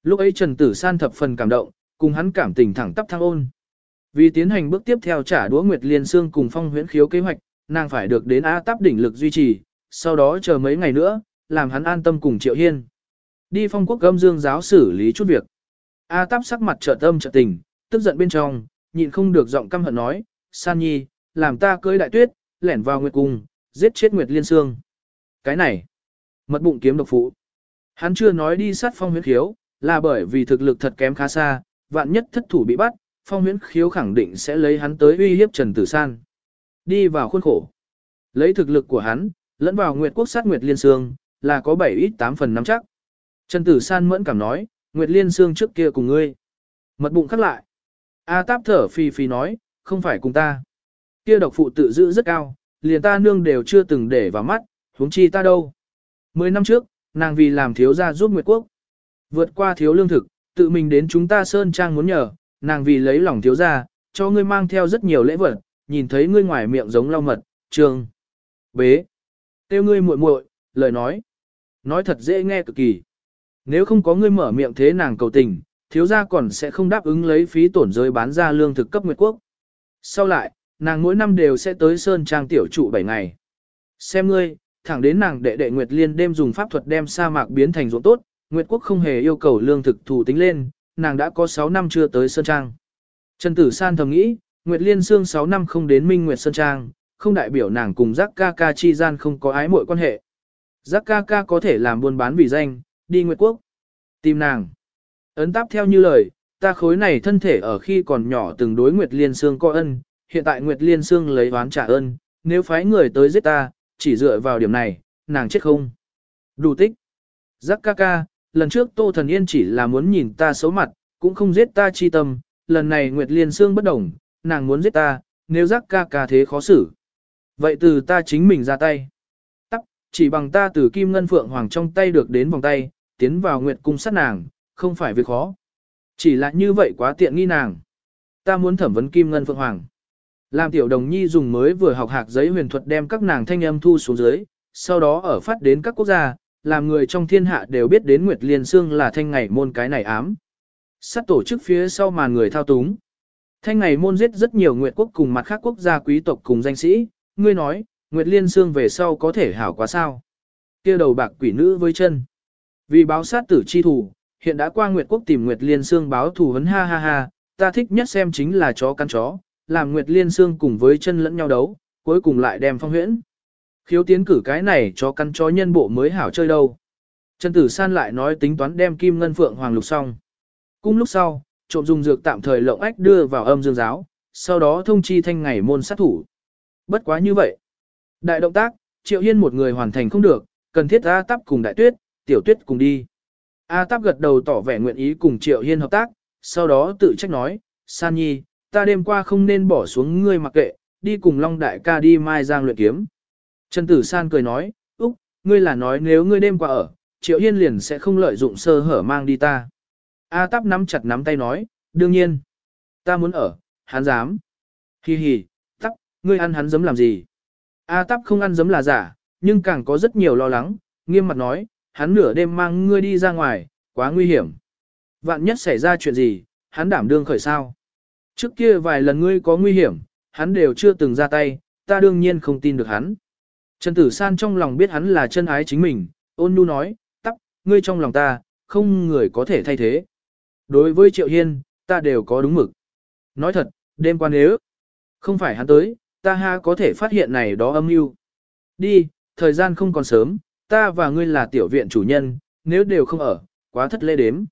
S1: Lúc ấy Trần Tử San thập phần cảm động, cùng hắn cảm tình thẳng tắp thăng ôn. Vì tiến hành bước tiếp theo trả đũa Nguyệt Liên Sương cùng Phong Huyễn Khiếu kế hoạch, nàng phải được đến A Táp đỉnh lực duy trì, sau đó chờ mấy ngày nữa, làm hắn an tâm cùng Triệu Hiên. Đi phong quốc gâm dương giáo xử lý chút việc. A táp sắc mặt trợ tâm trợ tình, tức giận bên trong, nhịn không được giọng căm hận nói, San Nhi, làm ta cưới đại tuyết, lẻn vào nguyệt cung, giết chết nguyệt liên xương. Cái này, mật bụng kiếm độc phụ. Hắn chưa nói đi sát phong huyễn khiếu, là bởi vì thực lực thật kém khá xa, vạn nhất thất thủ bị bắt, phong huyễn khiếu khẳng định sẽ lấy hắn tới uy hiếp Trần Tử San. Đi vào khuôn khổ. Lấy thực lực của hắn, lẫn vào Nguyệt Quốc sát Nguyệt Liên Sương, là có 7 ít 8 phần nắm chắc. Trần Tử San mẫn cảm nói, Nguyệt Liên Sương trước kia cùng ngươi. Mật bụng khắc lại. A táp thở phì phì nói, không phải cùng ta. Kia độc phụ tự giữ rất cao, liền ta nương đều chưa từng để vào mắt, huống chi ta đâu. Mười năm trước, nàng vì làm thiếu gia giúp Nguyệt Quốc. Vượt qua thiếu lương thực, tự mình đến chúng ta Sơn Trang muốn nhờ, nàng vì lấy lòng thiếu gia, cho ngươi mang theo rất nhiều lễ vật, nhìn thấy ngươi ngoài miệng giống lau mật, trường. Bế. Tiêu ngươi muội muội, lời nói. Nói thật dễ nghe cực kỳ. Nếu không có ngươi mở miệng thế nàng cầu tình, thiếu gia còn sẽ không đáp ứng lấy phí tổn giới bán ra lương thực cấp Nguyệt Quốc. Sau lại, nàng mỗi năm đều sẽ tới Sơn Trang tiểu trụ 7 ngày. Xem ngươi, thẳng đến nàng đệ đệ Nguyệt Liên đêm dùng pháp thuật đem sa mạc biến thành ruộng tốt, Nguyệt Quốc không hề yêu cầu lương thực thủ tính lên, nàng đã có 6 năm chưa tới Sơn Trang. Trần Tử San thầm nghĩ, Nguyệt Liên xương 6 năm không đến Minh Nguyệt Sơn Trang, không đại biểu nàng cùng Giác ca ca chi gian không có ái mội quan hệ. Giác ca ca có thể làm buôn bán vì danh, đi Nguyệt Quốc. Tìm nàng. Ấn táp theo như lời, ta khối này thân thể ở khi còn nhỏ từng đối Nguyệt Liên Sương có ân, hiện tại Nguyệt Liên Sương lấy oán trả ơn, nếu phái người tới giết ta, chỉ dựa vào điểm này, nàng chết không. Đủ tích. Giác ca ca, lần trước Tô Thần Yên chỉ là muốn nhìn ta xấu mặt, cũng không giết ta chi tâm, lần này Nguyệt Liên Sương bất đồng, nàng muốn giết ta, nếu giác ca ca thế khó xử. Vậy từ ta chính mình ra tay. Tắc, chỉ bằng ta từ Kim Ngân Phượng Hoàng trong tay được đến vòng tay, tiến vào Nguyệt Cung sát nàng, không phải việc khó. Chỉ là như vậy quá tiện nghi nàng. Ta muốn thẩm vấn Kim Ngân Phượng Hoàng. Làm tiểu đồng nhi dùng mới vừa học hạc giấy huyền thuật đem các nàng thanh âm thu xuống dưới, sau đó ở phát đến các quốc gia, làm người trong thiên hạ đều biết đến Nguyệt Liên Sương là thanh ngày môn cái này ám. Sát tổ chức phía sau màn người thao túng. Thanh ngày môn giết rất nhiều Nguyệt quốc cùng mặt khác quốc gia quý tộc cùng danh sĩ, ngươi nói, Nguyệt Liên Sương về sau có thể hảo quá sao. kia đầu bạc quỷ nữ với chân. Vì báo sát tử chi thủ, hiện đã qua Nguyệt quốc tìm Nguyệt Liên Sương báo thù hấn ha ha ha, ta thích nhất xem chính là chó căn chó, làm Nguyệt Liên Sương cùng với chân lẫn nhau đấu, cuối cùng lại đem phong huyễn. Khiếu tiến cử cái này chó căn chó nhân bộ mới hảo chơi đâu. Trần Tử San lại nói tính toán đem kim ngân phượng hoàng lục xong. Cung lúc sau, trộm dùng dược tạm thời lộng ách đưa vào âm dương giáo, sau đó thông chi thanh ngày môn sát thủ. Bất quá như vậy. Đại động tác, Triệu Hiên một người hoàn thành không được, cần thiết ra tắp cùng Đại Tuyết, Tiểu Tuyết cùng đi. A Táp gật đầu tỏ vẻ nguyện ý cùng Triệu Hiên hợp tác, sau đó tự trách nói, San Nhi, ta đêm qua không nên bỏ xuống ngươi mặc kệ, đi cùng Long Đại ca đi mai giang luyện kiếm. Trần Tử San cười nói, Úc, ngươi là nói nếu ngươi đêm qua ở, Triệu Hiên liền sẽ không lợi dụng sơ hở mang đi ta. A Táp nắm chặt nắm tay nói, đương nhiên. Ta muốn ở, hắn dám. Hi hi, Táp, ngươi ăn hắn dấm làm gì? A Táp không ăn dấm là giả, nhưng càng có rất nhiều lo lắng, nghiêm mặt nói, hắn nửa đêm mang ngươi đi ra ngoài, quá nguy hiểm. Vạn nhất xảy ra chuyện gì, hắn đảm đương khởi sao. Trước kia vài lần ngươi có nguy hiểm, hắn đều chưa từng ra tay, ta đương nhiên không tin được hắn. Trần Tử San trong lòng biết hắn là chân ái chính mình, ôn nhu nói, tắp, ngươi trong lòng ta, không người có thể thay thế. Đối với Triệu Hiên, ta đều có đúng mực. Nói thật, đêm qua nếu không phải hắn tới, ta ha có thể phát hiện này đó âm mưu. Đi, thời gian không còn sớm, ta và ngươi là tiểu viện chủ nhân, nếu đều không ở, quá thất lễ đếm.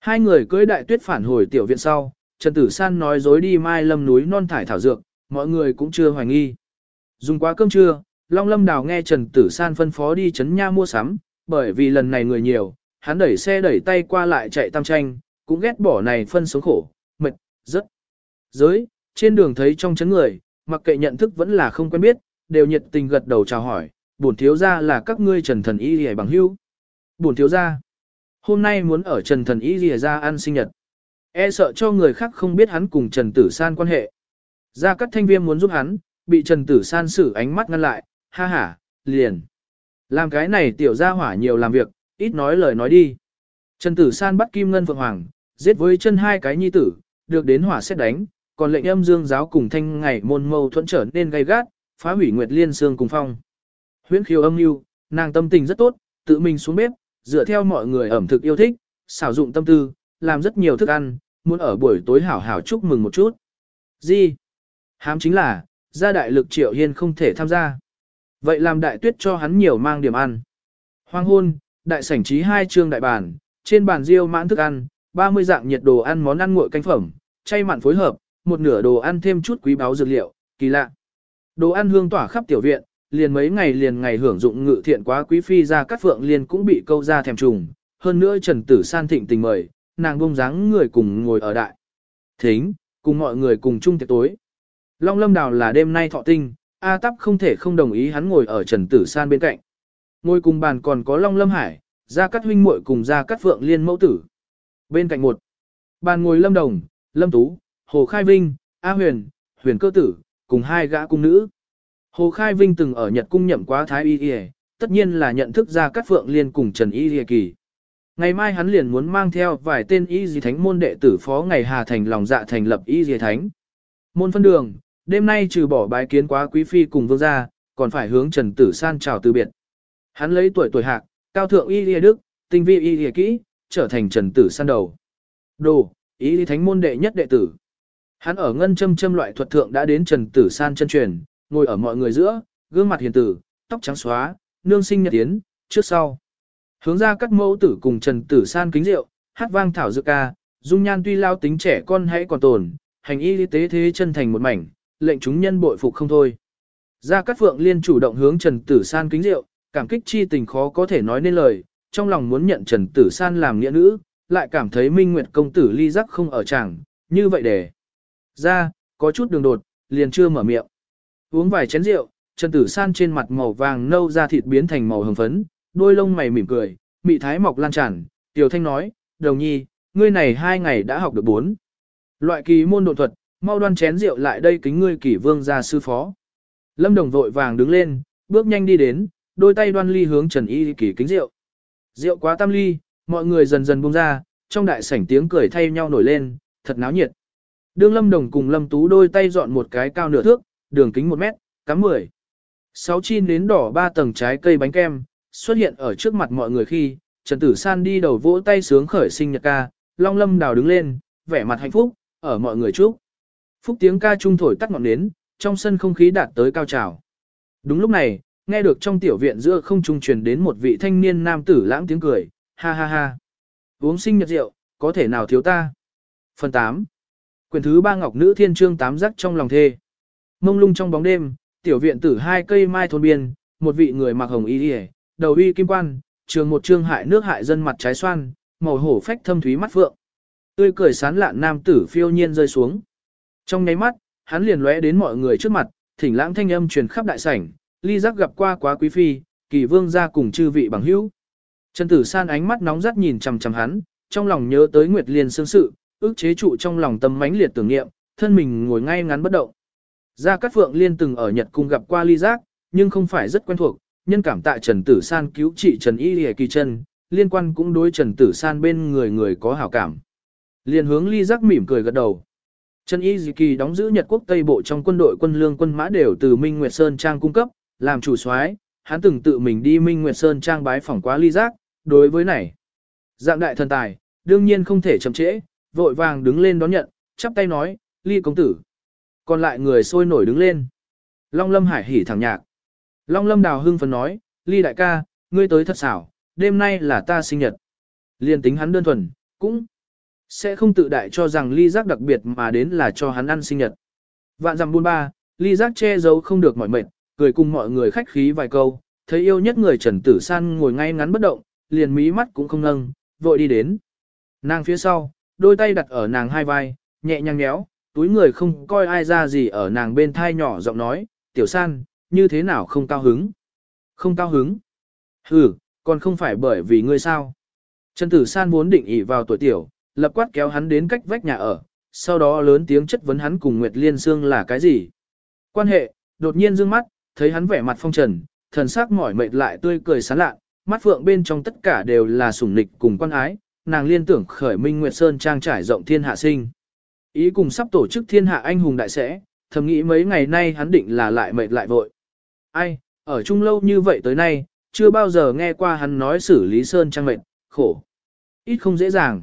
S1: Hai người cưới đại tuyết phản hồi tiểu viện sau, Trần Tử San nói dối đi mai lâm núi non thải thảo dược, mọi người cũng chưa hoài nghi. Dùng quá cơm trưa, Long Lâm Đào nghe Trần Tử San phân phó đi chấn nha mua sắm, bởi vì lần này người nhiều, hắn đẩy xe đẩy tay qua lại chạy tam tranh, cũng ghét bỏ này phân sống khổ, mệt, rất. Giới, trên đường thấy trong chấn người, mặc kệ nhận thức vẫn là không quen biết, đều nhiệt tình gật đầu chào hỏi, bổn thiếu gia là các ngươi Trần Thần Y Lìa bằng hữu. Bổn thiếu gia, hôm nay muốn ở Trần Thần Y Lìa ra ăn sinh nhật. E sợ cho người khác không biết hắn cùng Trần Tử San quan hệ. Gia Cát Thanh Viêm muốn giúp hắn, bị Trần Tử San xử ánh mắt ngăn lại, ha ha, liền. Làm cái này tiểu gia hỏa nhiều làm việc, ít nói lời nói đi. Trần Tử San bắt Kim Ngân Phượng Hoàng, giết với chân hai cái nhi tử, được đến hỏa xét đánh, còn lệnh âm dương giáo cùng thanh ngày môn mâu thuẫn trở nên gay gắt, phá hủy Nguyệt Liên Sương cùng phong. Huyễn khiêu âm mưu, nàng tâm tình rất tốt, tự mình xuống bếp, dựa theo mọi người ẩm thực yêu thích, xảo dụng tâm tư, làm rất nhiều thức ăn, muốn ở buổi tối hảo hảo chúc mừng một chút. Gì? Hám chính là, gia đại lực triệu hiên không thể tham gia. Vậy làm đại tuyết cho hắn nhiều mang điểm ăn. Hoang hôn, đại sảnh trí hai trương đại bàn, trên bàn riêu mãn thức ăn, 30 dạng nhiệt đồ ăn món ăn nguội canh phẩm, chay mặn phối hợp, một nửa đồ ăn thêm chút quý báu dược liệu, kỳ lạ. Đồ ăn hương tỏa khắp tiểu viện, liền mấy ngày liền ngày hưởng dụng ngự thiện quá quý phi ra cắt phượng liền cũng bị câu ra thèm trùng, hơn nữa Trần Tử San thịnh tình mời, nàng bông dáng người cùng ngồi ở đại. Thính, cùng mọi người cùng chung tiệc tối. Long Lâm Đào là đêm nay thọ tinh, A Tắp không thể không đồng ý hắn ngồi ở Trần Tử San bên cạnh. Ngồi cùng bàn còn có Long Lâm Hải, Gia Cát huynh muội cùng Gia Cát Phượng Liên mẫu tử. Bên cạnh một, bàn ngồi Lâm Đồng, Lâm Tú, Hồ Khai Vinh, A Huyền, Huyền Cơ Tử, cùng hai gã cung nữ. Hồ Khai Vinh từng ở Nhật cung nhậm quá Thái Y Y, tất nhiên là nhận thức ra Cát Phượng Liên cùng Trần Y Y Kỳ. Ngày mai hắn liền muốn mang theo vài tên Y Y Thánh môn đệ tử phó ngày Hà Thành lòng dạ thành lập Y Y Thánh. Môn phân đường, đêm nay trừ bỏ bái kiến quá quý phi cùng vương gia, còn phải hướng Trần Tử San chào từ biệt. Hắn lấy tuổi tuổi hạc, cao thượng y Y đức, tinh vi y Y kỹ, trở thành Trần Tử San đầu. Đồ, y Y thánh môn đệ nhất đệ tử. Hắn ở ngân châm châm loại thuật thượng đã đến Trần Tử San chân truyền, ngồi ở mọi người giữa, gương mặt hiền tử, tóc trắng xóa, nương sinh nhật tiến, trước sau. Hướng ra các mẫu tử cùng Trần Tử San kính rượu, hát vang thảo dược ca, dung nhan tuy lao tính trẻ con hãy còn tồn, hành y tế thế chân thành một mảnh, lệnh chúng nhân bội phục không thôi. Gia Cát Phượng Liên chủ động hướng Trần Tử San kính rượu, cảm kích chi tình khó có thể nói nên lời, trong lòng muốn nhận Trần Tử San làm nghĩa nữ, lại cảm thấy Minh Nguyệt công tử ly giác không ở chẳng, như vậy để. Ra, có chút đường đột, liền chưa mở miệng. Uống vài chén rượu, Trần Tử San trên mặt màu vàng nâu da thịt biến thành màu hồng phấn, đôi lông mày mỉm cười, mị thái mọc lan tràn, Tiểu Thanh nói, đồng nhi, ngươi này hai ngày đã học được bốn. Loại kỳ môn độ thuật, mau đoan chén rượu lại đây kính ngươi kỷ vương gia sư phó. Lâm Đồng vội vàng đứng lên, bước nhanh đi đến, đôi tay đoan ly hướng Trần Y Kỳ kính rượu. Rượu quá tam ly, mọi người dần dần buông ra, trong đại sảnh tiếng cười thay nhau nổi lên, thật náo nhiệt. Đương Lâm Đồng cùng Lâm Tú đôi tay dọn một cái cao nửa thước, đường kính một mét, cắm mười. Sáu chi nến đỏ ba tầng trái cây bánh kem, xuất hiện ở trước mặt mọi người khi, Trần Tử San đi đầu vỗ tay sướng khởi sinh nhật ca, Long Lâm đào đứng lên, vẻ mặt hạnh phúc, ở mọi người chúc. Phúc tiếng ca trung thổi tắt ngọn nến, trong sân không khí đạt tới cao trào. Đúng lúc này, nghe được trong tiểu viện giữa không trung truyền đến một vị thanh niên nam tử lãng tiếng cười, ha ha ha. Uống sinh nhật rượu, có thể nào thiếu ta? Phần 8. Quyền thứ ba ngọc nữ thiên trương tám giác trong lòng thê. Mông lung trong bóng đêm, tiểu viện tử hai cây mai thôn biên, một vị người mặc hồng y đi đầu uy kim quan, trường một trương hại nước hại dân mặt trái xoan, màu hổ phách thâm thúy mắt phượng. Tươi cười sán lạn nam tử phiêu nhiên rơi xuống. Trong nháy mắt, hắn liền lóe đến mọi người trước mặt, thỉnh lãng thanh âm truyền khắp đại sảnh, ly giác gặp qua quá quý phi, kỳ vương ra cùng chư vị bằng hữu. Trần Tử San ánh mắt nóng rát nhìn chằm chằm hắn, trong lòng nhớ tới Nguyệt Liên xương sự, ước chế trụ trong lòng tâm mãnh liệt tưởng niệm, thân mình ngồi ngay ngắn bất động. Gia Cát Phượng Liên từng ở Nhật cung gặp qua ly giác, nhưng không phải rất quen thuộc, nhân cảm tạ Trần Tử San cứu trị Trần Y Lì Kỳ chân, liên quan cũng đối Trần Tử San bên người người có hảo cảm. Liên hướng ly giác mỉm cười gật đầu. Trần Y Dị Kỳ đóng giữ Nhật quốc Tây Bộ trong quân đội quân lương quân mã đều từ Minh Nguyệt Sơn Trang cung cấp, làm chủ soái, hắn từng tự mình đi Minh Nguyệt Sơn Trang bái phỏng quá ly giác, đối với này. Dạng đại thần tài, đương nhiên không thể chậm trễ, vội vàng đứng lên đón nhận, chắp tay nói, ly công tử. Còn lại người sôi nổi đứng lên. Long Lâm Hải hỉ thẳng nhạc. Long Lâm Đào hưng phấn nói, ly đại ca, ngươi tới thật xảo, đêm nay là ta sinh nhật. Liên tính hắn đơn thuần, cũng sẽ không tự đại cho rằng ly giác đặc biệt mà đến là cho hắn ăn sinh nhật. Vạn dặm buôn ba, ly giác che giấu không được mọi mệt, cười cùng mọi người khách khí vài câu, thấy yêu nhất người Trần Tử San ngồi ngay ngắn bất động, liền mí mắt cũng không nâng, vội đi đến. Nàng phía sau, đôi tay đặt ở nàng hai vai, nhẹ nhàng nhéo, túi người không coi ai ra gì ở nàng bên thai nhỏ giọng nói, Tiểu San, như thế nào không cao hứng? Không cao hứng? Ừ, còn không phải bởi vì ngươi sao? Trần Tử San vốn định ỉ vào tuổi tiểu, lập quát kéo hắn đến cách vách nhà ở, sau đó lớn tiếng chất vấn hắn cùng Nguyệt Liên Sương là cái gì. Quan hệ, đột nhiên dương mắt, thấy hắn vẻ mặt phong trần, thần sắc mỏi mệt lại tươi cười sán lạ, mắt phượng bên trong tất cả đều là sủng nịch cùng quan ái, nàng liên tưởng khởi Minh Nguyệt Sơn trang trải rộng thiên hạ sinh. Ý cùng sắp tổ chức thiên hạ anh hùng đại sẽ, thầm nghĩ mấy ngày nay hắn định là lại mệt lại vội. Ai, ở chung lâu như vậy tới nay, chưa bao giờ nghe qua hắn nói xử lý sơn trang mệnh, khổ. Ít không dễ dàng.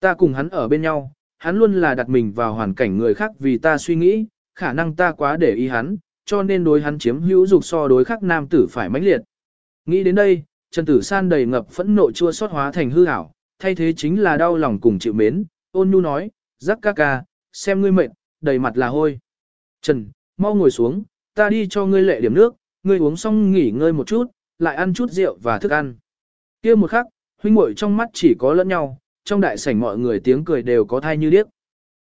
S1: Ta cùng hắn ở bên nhau, hắn luôn là đặt mình vào hoàn cảnh người khác vì ta suy nghĩ, khả năng ta quá để ý hắn, cho nên đối hắn chiếm hữu dục so đối khác nam tử phải mãnh liệt. Nghĩ đến đây, Trần Tử San đầy ngập phẫn nộ chua xót hóa thành hư ảo, thay thế chính là đau lòng cùng chịu mến, ôn nhu nói, rắc ca ca, xem ngươi mệt, đầy mặt là hôi. Trần, mau ngồi xuống, ta đi cho ngươi lệ điểm nước, ngươi uống xong nghỉ ngơi một chút, lại ăn chút rượu và thức ăn. kia một khắc, huynh muội trong mắt chỉ có lẫn nhau, trong đại sảnh mọi người tiếng cười đều có thai như điếc.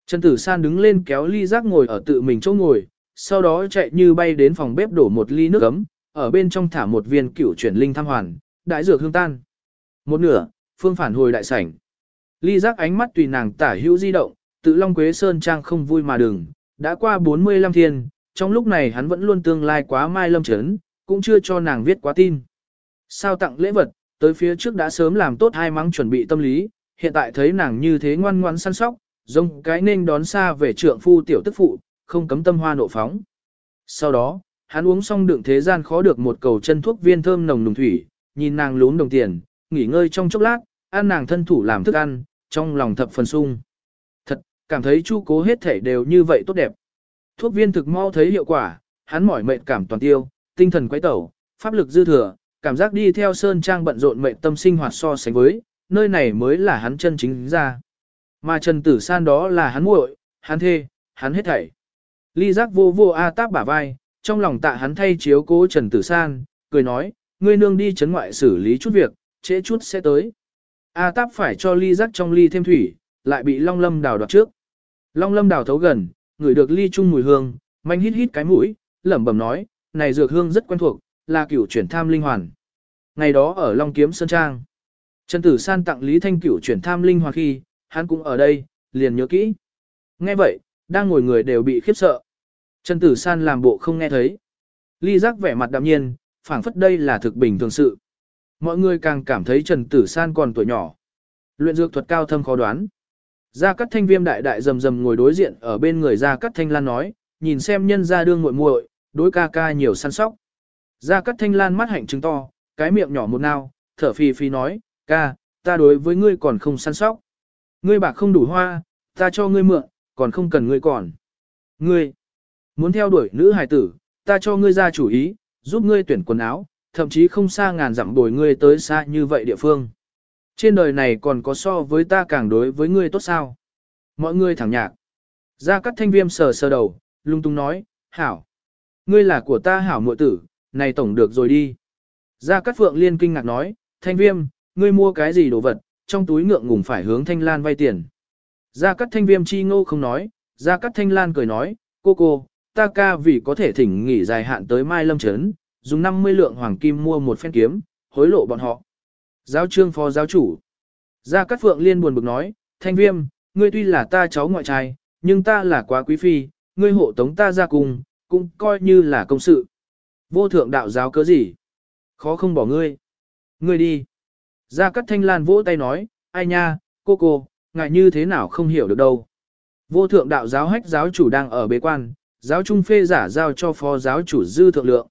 S1: Trần Tử San đứng lên kéo ly rác ngồi ở tự mình chỗ ngồi, sau đó chạy như bay đến phòng bếp đổ một ly nước ấm, ở bên trong thả một viên cựu chuyển linh tham hoàn, đại dược hương tan. Một nửa, phương phản hồi đại sảnh. Ly giác ánh mắt tùy nàng tả hữu di động, tự Long Quế Sơn Trang không vui mà đừng, đã qua 45 thiên, trong lúc này hắn vẫn luôn tương lai quá mai lâm chấn, cũng chưa cho nàng viết quá tin. Sao tặng lễ vật, tới phía trước đã sớm làm tốt hai mắng chuẩn bị tâm lý, hiện tại thấy nàng như thế ngoan ngoan săn sóc, dông cái nên đón xa về trượng phu tiểu tức phụ, không cấm tâm hoa nộ phóng. Sau đó, hắn uống xong đựng thế gian khó được một cầu chân thuốc viên thơm nồng nùng thủy, nhìn nàng lún đồng tiền, nghỉ ngơi trong chốc lát, ăn nàng thân thủ làm thức ăn, trong lòng thập phần sung. Cảm thấy chu cố hết thể đều như vậy tốt đẹp. Thuốc viên thực mau thấy hiệu quả, hắn mỏi mệt cảm toàn tiêu, tinh thần quấy tẩu, pháp lực dư thừa, cảm giác đi theo sơn trang bận rộn mệt tâm sinh hoạt so sánh với, nơi này mới là hắn chân chính ra. Mà Trần Tử San đó là hắn muội, hắn thê, hắn hết thảy. Ly giác vô vô A táp bả vai, trong lòng tạ hắn thay chiếu cố Trần Tử San, cười nói, ngươi nương đi chấn ngoại xử lý chút việc, trễ chút sẽ tới. A táp phải cho ly giác trong ly thêm thủy, lại bị Long Lâm đào đoạt trước. Long Lâm đào thấu gần, ngửi được ly chung mùi hương, manh hít hít cái mũi, lẩm bẩm nói, này dược hương rất quen thuộc, là cửu chuyển tham linh hoàn. Ngày đó ở Long Kiếm Sơn Trang, Trần Tử San tặng Lý Thanh cửu chuyển tham linh hoàn khi, hắn cũng ở đây, liền nhớ kỹ. Nghe vậy, đang ngồi người đều bị khiếp sợ. Trần Tử San làm bộ không nghe thấy. Ly giác vẻ mặt đạm nhiên, phảng phất đây là thực bình thường sự. Mọi người càng cảm thấy Trần Tử San còn tuổi nhỏ. Luyện dược thuật cao thâm khó đoán. Gia Cát Thanh Viêm đại đại rầm rầm ngồi đối diện ở bên người Gia Cát Thanh Lan nói, nhìn xem nhân gia đương muội muội, đối ca ca nhiều săn sóc. Gia Cát Thanh Lan mắt hạnh trứng to, cái miệng nhỏ một nao, thở phì phì nói, ca, ta đối với ngươi còn không săn sóc. Ngươi bạc không đủ hoa, ta cho ngươi mượn, còn không cần ngươi còn. Ngươi, muốn theo đuổi nữ hài tử, ta cho ngươi ra chủ ý, giúp ngươi tuyển quần áo, thậm chí không xa ngàn dặm đổi ngươi tới xa như vậy địa phương. Trên đời này còn có so với ta càng đối với ngươi tốt sao? Mọi người thẳng nhạc. Gia Cát thanh viêm sờ sờ đầu, lung tung nói, hảo. Ngươi là của ta hảo muội tử, này tổng được rồi đi. Gia Cát phượng liên kinh ngạc nói, thanh viêm, ngươi mua cái gì đồ vật, trong túi ngượng ngùng phải hướng thanh lan vay tiền. Gia Cát thanh viêm chi ngô không nói, Gia Cát thanh lan cười nói, cô cô, ta ca vì có thể thỉnh nghỉ dài hạn tới Mai Lâm Trấn, dùng 50 lượng hoàng kim mua một phen kiếm, hối lộ bọn họ. Giáo trương phó giáo chủ. Gia Cát Phượng Liên buồn bực nói, thanh viêm, ngươi tuy là ta cháu ngoại trai, nhưng ta là quá quý phi, ngươi hộ tống ta ra cùng, cũng coi như là công sự. Vô thượng đạo giáo cớ gì? Khó không bỏ ngươi. Ngươi đi. Gia Cát Thanh Lan vỗ tay nói, ai nha, cô cô, ngại như thế nào không hiểu được đâu. Vô thượng đạo giáo hách giáo chủ đang ở bế quan, giáo trung phê giả giao cho phó giáo chủ dư thượng lượng.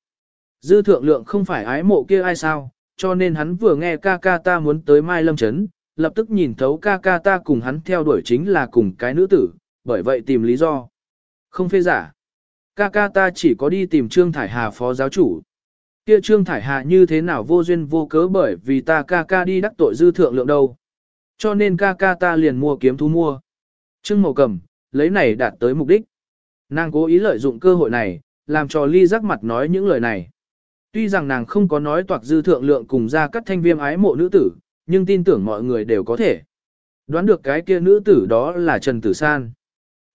S1: Dư thượng lượng không phải ái mộ kia ai sao, cho nên hắn vừa nghe ca ca ta muốn tới Mai Lâm Trấn, lập tức nhìn thấu ca ca ta cùng hắn theo đuổi chính là cùng cái nữ tử, bởi vậy tìm lý do. Không phê giả. Ca ca ta chỉ có đi tìm Trương Thải Hà phó giáo chủ. Kia Trương Thải Hà như thế nào vô duyên vô cớ bởi vì ta ca ca đi đắc tội dư thượng lượng đâu. Cho nên ca ca ta liền mua kiếm thu mua. Trương Mậu Cầm, lấy này đạt tới mục đích. Nàng cố ý lợi dụng cơ hội này, làm cho ly rắc mặt nói những lời này. Tuy rằng nàng không có nói toạc dư thượng lượng cùng ra các thanh viêm ái mộ nữ tử, nhưng tin tưởng mọi người đều có thể. Đoán được cái kia nữ tử đó là Trần Tử San.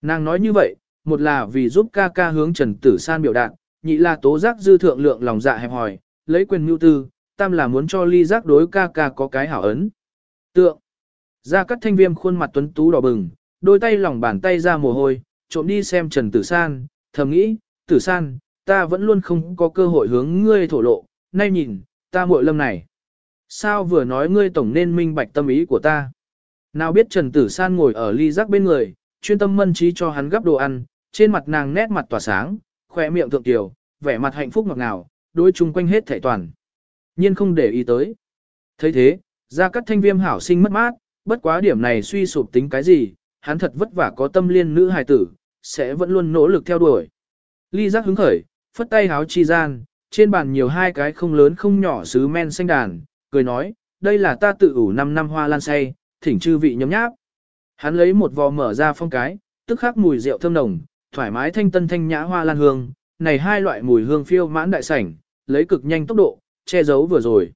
S1: Nàng nói như vậy, một là vì giúp ca ca hướng Trần Tử San biểu đạt, nhị là tố giác dư thượng lượng lòng dạ hẹp hòi, lấy quyền mưu tư, tam là muốn cho ly giác đối ca ca có cái hảo ấn. Tượng. Ra cắt thanh viêm khuôn mặt tuấn tú đỏ bừng, đôi tay lòng bàn tay ra mồ hôi, trộm đi xem Trần Tử San, thầm nghĩ, Tử San, ta vẫn luôn không có cơ hội hướng ngươi thổ lộ, nay nhìn, ta muội lâm này. Sao vừa nói ngươi tổng nên minh bạch tâm ý của ta? Nào biết Trần Tử San ngồi ở ly rác bên người, chuyên tâm mân trí cho hắn gấp đồ ăn, trên mặt nàng nét mặt tỏa sáng, khỏe miệng thượng tiểu, vẻ mặt hạnh phúc ngọt ngào, đối chung quanh hết thể toàn. nhiên không để ý tới. thấy thế, ra cắt thanh viêm hảo sinh mất mát, bất quá điểm này suy sụp tính cái gì, hắn thật vất vả có tâm liên nữ hài tử, sẽ vẫn luôn nỗ lực theo đuổi. Ly giác hứng khởi, phất tay háo chi gian, trên bàn nhiều hai cái không lớn không nhỏ sứ men xanh đàn, cười nói, đây là ta tự ủ 5 năm hoa lan say, thỉnh chư vị nhấm nháp. Hắn lấy một vò mở ra phong cái, tức khắc mùi rượu thơm nồng, thoải mái thanh tân thanh nhã hoa lan hương, này hai loại mùi hương phiêu mãn đại sảnh, lấy cực nhanh tốc độ, che giấu vừa rồi.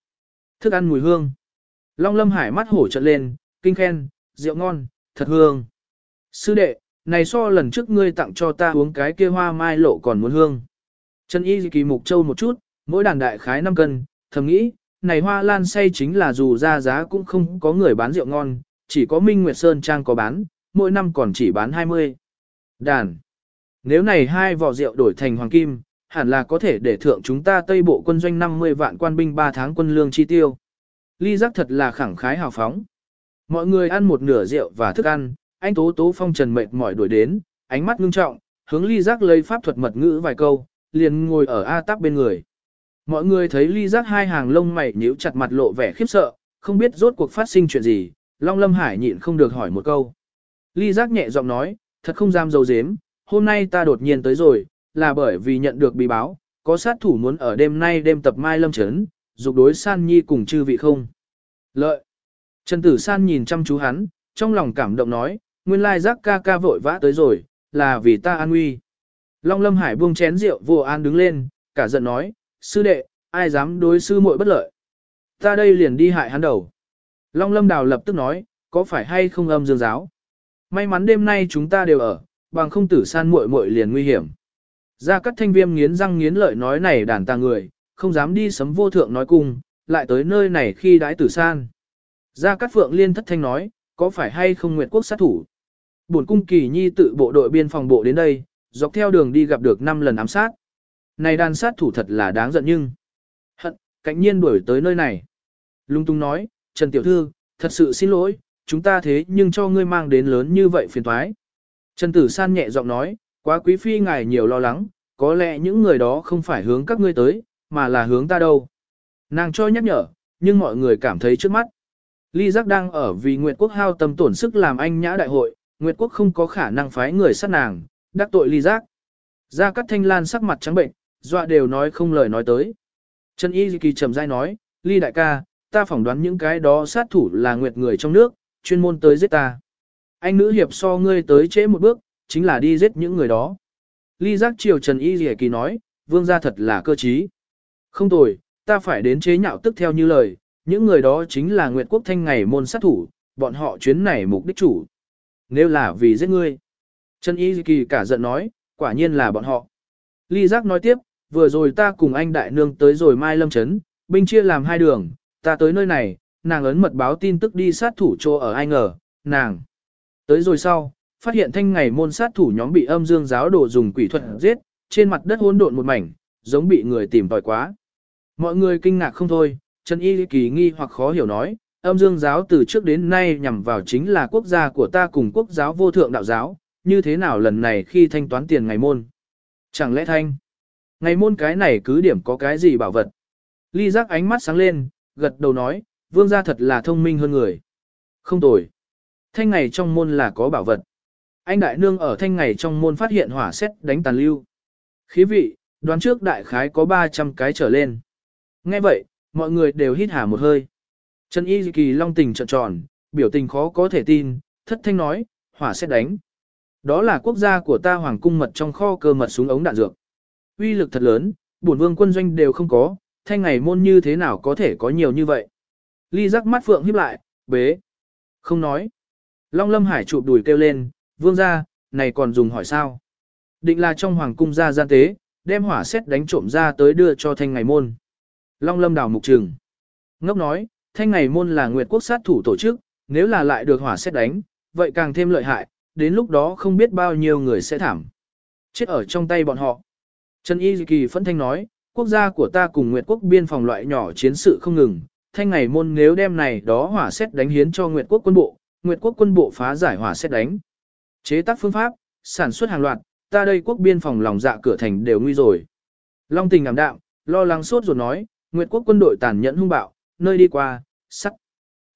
S1: Thức ăn mùi hương. Long Lâm Hải mắt hổ trợn lên, kinh khen, rượu ngon, thật hương. Sư đệ, này so lần trước ngươi tặng cho ta uống cái kia hoa mai lộ còn muốn hương. Trần Y kỳ mục châu một chút, mỗi đàn đại khái 5 cân, thầm nghĩ, này hoa lan say chính là dù ra giá cũng không có người bán rượu ngon, chỉ có Minh Nguyệt Sơn Trang có bán, mỗi năm còn chỉ bán 20. Đàn. Nếu này hai vỏ rượu đổi thành hoàng kim, hẳn là có thể để thượng chúng ta Tây Bộ quân doanh 50 vạn quan binh 3 tháng quân lương chi tiêu. Ly giác thật là khẳng khái hào phóng. Mọi người ăn một nửa rượu và thức ăn, anh Tố Tố Phong trần mệt mỏi đuổi đến, ánh mắt ngưng trọng, hướng ly giác lấy pháp thuật mật ngữ vài câu, liền ngồi ở A tắc bên người. Mọi người thấy ly giác hai hàng lông mày nhíu chặt mặt lộ vẻ khiếp sợ, không biết rốt cuộc phát sinh chuyện gì, Long Lâm Hải nhịn không được hỏi một câu. Ly giác nhẹ giọng nói, thật không dám dấu dếm, hôm nay ta đột nhiên tới rồi, là bởi vì nhận được bí báo, có sát thủ muốn ở đêm nay đêm tập mai lâm chấn, dục đối san nhi cùng chư vị không. Lợi. Trần Tử San nhìn chăm chú hắn, trong lòng cảm động nói, nguyên lai giác ca ca vội vã tới rồi, là vì ta an nguy. Long Lâm Hải buông chén rượu vô an đứng lên, cả giận nói, sư đệ, ai dám đối sư muội bất lợi. Ta đây liền đi hại hắn đầu. Long Lâm Đào lập tức nói, có phải hay không âm dương giáo? May mắn đêm nay chúng ta đều ở, bằng không tử san muội muội liền nguy hiểm. Gia Cát Thanh Viêm nghiến răng nghiến lợi nói này đàn ta người, không dám đi sấm vô thượng nói cùng, lại tới nơi này khi đãi tử san. Gia Cát Phượng liên thất thanh nói, có phải hay không nguyệt quốc sát thủ? Bổn cung kỳ nhi tự bộ đội biên phòng bộ đến đây, dọc theo đường đi gặp được 5 lần ám sát. Này đàn sát thủ thật là đáng giận nhưng. Hận, cạnh nhiên đuổi tới nơi này. Lung tung nói, Trần Tiểu Thư, thật sự xin lỗi, chúng ta thế nhưng cho ngươi mang đến lớn như vậy phiền toái. Trần Tử San nhẹ giọng nói, quá quý phi ngài nhiều lo lắng, có lẽ những người đó không phải hướng các ngươi tới, mà là hướng ta đâu. Nàng cho nhắc nhở, nhưng mọi người cảm thấy trước mắt. Ly Giác đang ở vì Nguyệt Quốc hao tâm tổn sức làm anh nhã đại hội, Nguyệt Quốc không có khả năng phái người sát nàng, đắc tội Ly Giác. Gia Cát Thanh Lan sắc mặt trắng bệnh, dọa đều nói không lời nói tới. Trần Y Kỳ trầm dai nói, Ly đại ca, ta phỏng đoán những cái đó sát thủ là Nguyệt người trong nước, chuyên môn tới giết ta. Anh nữ hiệp so ngươi tới trễ một bước, chính là đi giết những người đó. Ly giác chiều Trần Y Kỳ nói, vương gia thật là cơ trí. Không tồi, ta phải đến chế nhạo tức theo như lời, những người đó chính là Nguyệt Quốc Thanh ngày môn sát thủ, bọn họ chuyến này mục đích chủ. Nếu là vì giết ngươi. Trần Y Kỳ cả giận nói, quả nhiên là bọn họ. Ly giác nói tiếp, vừa rồi ta cùng anh đại nương tới rồi Mai Lâm Trấn, binh chia làm hai đường, ta tới nơi này, nàng ấn mật báo tin tức đi sát thủ chỗ ở ai ngờ, nàng. Tới rồi sau, phát hiện thanh ngày môn sát thủ nhóm bị âm dương giáo đồ dùng quỷ thuật giết, trên mặt đất hỗn độn một mảnh, giống bị người tìm tòi quá. Mọi người kinh ngạc không thôi, Trần Y kỳ nghi hoặc khó hiểu nói, âm dương giáo từ trước đến nay nhằm vào chính là quốc gia của ta cùng quốc giáo vô thượng đạo giáo, như thế nào lần này khi thanh toán tiền ngày môn? Chẳng lẽ thanh? Ngày môn cái này cứ điểm có cái gì bảo vật? Ly giác ánh mắt sáng lên, gật đầu nói, vương gia thật là thông minh hơn người. Không tồi. Thanh ngày trong môn là có bảo vật. Anh đại nương ở thanh ngày trong môn phát hiện hỏa xét đánh tàn lưu. Khí vị, đoán trước đại khái có 300 cái trở lên. Nghe vậy, mọi người đều hít hà một hơi. Trần Y Kỳ long tình trợn tròn, biểu tình khó có thể tin, thất thanh nói, hỏa xét đánh. Đó là quốc gia của ta hoàng cung mật trong kho cơ mật súng ống đạn dược. Uy lực thật lớn, bổn vương quân doanh đều không có, thanh ngày môn như thế nào có thể có nhiều như vậy. Ly giác mắt phượng híp lại, bế. Không nói. Long lâm hải chụp đùi kêu lên, vương ra, này còn dùng hỏi sao. Định là trong hoàng cung ra gian tế, đem hỏa xét đánh trộm ra tới đưa cho thanh ngày môn. Long lâm đào mục trừng. Ngốc nói, thanh ngày môn là nguyệt quốc sát thủ tổ chức, nếu là lại được hỏa xét đánh, vậy càng thêm lợi hại, đến lúc đó không biết bao nhiêu người sẽ thảm. Chết ở trong tay bọn họ. Trần Y Kỳ phẫn thanh nói, quốc gia của ta cùng Nguyệt quốc biên phòng loại nhỏ chiến sự không ngừng, thanh ngày môn nếu đem này đó hỏa xét đánh hiến cho Nguyệt quốc quân bộ, Nguyệt quốc quân bộ phá giải hỏa xét đánh. Chế tác phương pháp, sản xuất hàng loạt, ta đây quốc biên phòng lòng dạ cửa thành đều nguy rồi. Long tình ngảm đạm, lo lắng sốt rồi nói, Nguyệt quốc quân đội tàn nhẫn hung bạo, nơi đi qua, sắt.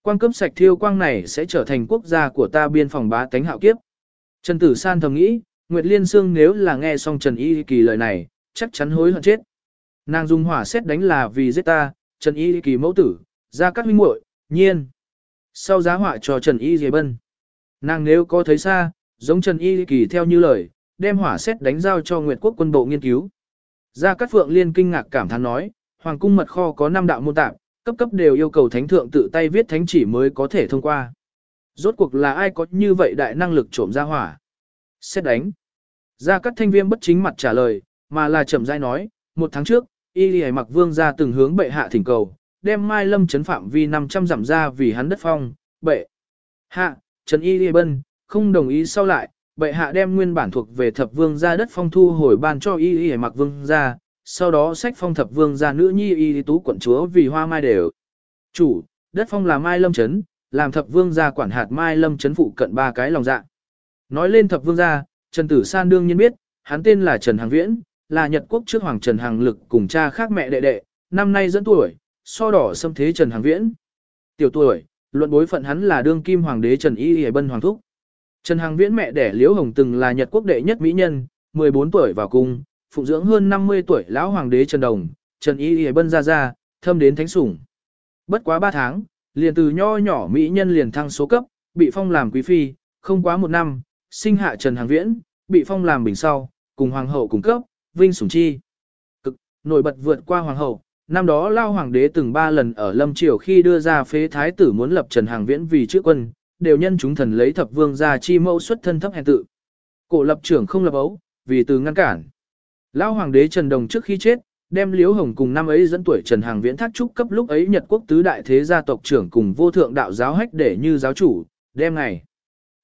S1: Quang cấm sạch thiêu quang này sẽ trở thành quốc gia của ta biên phòng bá tánh hạo kiếp. Trần Tử San thầm nghĩ, Nguyệt Liên Sương nếu là nghe xong Trần Y Kỳ lời này, chắc chắn hối hận chết. Nàng dùng hỏa xét đánh là vì giết ta, Trần Y Kỳ mẫu tử, ra các huynh muội, nhiên. Sau giá họa cho Trần Y Dề Bân. Nàng nếu có thấy xa, giống Trần Y Kỳ theo như lời, đem hỏa xét đánh giao cho Nguyệt Quốc quân bộ nghiên cứu. Gia Cát Phượng Liên kinh ngạc cảm thán nói, Hoàng cung mật kho có 5 đạo môn tạp, cấp cấp đều yêu cầu thánh thượng tự tay viết thánh chỉ mới có thể thông qua. Rốt cuộc là ai có như vậy đại năng lực trộm ra hỏa? Xét đánh. Gia Cát Thanh Viêm bất chính mặt trả lời, mà là chậm rãi nói, một tháng trước, Y Lì Mặc Vương ra từng hướng bệ hạ thỉnh cầu, đem Mai Lâm chấn phạm vi 500 giảm ra vì hắn đất phong, bệ. Hạ, Trần Y Lì Bân, không đồng ý sau lại, bệ hạ đem nguyên bản thuộc về thập vương gia đất phong thu hồi ban cho Y Lì Mặc Vương ra, sau đó sách phong thập vương gia nữ nhi Y Tú quận chúa vì hoa mai đều. Chủ, đất phong là Mai Lâm chấn, làm thập vương gia quản hạt Mai Lâm chấn phụ cận ba cái lòng dạ. Nói lên thập vương gia, Trần Tử San đương nhiên biết, hắn tên là Trần Hằng Viễn, là Nhật quốc trước hoàng Trần Hằng Lực cùng cha khác mẹ đệ đệ, năm nay dẫn tuổi, so đỏ xâm thế Trần Hằng Viễn. Tiểu tuổi, luận bối phận hắn là đương kim hoàng đế Trần Y Y Bân hoàng thúc. Trần Hằng Viễn mẹ đẻ Liễu Hồng từng là Nhật quốc đệ nhất mỹ nhân, 14 tuổi vào cung, phụng dưỡng hơn 50 tuổi lão hoàng đế Trần Đồng, Trần Y Y Bân ra ra, thâm đến thánh sủng. Bất quá 3 tháng, liền từ nho nhỏ mỹ nhân liền thăng số cấp, bị phong làm quý phi, không quá một năm, sinh hạ Trần Hàng Viễn, bị phong làm bình sau, cùng hoàng hậu cùng cấp, vinh sủng chi. Cực, nổi bật vượt qua hoàng hậu, năm đó lao hoàng đế từng ba lần ở lâm triều khi đưa ra phế thái tử muốn lập Trần Hàng Viễn vì chữ quân, đều nhân chúng thần lấy thập vương ra chi mẫu xuất thân thấp hèn tự. Cổ lập trưởng không lập ấu, vì từ ngăn cản. Lao hoàng đế Trần Đồng trước khi chết, đem Liễu Hồng cùng năm ấy dẫn tuổi Trần Hàng Viễn thác trúc cấp lúc ấy Nhật quốc tứ đại thế gia tộc trưởng cùng vô thượng đạo giáo hách để như giáo chủ, đem ngày.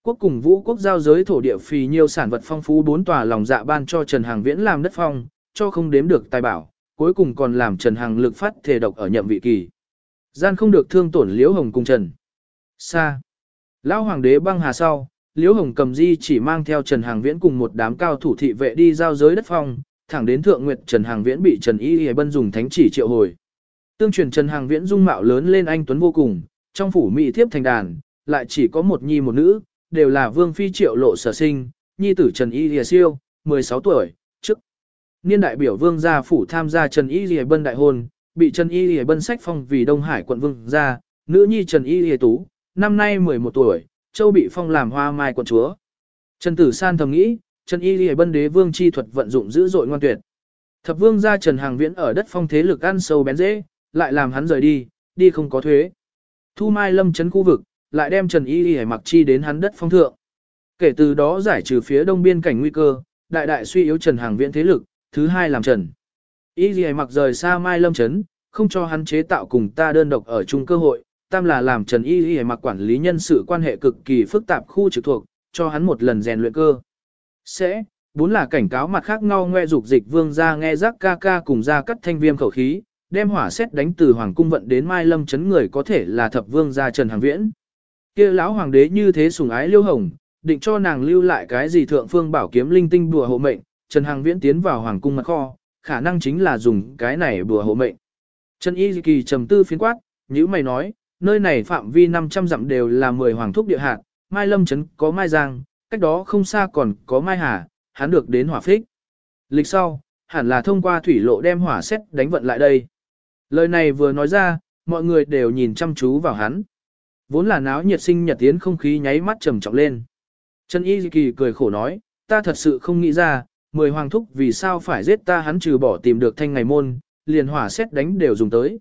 S1: Quốc cùng vũ quốc giao giới thổ địa phì nhiều sản vật phong phú bốn tòa lòng dạ ban cho Trần Hàng Viễn làm đất phong, cho không đếm được tài bảo, cuối cùng còn làm Trần Hàng lực phát thể độc ở nhậm vị kỳ. Gian không được thương tổn Liễu Hồng cùng Trần. Sa. Lão hoàng đế băng hà sau, Liễu Hồng cầm di chỉ mang theo Trần Hàng Viễn cùng một đám cao thủ thị vệ đi giao giới đất phong, thẳng đến thượng nguyệt Trần Hàng Viễn bị Trần Y Y Bân dùng thánh chỉ triệu hồi. Tương truyền Trần Hàng Viễn dung mạo lớn lên anh tuấn vô cùng, trong phủ mỹ thiếp thành đàn, lại chỉ có một nhi một nữ, đều là vương phi triệu lộ sở sinh, nhi tử Trần Y Lìa Siêu, 16 tuổi, trước. Niên đại biểu vương gia phủ tham gia Trần Y Lìa Bân đại hôn, bị Trần Y Lìa Bân sách phong vì Đông Hải quận vương gia, nữ nhi Trần Y Lìa Tú, năm nay 11 tuổi, châu bị phong làm hoa mai quận chúa. Trần Tử San thầm nghĩ, Trần Y Lìa Bân đế vương chi thuật vận dụng dữ dội ngoan tuyệt. Thập vương gia Trần Hàng Viễn ở đất phong thế lực ăn sâu bén dễ, lại làm hắn rời đi, đi không có thuế. Thu Mai Lâm chấn khu vực, lại đem Trần Y Y mặc chi đến hắn đất phong thượng. Kể từ đó giải trừ phía đông biên cảnh nguy cơ, đại đại suy yếu Trần Hàng Viễn thế lực, thứ hai làm Trần. Y Y mặc rời xa Mai Lâm chấn, không cho hắn chế tạo cùng ta đơn độc ở chung cơ hội, tam là làm Trần Y Y mặc quản lý nhân sự quan hệ cực kỳ phức tạp khu trực thuộc, cho hắn một lần rèn luyện cơ. Sẽ, bốn là cảnh cáo mặt khác ngao ngoe dục dịch vương ra nghe rắc ca ca cùng ra cắt thanh viêm khẩu khí, đem hỏa xét đánh từ hoàng cung vận đến Mai Lâm chấn người có thể là thập vương gia Trần Hàng Viễn kia lão hoàng đế như thế sùng ái liêu hồng, định cho nàng lưu lại cái gì thượng phương bảo kiếm linh tinh bùa hộ mệnh, Trần hàng Viễn tiến vào hoàng cung mặt kho, khả năng chính là dùng cái này bùa hộ mệnh. Trần Y Kỳ trầm tư phiến quát, như mày nói, nơi này phạm vi 500 dặm đều là 10 hoàng thúc địa hạt, Mai Lâm Trấn có Mai Giang, cách đó không xa còn có Mai Hà, hắn được đến hỏa phích. Lịch sau, hẳn là thông qua thủy lộ đem hỏa xét đánh vận lại đây. Lời này vừa nói ra, mọi người đều nhìn chăm chú vào hắn. Vốn là náo nhiệt sinh nhật tiến không khí nháy mắt trầm trọng lên. Trần Y Kỳ cười khổ nói, ta thật sự không nghĩ ra, mười hoàng thúc vì sao phải giết ta hắn trừ bỏ tìm được thanh ngày môn, liền hỏa xét đánh đều dùng tới.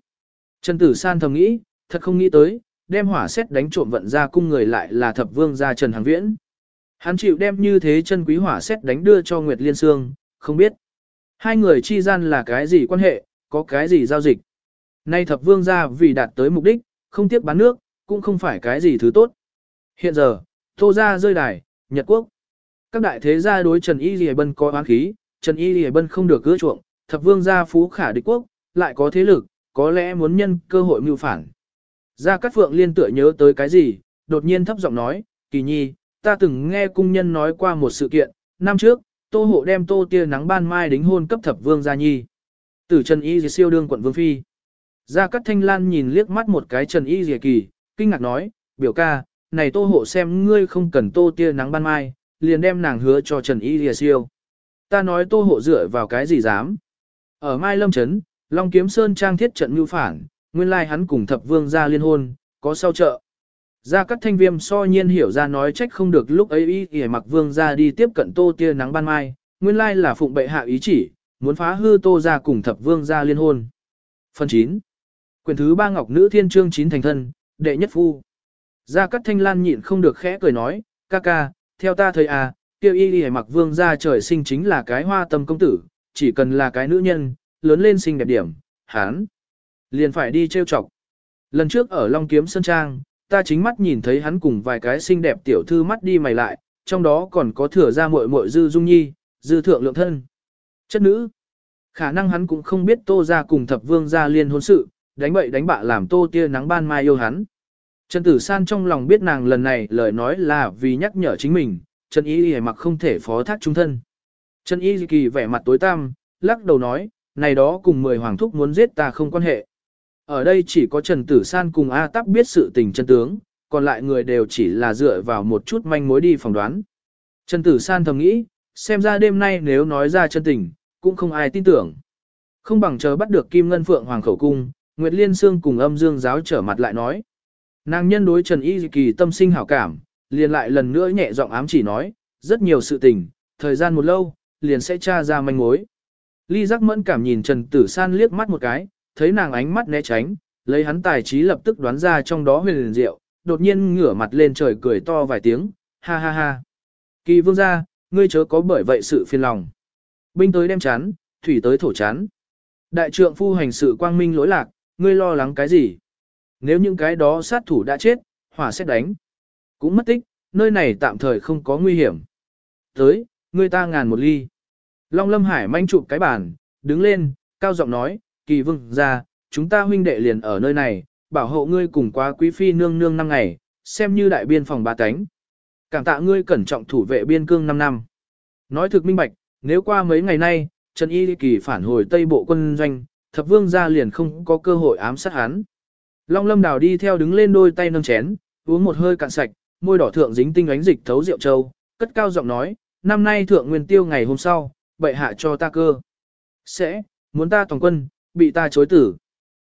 S1: Trần Tử San thầm nghĩ, thật không nghĩ tới, đem hỏa xét đánh trộm vận ra cung người lại là thập vương gia Trần Hàng Viễn. Hắn chịu đem như thế chân quý hỏa xét đánh đưa cho Nguyệt Liên Sương, không biết. Hai người chi gian là cái gì quan hệ, có cái gì giao dịch. Nay thập vương gia vì đạt tới mục đích, không tiếc bán nước, cũng không phải cái gì thứ tốt. Hiện giờ, Tô gia rơi đài, Nhật Quốc. Các đại thế gia đối Trần Y Lì Bân có oán khí, Trần Y Lì Bân không được cưa chuộng, thập vương gia phú khả địch quốc, lại có thế lực, có lẽ muốn nhân cơ hội mưu phản. Gia Cát Phượng liên tựa nhớ tới cái gì, đột nhiên thấp giọng nói, kỳ nhi, ta từng nghe cung nhân nói qua một sự kiện, năm trước, tô hộ đem tô tia nắng ban mai đính hôn cấp thập vương gia nhi. Tử Trần Y siêu đương quận Vương Phi. Gia Cát Thanh Lan nhìn liếc mắt một cái Trần Y Dì Kỳ, kinh ngạc nói, biểu ca, này tô hộ xem ngươi không cần tô tia nắng ban mai, liền đem nàng hứa cho Trần Y Dì siêu. Ta nói tô hộ dựa vào cái gì dám. Ở Mai Lâm Trấn, Long Kiếm Sơn trang thiết trận mưu phản, nguyên lai hắn cùng thập vương gia liên hôn, có sau trợ. Gia Cát Thanh Viêm so nhiên hiểu ra nói trách không được lúc ấy y y mặc vương ra đi tiếp cận tô tia nắng ban mai, nguyên lai là phụng bệ hạ ý chỉ, muốn phá hư tô ra cùng thập vương ra liên hôn. Phần 9 Quyền thứ ba Ngọc Nữ Thiên Trương chín thành thân, đệ nhất phu. Gia Cát Thanh Lan nhịn không được khẽ cười nói, ca ca, theo ta thấy à, kêu y y mặc vương ra trời sinh chính là cái hoa tâm công tử, chỉ cần là cái nữ nhân, lớn lên xinh đẹp điểm, hán. Liền phải đi trêu chọc. Lần trước ở Long Kiếm Sơn Trang, ta chính mắt nhìn thấy hắn cùng vài cái xinh đẹp tiểu thư mắt đi mày lại, trong đó còn có thừa ra muội muội dư dung nhi, dư thượng lượng thân. Chất nữ. Khả năng hắn cũng không biết tô ra cùng thập vương ra liên hôn sự, đánh bậy đánh bạ làm tô tia nắng ban mai yêu hắn. Trần Tử San trong lòng biết nàng lần này lời nói là vì nhắc nhở chính mình, Trần Y Y mặc không thể phó thác trung thân. Trần Y Kỳ vẻ mặt tối tăm, lắc đầu nói, này đó cùng mười hoàng thúc muốn giết ta không quan hệ. Ở đây chỉ có Trần Tử San cùng A Tắc biết sự tình chân tướng, còn lại người đều chỉ là dựa vào một chút manh mối đi phỏng đoán. Trần Tử San thầm nghĩ, xem ra đêm nay nếu nói ra chân tình, cũng không ai tin tưởng. Không bằng chờ bắt được Kim Ngân Phượng Hoàng khẩu cung, Nguyệt Liên Sương cùng âm dương giáo trở mặt lại nói. Nàng nhân đối Trần Y Kỳ tâm sinh hảo cảm, liền lại lần nữa nhẹ giọng ám chỉ nói, rất nhiều sự tình, thời gian một lâu, liền sẽ tra ra manh mối. Ly giác mẫn cảm nhìn Trần Tử San liếc mắt một cái, thấy nàng ánh mắt né tránh, lấy hắn tài trí lập tức đoán ra trong đó huyền liền diệu, đột nhiên ngửa mặt lên trời cười to vài tiếng, ha ha ha. Kỳ vương gia, ngươi chớ có bởi vậy sự phiền lòng. Binh tới đem chán, thủy tới thổ chán. Đại trượng phu hành sự quang minh lỗi lạc, ngươi lo lắng cái gì? Nếu những cái đó sát thủ đã chết, hỏa sẽ đánh. Cũng mất tích, nơi này tạm thời không có nguy hiểm. Tới, ngươi ta ngàn một ly. Long lâm hải manh chụp cái bàn, đứng lên, cao giọng nói, kỳ vương ra, chúng ta huynh đệ liền ở nơi này, bảo hộ ngươi cùng quá quý phi nương nương năm ngày, xem như đại biên phòng ba cánh. Cảm tạ ngươi cẩn trọng thủ vệ biên cương 5 năm. Nói thực minh bạch, nếu qua mấy ngày nay, Trần Y Kỳ phản hồi Tây Bộ quân doanh, thập vương ra liền không có cơ hội ám sát hắn. Long lâm đào đi theo đứng lên đôi tay nâng chén, uống một hơi cạn sạch, môi đỏ thượng dính tinh ánh dịch thấu rượu châu, cất cao giọng nói, năm nay thượng nguyên tiêu ngày hôm sau, bệ hạ cho ta cơ. Sẽ, muốn ta toàn quân, bị ta chối tử.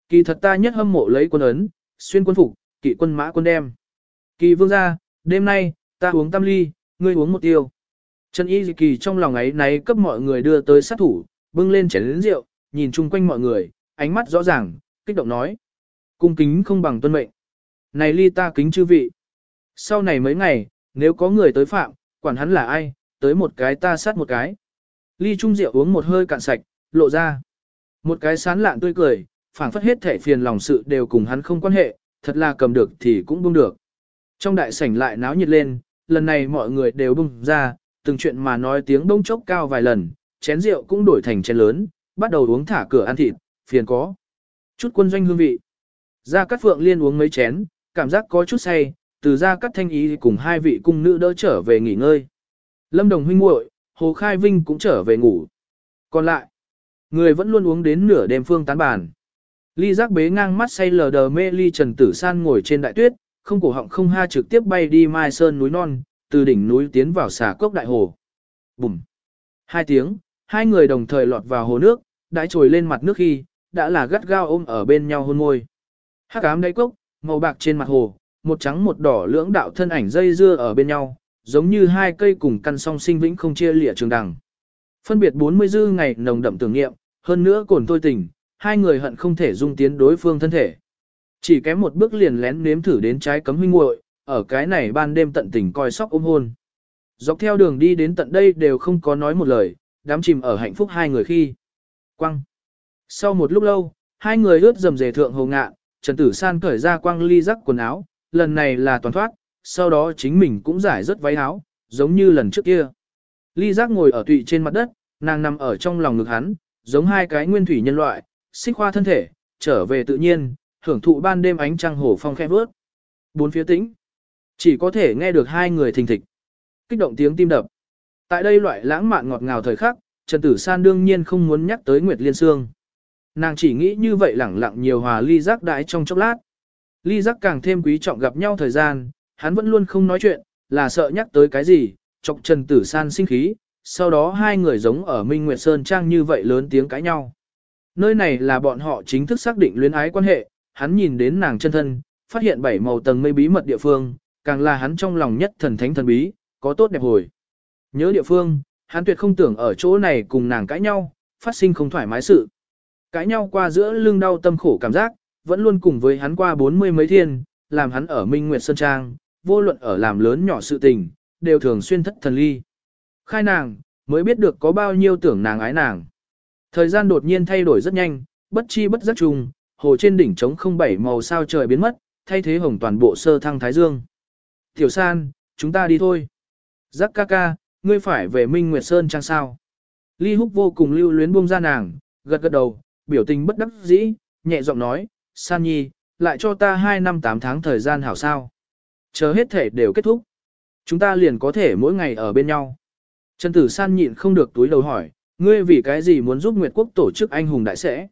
S1: Kỳ thật ta nhất hâm mộ lấy quân ấn, xuyên quân phục, kỵ quân mã quân đem. Kỳ vương gia, đêm nay, ta uống tam ly, ngươi uống một tiêu. Trần Y Kỳ trong lòng ấy náy cấp mọi người đưa tới sát thủ, bưng lên chén lĩnh rượu, nhìn chung quanh mọi người, ánh mắt rõ ràng, kích động nói. Cung kính không bằng tuân mệnh. Này ly ta kính chư vị. Sau này mấy ngày, nếu có người tới phạm, quản hắn là ai, tới một cái ta sát một cái. Ly trung rượu uống một hơi cạn sạch, lộ ra. Một cái sán lạn tươi cười, phảng phất hết thể phiền lòng sự đều cùng hắn không quan hệ, thật là cầm được thì cũng buông được. Trong đại sảnh lại náo nhiệt lên, lần này mọi người đều bung ra, từng chuyện mà nói tiếng bông chốc cao vài lần, chén rượu cũng đổi thành chén lớn, bắt đầu uống thả cửa ăn thịt, phiền có. Chút quân doanh hương vị. gia cát phượng liên uống mấy chén, cảm giác có chút say, từ gia cát thanh ý cùng hai vị cung nữ đỡ trở về nghỉ ngơi. Lâm Đồng huynh muội, Hồ Khai Vinh cũng trở về ngủ. Còn lại, người vẫn luôn uống đến nửa đêm phương tán bàn. Ly giác bế ngang mắt say lờ đờ mê ly trần tử san ngồi trên đại tuyết, không cổ họng không ha trực tiếp bay đi mai sơn núi non, từ đỉnh núi tiến vào xà cốc đại hồ. Bùm! Hai tiếng, hai người đồng thời lọt vào hồ nước, đã trồi lên mặt nước khi, đã là gắt gao ôm ở bên nhau hôn môi. Hắc ám đáy cốc, màu bạc trên mặt hồ, một trắng một đỏ lưỡng đạo thân ảnh dây dưa ở bên nhau, giống như hai cây cùng căn song sinh vĩnh không chia lịa trường đằng. Phân biệt 40 dư ngày nồng đậm tưởng niệm, hơn nữa cồn tôi tình, hai người hận không thể dung tiến đối phương thân thể. Chỉ kém một bước liền lén nếm thử đến trái cấm huynh muội, ở cái này ban đêm tận tình coi sóc ôm hôn. Dọc theo đường đi đến tận đây đều không có nói một lời, đám chìm ở hạnh phúc hai người khi. Quăng. Sau một lúc lâu, hai người ướt dầm dề thượng hồ ngạ, Trần Tử San cởi ra quăng ly rắc quần áo, lần này là toàn thoát, sau đó chính mình cũng giải rất váy áo, giống như lần trước kia. Ly giác ngồi ở tụy trên mặt đất, nàng nằm ở trong lòng ngực hắn, giống hai cái nguyên thủy nhân loại, xích khoa thân thể, trở về tự nhiên, hưởng thụ ban đêm ánh trăng hồ phong khẽ vớt. Bốn phía tĩnh. Chỉ có thể nghe được hai người thình thịch. Kích động tiếng tim đập. Tại đây loại lãng mạn ngọt ngào thời khắc, Trần Tử San đương nhiên không muốn nhắc tới Nguyệt Liên Sương. Nàng chỉ nghĩ như vậy lẳng lặng nhiều hòa ly giác đãi trong chốc lát. Ly giác càng thêm quý trọng gặp nhau thời gian, hắn vẫn luôn không nói chuyện, là sợ nhắc tới cái gì, chọc Trần Tử San sinh khí, sau đó hai người giống ở Minh Nguyệt Sơn Trang như vậy lớn tiếng cãi nhau. Nơi này là bọn họ chính thức xác định luyến ái quan hệ, hắn nhìn đến nàng chân thân, phát hiện bảy màu tầng mây bí mật địa phương, càng là hắn trong lòng nhất thần thánh thần bí, có tốt đẹp hồi. Nhớ địa phương, hắn tuyệt không tưởng ở chỗ này cùng nàng cãi nhau, phát sinh không thoải mái sự. Cãi nhau qua giữa lưng đau tâm khổ cảm giác, vẫn luôn cùng với hắn qua bốn mươi mấy thiên, làm hắn ở Minh Nguyệt Sơn Trang, vô luận ở làm lớn nhỏ sự tình, đều thường xuyên thất thần ly. Khai nàng, mới biết được có bao nhiêu tưởng nàng ái nàng. Thời gian đột nhiên thay đổi rất nhanh, bất chi bất giác trùng, hồ trên đỉnh trống không bảy màu sao trời biến mất, thay thế hồng toàn bộ sơ thăng thái dương. Tiểu san, chúng ta đi thôi. Giác ca ca, ngươi phải về Minh Nguyệt Sơn trang sao. Ly húc vô cùng lưu luyến buông ra nàng, gật gật đầu, biểu tình bất đắc dĩ, nhẹ giọng nói, san nhi, lại cho ta 2 năm 8 tháng thời gian hảo sao. Chờ hết thể đều kết thúc. Chúng ta liền có thể mỗi ngày ở bên nhau. Trần Tử San nhịn không được túi đầu hỏi, ngươi vì cái gì muốn giúp Nguyệt Quốc tổ chức anh hùng đại sẽ?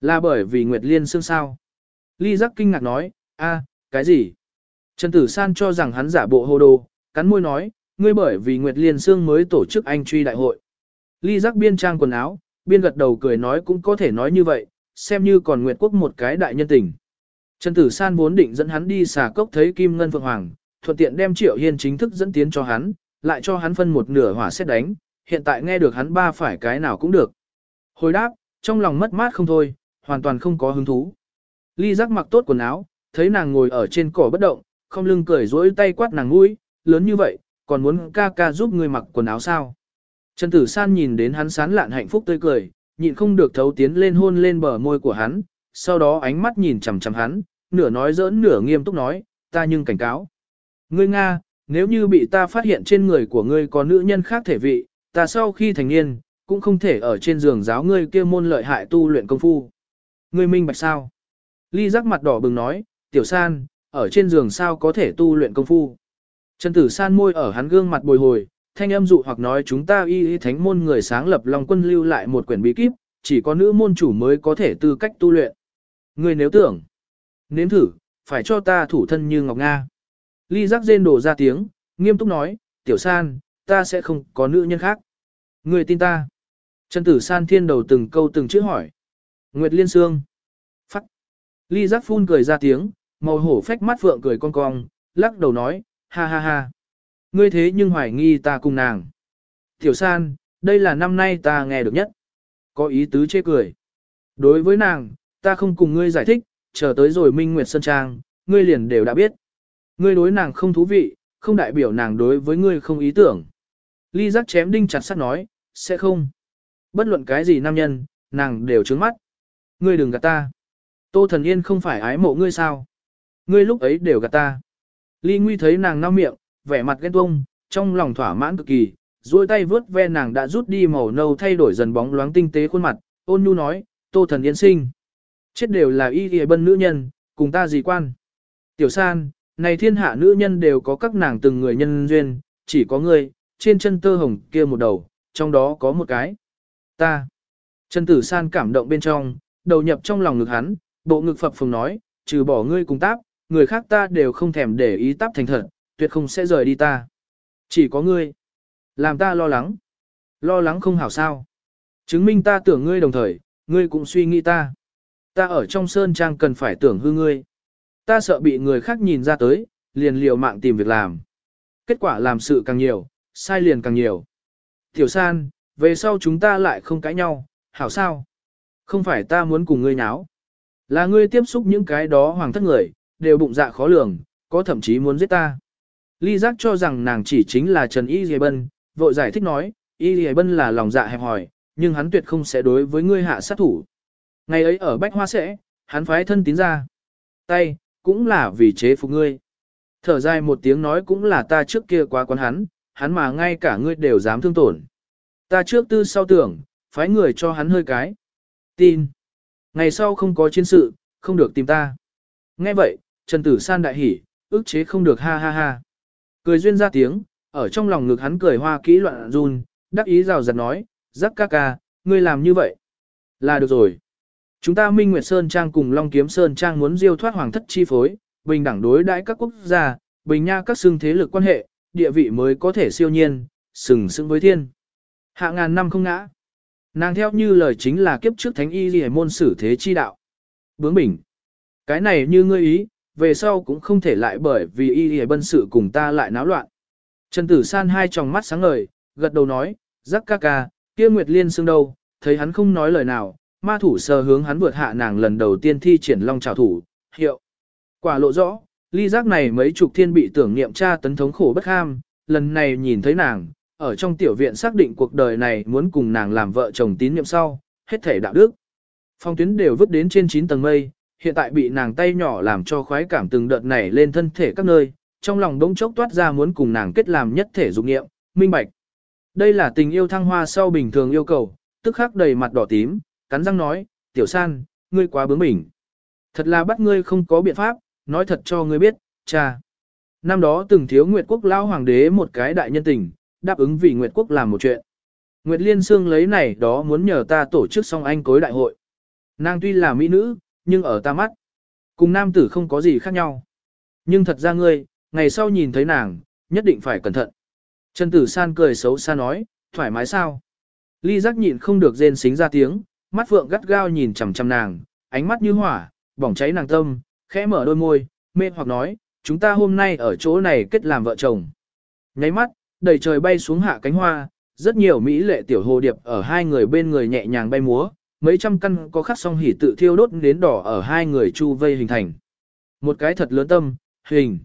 S1: Là bởi vì Nguyệt Liên xương sao? Ly giác kinh ngạc nói, a, cái gì? Trần Tử San cho rằng hắn giả bộ hồ đồ, cắn môi nói, ngươi bởi vì Nguyệt Liên xương mới tổ chức anh truy đại hội. Ly giác biên trang quần áo, biên gật đầu cười nói cũng có thể nói như vậy, xem như còn Nguyệt Quốc một cái đại nhân tình. Trần Tử San vốn định dẫn hắn đi xà cốc thấy Kim Ngân Phượng Hoàng, thuận tiện đem Triệu Hiên chính thức dẫn tiến cho hắn, lại cho hắn phân một nửa hỏa xét đánh, hiện tại nghe được hắn ba phải cái nào cũng được. Hồi đáp, trong lòng mất mát không thôi, hoàn toàn không có hứng thú. Ly giác mặc tốt quần áo, thấy nàng ngồi ở trên cỏ bất động, không lưng cười dối tay quát nàng mũi, lớn như vậy, còn muốn ca ca giúp người mặc quần áo sao. Trần Tử San nhìn đến hắn sán lạn hạnh phúc tươi cười, nhịn không được thấu tiến lên hôn lên bờ môi của hắn, sau đó ánh mắt nhìn chằm chằm hắn, nửa nói giỡn nửa nghiêm túc nói, ta nhưng cảnh cáo. Ngươi Nga, nếu như bị ta phát hiện trên người của ngươi có nữ nhân khác thể vị, ta sau khi thành niên, cũng không thể ở trên giường giáo ngươi kia môn lợi hại tu luyện công phu. Ngươi minh bạch sao? Ly giác mặt đỏ bừng nói, tiểu san, ở trên giường sao có thể tu luyện công phu. Trần tử san môi ở hắn gương mặt bồi hồi, thanh âm dụ hoặc nói chúng ta y y thánh môn người sáng lập lòng quân lưu lại một quyển bí kíp, chỉ có nữ môn chủ mới có thể tư cách tu luyện. Ngươi nếu tưởng, nếm thử, phải cho ta thủ thân như Ngọc Nga. Ly giác rên đổ ra tiếng, nghiêm túc nói, tiểu san, ta sẽ không có nữ nhân khác. Ngươi tin ta. Trần tử san thiên đầu từng câu từng chữ hỏi. Nguyệt liên sương. Phắc. Ly giác phun cười ra tiếng, màu hổ phách mắt phượng cười con cong, lắc đầu nói, ha ha ha. Ngươi thế nhưng hoài nghi ta cùng nàng. Tiểu san, đây là năm nay ta nghe được nhất. Có ý tứ chê cười. Đối với nàng, ta không cùng ngươi giải thích, chờ tới rồi Minh Nguyệt Sơn Trang, ngươi liền đều đã biết. Ngươi đối nàng không thú vị, không đại biểu nàng đối với ngươi không ý tưởng. Ly giác chém đinh chặt sắt nói, sẽ không. Bất luận cái gì nam nhân, nàng đều trướng mắt. Ngươi đừng gạt ta. Tô thần yên không phải ái mộ ngươi sao. Ngươi lúc ấy đều gạt ta. Ly Nguy thấy nàng nao miệng, vẻ mặt ghen tuông, trong lòng thỏa mãn cực kỳ, duỗi tay vướt ve nàng đã rút đi màu nâu thay đổi dần bóng loáng tinh tế khuôn mặt, ôn nhu nói, tô thần yên sinh. Chết đều là y ghề bân nữ nhân, cùng ta gì quan. Tiểu san, này thiên hạ nữ nhân đều có các nàng từng người nhân duyên, chỉ có ngươi, trên chân tơ hồng kia một đầu, trong đó có một cái. Ta. Trần tử san cảm động bên trong, đầu nhập trong lòng ngực hắn, bộ ngực phập phồng nói, trừ bỏ ngươi cùng táp, người khác ta đều không thèm để ý táp thành thật, tuyệt không sẽ rời đi ta. Chỉ có ngươi. Làm ta lo lắng. Lo lắng không hảo sao. Chứng minh ta tưởng ngươi đồng thời, ngươi cũng suy nghĩ ta. Ta ở trong sơn trang cần phải tưởng hư ngươi. Ta sợ bị người khác nhìn ra tới, liền liều mạng tìm việc làm. Kết quả làm sự càng nhiều, sai liền càng nhiều. Tiểu san, về sau chúng ta lại không cãi nhau, hảo sao? Không phải ta muốn cùng ngươi nháo. Là ngươi tiếp xúc những cái đó hoàng thất người, đều bụng dạ khó lường, có thậm chí muốn giết ta. Ly giác cho rằng nàng chỉ chính là Trần Y Dì Bân, vội giải thích nói, Y Dì Bân là lòng dạ hẹp hòi, nhưng hắn tuyệt không sẽ đối với ngươi hạ sát thủ. Ngày ấy ở Bách Hoa sẽ, hắn phái thân tín ra. Tay, cũng là vì chế phục ngươi. Thở dài một tiếng nói cũng là ta trước kia quá quán hắn, hắn mà ngay cả ngươi đều dám thương tổn. Ta trước tư sau tưởng, phái người cho hắn hơi cái. Tin. Ngày sau không có chiến sự, không được tìm ta. Nghe vậy, Trần Tử San đại hỉ, ức chế không được ha ha ha. Cười duyên ra tiếng, ở trong lòng ngực hắn cười hoa kỹ loạn run, đắc ý rào rạt nói, rắc ca ca, ngươi làm như vậy. Là được rồi. Chúng ta Minh Nguyệt Sơn Trang cùng Long Kiếm Sơn Trang muốn diêu thoát hoàng thất chi phối, bình đẳng đối đãi các quốc gia, bình nha các xương thế lực quan hệ, địa vị mới có thể siêu nhiên, sừng sững với thiên. Hạ ngàn năm không ngã. Nàng theo như lời chính là kiếp trước thánh y gì môn sử thế chi đạo. Bướng bỉnh. Cái này như ngươi ý, về sau cũng không thể lại bởi vì y gì bân sự cùng ta lại náo loạn. Trần Tử San hai tròng mắt sáng ngời, gật đầu nói, rắc ca ca, kia Nguyệt Liên xương đâu, thấy hắn không nói lời nào, ma thủ sờ hướng hắn vượt hạ nàng lần đầu tiên thi triển long trào thủ, hiệu. Quả lộ rõ, ly giác này mấy chục thiên bị tưởng niệm cha tấn thống khổ bất ham, lần này nhìn thấy nàng, ở trong tiểu viện xác định cuộc đời này muốn cùng nàng làm vợ chồng tín niệm sau, hết thể đạo đức. Phong tuyến đều vứt đến trên 9 tầng mây, hiện tại bị nàng tay nhỏ làm cho khoái cảm từng đợt này lên thân thể các nơi, trong lòng đống chốc toát ra muốn cùng nàng kết làm nhất thể dục nghiệm, minh bạch. Đây là tình yêu thăng hoa sau bình thường yêu cầu, tức khắc đầy mặt đỏ tím, cắn răng nói, tiểu san, ngươi quá bướng bỉnh. Thật là bắt ngươi không có biện pháp, nói thật cho ngươi biết, cha. Năm đó từng thiếu Nguyệt Quốc lao hoàng đế một cái đại nhân tình, đáp ứng vì Nguyệt Quốc làm một chuyện. Nguyệt Liên Sương lấy này đó muốn nhờ ta tổ chức xong anh cối đại hội. Nàng tuy là mỹ nữ, nhưng ở ta mắt, cùng nam tử không có gì khác nhau. Nhưng thật ra ngươi, ngày sau nhìn thấy nàng, nhất định phải cẩn thận. Trần Tử San cười xấu xa nói, thoải mái sao? Ly giác nhịn không được rên xính ra tiếng, mắt phượng gắt gao nhìn chằm chằm nàng, ánh mắt như hỏa, bỏng cháy nàng tâm, khẽ mở đôi môi, mê hoặc nói, chúng ta hôm nay ở chỗ này kết làm vợ chồng. Nháy mắt, đầy trời bay xuống hạ cánh hoa, rất nhiều mỹ lệ tiểu hồ điệp ở hai người bên người nhẹ nhàng bay múa, mấy trăm căn có khắc song hỉ tự thiêu đốt đến đỏ ở hai người chu vây hình thành. Một cái thật lớn tâm, hình.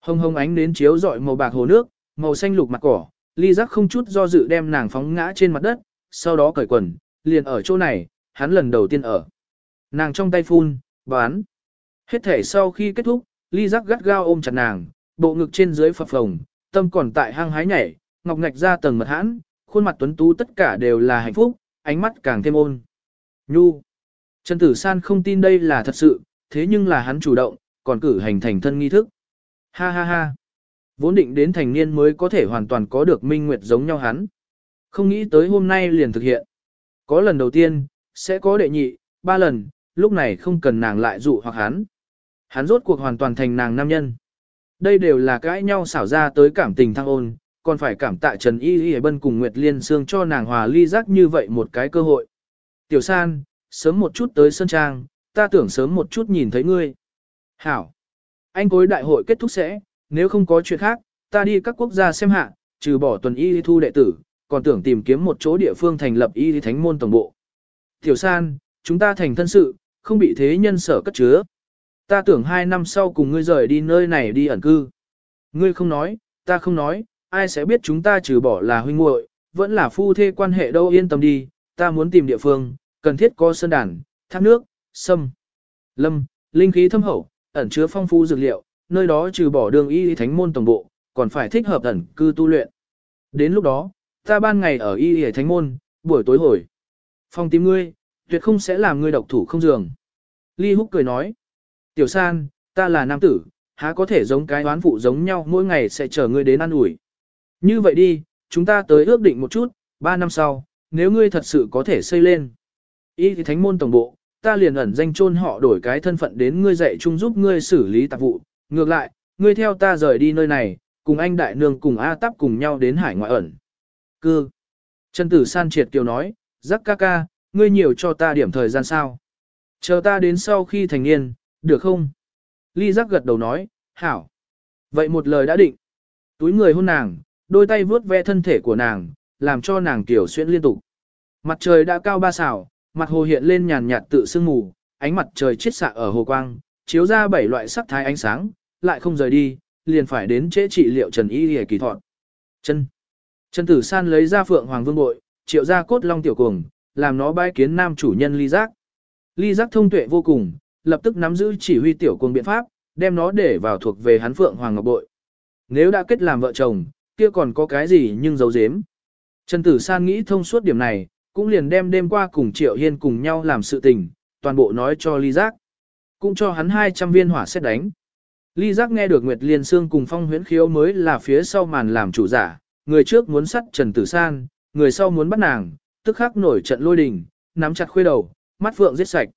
S1: Hông hông ánh đến chiếu rọi màu bạc hồ nước, màu xanh lục mặt cỏ, ly giác không chút do dự đem nàng phóng ngã trên mặt đất, sau đó cởi quần, liền ở chỗ này, hắn lần đầu tiên ở. Nàng trong tay phun, bán. Hết thể sau khi kết thúc, ly giác gắt gao ôm chặt nàng, bộ ngực trên dưới phập phồng, tâm còn tại hang hái nhảy, ngọc ngạch ra tầng mật hãn, khuôn mặt tuấn tú tất cả đều là hạnh phúc, ánh mắt càng thêm ôn. Nhu. Trần Tử San không tin đây là thật sự, thế nhưng là hắn chủ động, còn cử hành thành thân nghi thức. Ha ha ha. Vốn định đến thành niên mới có thể hoàn toàn có được minh nguyệt giống nhau hắn. Không nghĩ tới hôm nay liền thực hiện. Có lần đầu tiên, sẽ có đệ nhị, ba lần, lúc này không cần nàng lại dụ hoặc hắn. Hắn rốt cuộc hoàn toàn thành nàng nam nhân. Đây đều là cãi nhau xảo ra tới cảm tình thăng ôn, còn phải cảm tạ Trần Y Y Bân cùng Nguyệt Liên Sương cho nàng hòa ly giác như vậy một cái cơ hội. Tiểu San, sớm một chút tới Sơn Trang, ta tưởng sớm một chút nhìn thấy ngươi. Hảo. Anh cối đại hội kết thúc sẽ, nếu không có chuyện khác, ta đi các quốc gia xem hạ, trừ bỏ tuần y thu đệ tử, còn tưởng tìm kiếm một chỗ địa phương thành lập y thánh môn tổng bộ. Tiểu San, chúng ta thành thân sự, không bị thế nhân sở cất chứa. Ta tưởng hai năm sau cùng ngươi rời đi nơi này đi ẩn cư. Ngươi không nói, ta không nói, ai sẽ biết chúng ta trừ bỏ là huynh muội, vẫn là phu thê quan hệ đâu yên tâm đi, ta muốn tìm địa phương, cần thiết có sơn đàn, thác nước, sâm, lâm, linh khí thâm hậu, ẩn chứa phong phú dược liệu, nơi đó trừ bỏ đường y thánh môn tổng bộ, còn phải thích hợp ẩn cư tu luyện. Đến lúc đó, ta ban ngày ở y y thánh môn, buổi tối hồi. Phong tìm ngươi, tuyệt không sẽ làm ngươi độc thủ không giường. Ly Húc cười nói, tiểu san, ta là nam tử, há có thể giống cái đoán phụ giống nhau mỗi ngày sẽ chờ ngươi đến ăn ủi. Như vậy đi, chúng ta tới ước định một chút, ba năm sau, nếu ngươi thật sự có thể xây lên. Y thì thánh môn tổng bộ, ta liền ẩn danh chôn họ đổi cái thân phận đến ngươi dạy chung giúp ngươi xử lý tạp vụ. Ngược lại, ngươi theo ta rời đi nơi này, cùng anh đại nương cùng A tắp cùng nhau đến hải ngoại ẩn. Cư. Trần tử san triệt kiều nói, giác ca ca, ngươi nhiều cho ta điểm thời gian sao. Chờ ta đến sau khi thành niên, được không? Ly giác gật đầu nói, hảo. Vậy một lời đã định. Túi người hôn nàng, đôi tay vuốt ve thân thể của nàng, làm cho nàng tiểu xuyên liên tục. Mặt trời đã cao ba xảo, mặt hồ hiện lên nhàn nhạt tự sương mù, ánh mặt trời chiết xạ ở hồ quang, chiếu ra bảy loại sắc thái ánh sáng, lại không rời đi, liền phải đến chế trị liệu Trần Y Lìa kỳ thọn. Chân. Trần Tử San lấy ra Phượng Hoàng Vương bội, triệu ra cốt long tiểu cuồng, làm nó bái kiến nam chủ nhân ly giác. Ly giác thông tuệ vô cùng, lập tức nắm giữ chỉ huy tiểu cuồng biện pháp, đem nó để vào thuộc về hắn Phượng Hoàng Ngọc bội. Nếu đã kết làm vợ chồng, kia còn có cái gì nhưng giấu giếm. Trần Tử San nghĩ thông suốt điểm này, cũng liền đem đêm qua cùng Triệu Hiên cùng nhau làm sự tình, toàn bộ nói cho Ly Giác. Cũng cho hắn 200 viên hỏa xét đánh. Ly Giác nghe được Nguyệt Liên Sương cùng Phong Huyễn Khiếu mới là phía sau màn làm chủ giả, người trước muốn sắt Trần Tử San, người sau muốn bắt nàng, tức khắc nổi trận lôi đình, nắm chặt khuê đầu, mắt phượng giết sạch.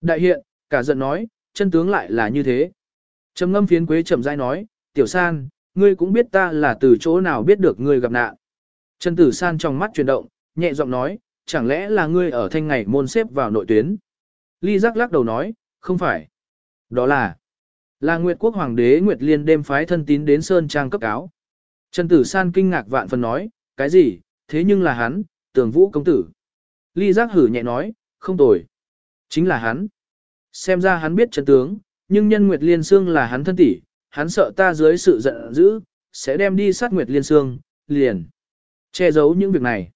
S1: Đại hiện, cả giận nói, chân tướng lại là như thế. Trầm ngâm phiến quế chậm rãi nói, tiểu san, ngươi cũng biết ta là từ chỗ nào biết được ngươi gặp nạn. Trần tử san trong mắt chuyển động, nhẹ giọng nói, chẳng lẽ là ngươi ở thanh ngày môn xếp vào nội tuyến. Ly giác lắc đầu nói, không phải. Đó là, là Nguyệt Quốc Hoàng đế Nguyệt Liên đêm phái thân tín đến Sơn Trang cấp cáo. Trần Tử San kinh ngạc vạn phần nói, cái gì, thế nhưng là hắn, tường vũ công tử. Ly giác hử nhẹ nói, không tồi. Chính là hắn. Xem ra hắn biết chân tướng, nhưng nhân Nguyệt Liên Sương là hắn thân tỷ, hắn sợ ta dưới sự giận dữ, sẽ đem đi sát Nguyệt Liên Sương, liền. Che giấu những việc này.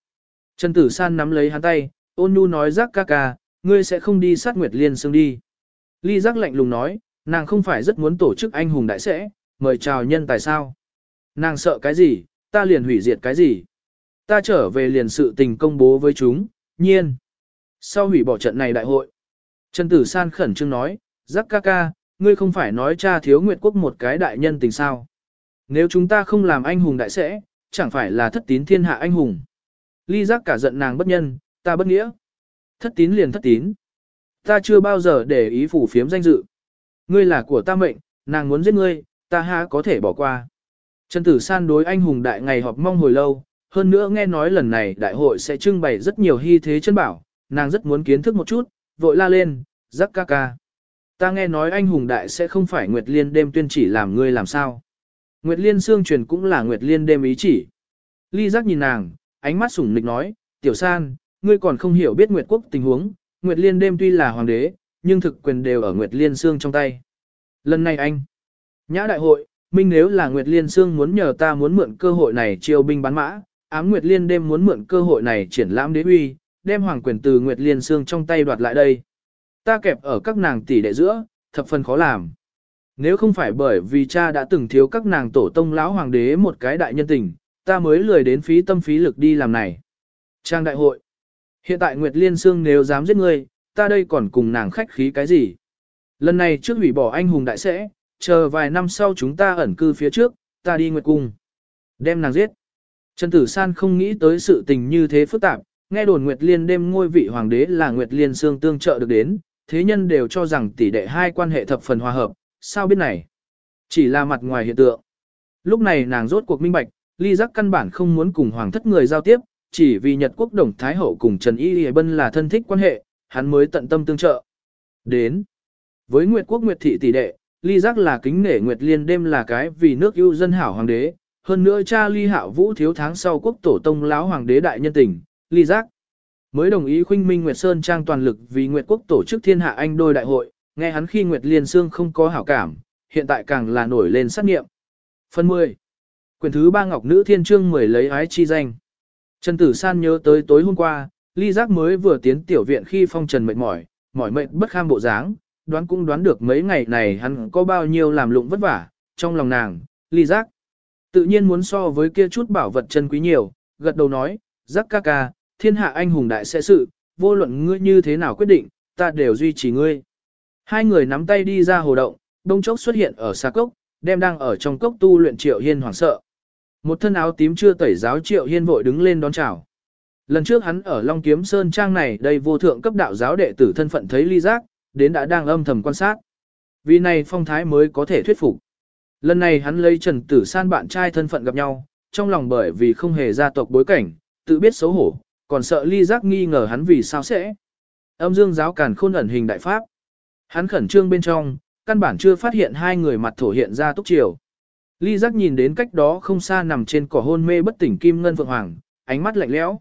S1: Trần Tử San nắm lấy hắn tay, ôn nhu nói giác ca ca, ngươi sẽ không đi sát Nguyệt Liên Sương đi. Ly giác lạnh lùng nói, nàng không phải rất muốn tổ chức anh hùng đại sẽ, mời chào nhân tài sao. Nàng sợ cái gì, ta liền hủy diệt cái gì. Ta trở về liền sự tình công bố với chúng, nhiên. Sau hủy bỏ trận này đại hội, Trần Tử San khẩn trương nói, giác ca ca, ngươi không phải nói cha thiếu Nguyệt Quốc một cái đại nhân tình sao. Nếu chúng ta không làm anh hùng đại sẽ, chẳng phải là thất tín thiên hạ anh hùng. Ly giác cả giận nàng bất nhân, ta bất nghĩa. Thất tín liền thất tín. Ta chưa bao giờ để ý phủ phiếm danh dự. Ngươi là của ta mệnh, nàng muốn giết ngươi, ta há có thể bỏ qua. Trần Tử San đối anh hùng đại ngày họp mong hồi lâu, hơn nữa nghe nói lần này đại hội sẽ trưng bày rất nhiều hy thế chân bảo, nàng rất muốn kiến thức một chút, vội la lên, rắc ca ca. Ta nghe nói anh hùng đại sẽ không phải Nguyệt Liên đêm tuyên chỉ làm ngươi làm sao. Nguyệt Liên xương truyền cũng là Nguyệt Liên đêm ý chỉ. Ly giác nhìn nàng, ánh mắt sủng nịch nói, tiểu san, ngươi còn không hiểu biết Nguyệt quốc tình huống, Nguyệt Liên đêm tuy là hoàng đế, nhưng thực quyền đều ở Nguyệt Liên xương trong tay. Lần này anh, nhã đại hội, minh nếu là Nguyệt Liên Sương muốn nhờ ta muốn mượn cơ hội này chiêu binh bán mã, ám Nguyệt Liên đêm muốn mượn cơ hội này triển lãm đế uy, đem hoàng quyền từ Nguyệt Liên Sương trong tay đoạt lại đây. Ta kẹp ở các nàng tỷ đệ giữa, thập phần khó làm. Nếu không phải bởi vì cha đã từng thiếu các nàng tổ tông lão hoàng đế một cái đại nhân tình, ta mới lười đến phí tâm phí lực đi làm này. Trang đại hội. Hiện tại Nguyệt Liên Sương nếu dám giết ngươi, ta đây còn cùng nàng khách khí cái gì? Lần này trước hủy bỏ anh hùng đại sẽ, chờ vài năm sau chúng ta ẩn cư phía trước, ta đi Nguyệt Cung. Đem nàng giết. Trần Tử San không nghĩ tới sự tình như thế phức tạp, nghe đồn Nguyệt Liên đêm ngôi vị hoàng đế là Nguyệt Liên Sương tương trợ được đến, thế nhân đều cho rằng tỷ đệ hai quan hệ thập phần hòa hợp, sao biết này? Chỉ là mặt ngoài hiện tượng. Lúc này nàng rốt cuộc minh bạch, ly giác căn bản không muốn cùng hoàng thất người giao tiếp, chỉ vì Nhật quốc đồng Thái Hậu cùng Trần Y Y Bân là thân thích quan hệ, hắn mới tận tâm tương trợ. Đến. Với Nguyệt quốc Nguyệt thị tỷ đệ, ly giác là kính nể Nguyệt liên đêm là cái vì nước yêu dân hảo hoàng đế, hơn nữa cha ly hạo vũ thiếu tháng sau quốc tổ tông lão hoàng đế đại nhân tình, ly giác mới đồng ý khuynh minh Nguyệt Sơn Trang toàn lực vì Nguyệt Quốc tổ chức thiên hạ anh đôi đại hội, nghe hắn khi Nguyệt Liên Sương không có hảo cảm, hiện tại càng là nổi lên sát nghiệm. Phần 10. Quyền thứ ba Ngọc Nữ Thiên Trương 10 lấy ái chi danh. Trần Tử San nhớ tới tối hôm qua, ly giác mới vừa tiến tiểu viện khi phong trần mệt mỏi, mỏi mệt bất kham bộ dáng, đoán cũng đoán được mấy ngày này hắn có bao nhiêu làm lụng vất vả, trong lòng nàng, ly giác. Tự nhiên muốn so với kia chút bảo vật chân quý nhiều, gật đầu nói, giác ca ca, thiên hạ anh hùng đại sẽ sự, vô luận ngươi như thế nào quyết định, ta đều duy trì ngươi. Hai người nắm tay đi ra hồ động, đông chốc xuất hiện ở xa cốc, đem đang ở trong cốc tu luyện triệu hiên hoảng sợ. Một thân áo tím chưa tẩy giáo triệu hiên vội đứng lên đón chào. Lần trước hắn ở Long Kiếm Sơn Trang này đây vô thượng cấp đạo giáo đệ tử thân phận thấy ly giác, đến đã đang âm thầm quan sát. Vì này phong thái mới có thể thuyết phục. Lần này hắn lấy Trần Tử San bạn trai thân phận gặp nhau, trong lòng bởi vì không hề gia tộc bối cảnh, tự biết xấu hổ, còn sợ ly giác nghi ngờ hắn vì sao sẽ. Âm dương giáo càn khôn ẩn hình đại pháp. Hắn khẩn trương bên trong, căn bản chưa phát hiện hai người mặt thổ hiện ra túc chiều. Ly giác nhìn đến cách đó không xa nằm trên cỏ hôn mê bất tỉnh kim ngân phượng hoàng, ánh mắt lạnh lẽo.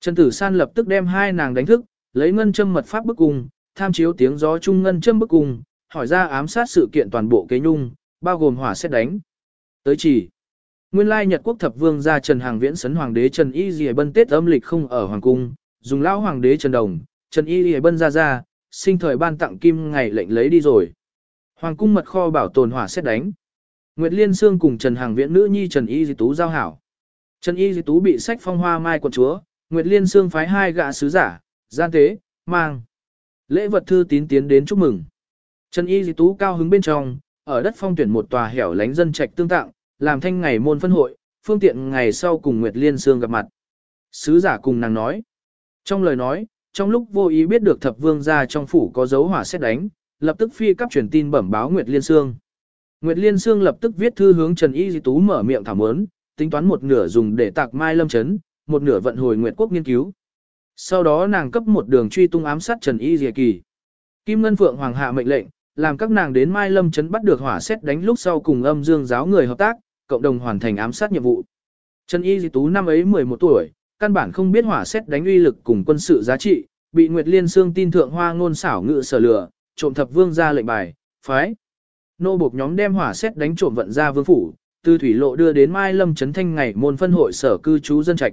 S1: Trần Tử San lập tức đem hai nàng đánh thức, lấy ngân châm mật pháp bức cùng tham chiếu tiếng gió trung ngân châm bức cùng hỏi ra ám sát sự kiện toàn bộ kế nhung, bao gồm hỏa xét đánh. Tới chỉ. Nguyên lai Nhật quốc thập vương gia Trần Hàng Viễn sấn hoàng đế Trần Y Dì Bân Tết âm lịch không ở hoàng cung, dùng lão hoàng đế Trần Đồng, Trần Y Dì Bân ra ra, sinh thời ban tặng kim ngày lệnh lấy đi rồi. Hoàng cung mật kho bảo tồn hỏa xét đánh. Nguyệt Liên Sương cùng Trần Hàng Viễn nữ nhi Trần Y Dì Tú giao hảo. Trần Y Dì Tú bị sách phong hoa mai quận chúa, Nguyệt Liên Sương phái hai gạ sứ giả, gian tế, mang. Lễ vật thư tín tiến đến chúc mừng. Trần Y Di Tú cao hứng bên trong, ở đất phong tuyển một tòa hẻo lánh dân trạch tương tặng, làm thanh ngày môn phân hội, phương tiện ngày sau cùng Nguyệt Liên Sương gặp mặt. Sứ giả cùng nàng nói. Trong lời nói, trong lúc vô ý biết được thập vương gia trong phủ có dấu hỏa xét đánh, lập tức phi cấp truyền tin bẩm báo Nguyệt Liên Sương. Nguyệt Liên Sương lập tức viết thư hướng Trần Y Di Tú mở miệng thảo mớn, tính toán một nửa dùng để tạc mai lâm chấn, một nửa vận hồi Nguyệt Quốc nghiên cứu. Sau đó nàng cấp một đường truy tung ám sát Trần Y Dìa Kỳ. Kim Ngân Phượng Hoàng hạ mệnh lệnh, làm các nàng đến Mai Lâm Trấn bắt được hỏa xét đánh lúc sau cùng âm dương giáo người hợp tác, cộng đồng hoàn thành ám sát nhiệm vụ. Trần Y Di Tú năm ấy 11 tuổi, căn bản không biết hỏa xét đánh uy lực cùng quân sự giá trị, bị Nguyệt Liên Sương tin thượng hoa ngôn xảo ngự sở lửa, trộm thập vương ra lệnh bài, phái. Nô buộc nhóm đem hỏa xét đánh trộm vận ra vương phủ, từ thủy lộ đưa đến Mai Lâm Trấn Thanh ngày môn phân hội sở cư trú dân trạch.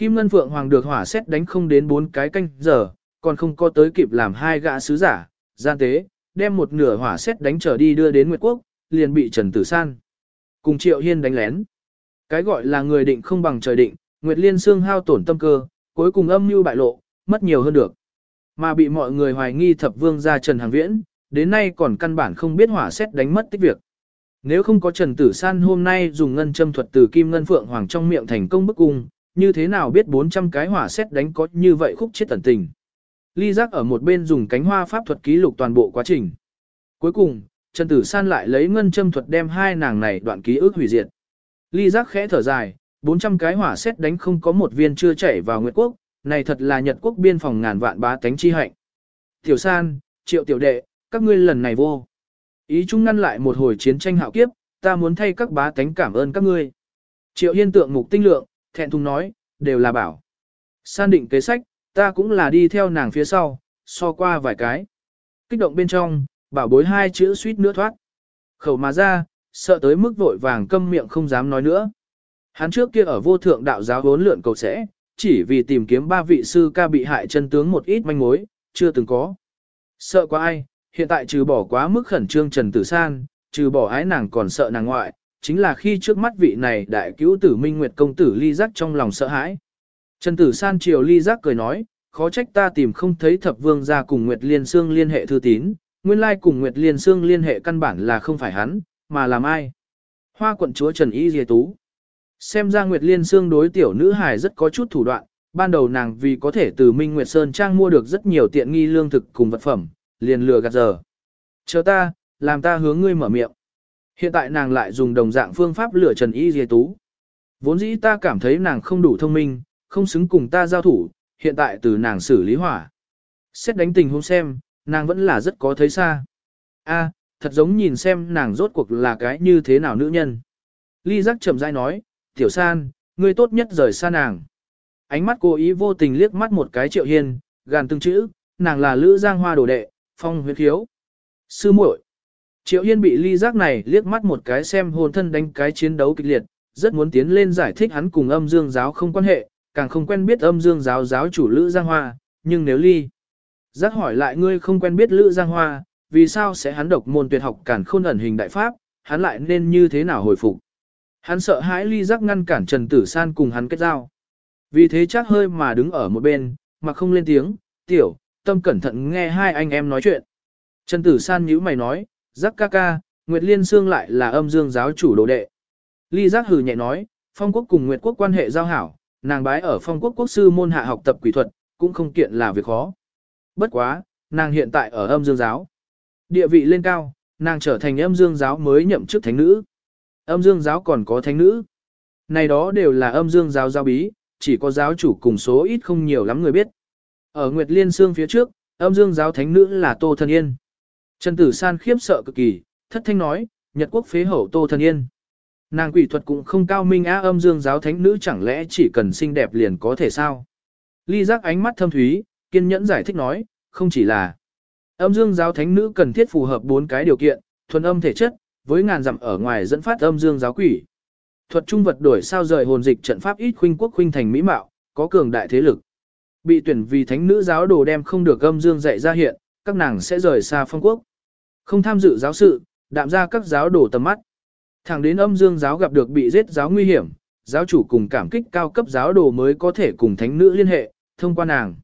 S1: Kim Ngân Phượng Hoàng được hỏa xét đánh không đến 4 cái canh giờ, còn không có tới kịp làm hai gã sứ giả, gian tế, đem một nửa hỏa xét đánh trở đi đưa đến Nguyệt Quốc, liền bị Trần Tử San. Cùng Triệu Hiên đánh lén. Cái gọi là người định không bằng trời định, Nguyệt Liên Sương hao tổn tâm cơ, cuối cùng âm mưu bại lộ, mất nhiều hơn được. Mà bị mọi người hoài nghi thập vương gia Trần Hàng Viễn, đến nay còn căn bản không biết hỏa xét đánh mất tích việc. Nếu không có Trần Tử San hôm nay dùng ngân châm thuật từ Kim Ngân Phượng Hoàng trong miệng thành công bức cung, như thế nào biết 400 cái hỏa xét đánh có như vậy khúc chết tẩn tình. Ly giác ở một bên dùng cánh hoa pháp thuật ký lục toàn bộ quá trình. Cuối cùng, Trần Tử San lại lấy ngân châm thuật đem hai nàng này đoạn ký ức hủy diệt. Ly giác khẽ thở dài, 400 cái hỏa xét đánh không có một viên chưa chảy vào Nguyệt Quốc, này thật là Nhật Quốc biên phòng ngàn vạn bá tánh chi hạnh. Tiểu San, triệu tiểu đệ, các ngươi lần này vô. Ý chung ngăn lại một hồi chiến tranh hạo kiếp, ta muốn thay các bá tánh cảm ơn các ngươi. Triệu Hiên tượng mục tinh lượng, thẹn thùng nói, đều là bảo. San định kế sách, ta cũng là đi theo nàng phía sau, so qua vài cái. Kích động bên trong, bảo bối hai chữ suýt nữa thoát. Khẩu mà ra, sợ tới mức vội vàng câm miệng không dám nói nữa. Hắn trước kia ở vô thượng đạo giáo vốn lượn cầu sẽ, chỉ vì tìm kiếm ba vị sư ca bị hại chân tướng một ít manh mối, chưa từng có. Sợ quá ai, hiện tại trừ bỏ quá mức khẩn trương Trần Tử San, trừ bỏ ái nàng còn sợ nàng ngoại, chính là khi trước mắt vị này đại cứu tử Minh Nguyệt công tử ly giác trong lòng sợ hãi. Trần Tử San chiều ly giác cười nói, khó trách ta tìm không thấy thập vương ra cùng Nguyệt Liên Sương liên hệ thư tín, nguyên lai cùng Nguyệt Liên Sương liên hệ căn bản là không phải hắn, mà làm ai. Hoa quận chúa Trần Y Dì Tú. Xem ra Nguyệt Liên Sương đối tiểu nữ hài rất có chút thủ đoạn, ban đầu nàng vì có thể từ Minh Nguyệt Sơn Trang mua được rất nhiều tiện nghi lương thực cùng vật phẩm, liền lừa gạt giờ. Chờ ta, làm ta hướng ngươi mở miệng. Hiện tại nàng lại dùng đồng dạng phương pháp lửa Trần Y Dì Tú. Vốn dĩ ta cảm thấy nàng không đủ thông minh, không xứng cùng ta giao thủ, hiện tại từ nàng xử lý hỏa. Xét đánh tình huống xem, nàng vẫn là rất có thấy xa. A, thật giống nhìn xem nàng rốt cuộc là cái như thế nào nữ nhân. Ly giác chậm rãi nói, tiểu san, ngươi tốt nhất rời xa nàng. Ánh mắt cô ý vô tình liếc mắt một cái triệu hiên, gàn từng chữ, nàng là lữ giang hoa đồ đệ, phong huyết thiếu. Sư muội. Triệu hiên bị ly giác này liếc mắt một cái xem hồn thân đánh cái chiến đấu kịch liệt, rất muốn tiến lên giải thích hắn cùng âm dương giáo không quan hệ, càng không quen biết âm dương giáo giáo chủ Lữ Giang Hoa, nhưng nếu ly. Giác hỏi lại ngươi không quen biết Lữ Giang Hoa, vì sao sẽ hắn độc môn tuyệt học cản khôn ẩn hình đại pháp, hắn lại nên như thế nào hồi phục. Hắn sợ hãi ly giác ngăn cản Trần Tử San cùng hắn kết giao. Vì thế chắc hơi mà đứng ở một bên, mà không lên tiếng, tiểu, tâm cẩn thận nghe hai anh em nói chuyện. Trần Tử San nhíu mày nói, giác ca ca, Nguyệt Liên Sương lại là âm dương giáo chủ đồ đệ. Ly giác hừ nhẹ nói, phong quốc cùng Nguyệt quốc quan hệ giao hảo, nàng bái ở phong quốc quốc sư môn hạ học tập quỷ thuật, cũng không kiện là việc khó. Bất quá, nàng hiện tại ở âm dương giáo. Địa vị lên cao, nàng trở thành âm dương giáo mới nhậm chức thánh nữ. Âm dương giáo còn có thánh nữ. Này đó đều là âm dương giáo giáo bí, chỉ có giáo chủ cùng số ít không nhiều lắm người biết. Ở Nguyệt Liên Sương phía trước, âm dương giáo thánh nữ là Tô Thần Yên. Trần Tử San khiếp sợ cực kỳ, thất thanh nói, Nhật quốc phế hậu Tô Thần Yên. Nàng quỷ thuật cũng không cao minh á âm dương giáo thánh nữ chẳng lẽ chỉ cần xinh đẹp liền có thể sao? Ly giác ánh mắt thâm thúy, kiên nhẫn giải thích nói, không chỉ là âm dương giáo thánh nữ cần thiết phù hợp bốn cái điều kiện, thuần âm thể chất, với ngàn dặm ở ngoài dẫn phát âm dương giáo quỷ. Thuật trung vật đổi sao rời hồn dịch trận pháp ít khuynh quốc khuynh thành mỹ mạo, có cường đại thế lực. Bị tuyển vì thánh nữ giáo đồ đem không được âm dương dạy ra hiện, các nàng sẽ rời xa phong quốc. Không tham dự giáo sự, đạm ra các giáo đổ tầm mắt. Thẳng đến âm dương giáo gặp được bị giết giáo nguy hiểm, giáo chủ cùng cảm kích cao cấp giáo đồ mới có thể cùng thánh nữ liên hệ, thông qua nàng.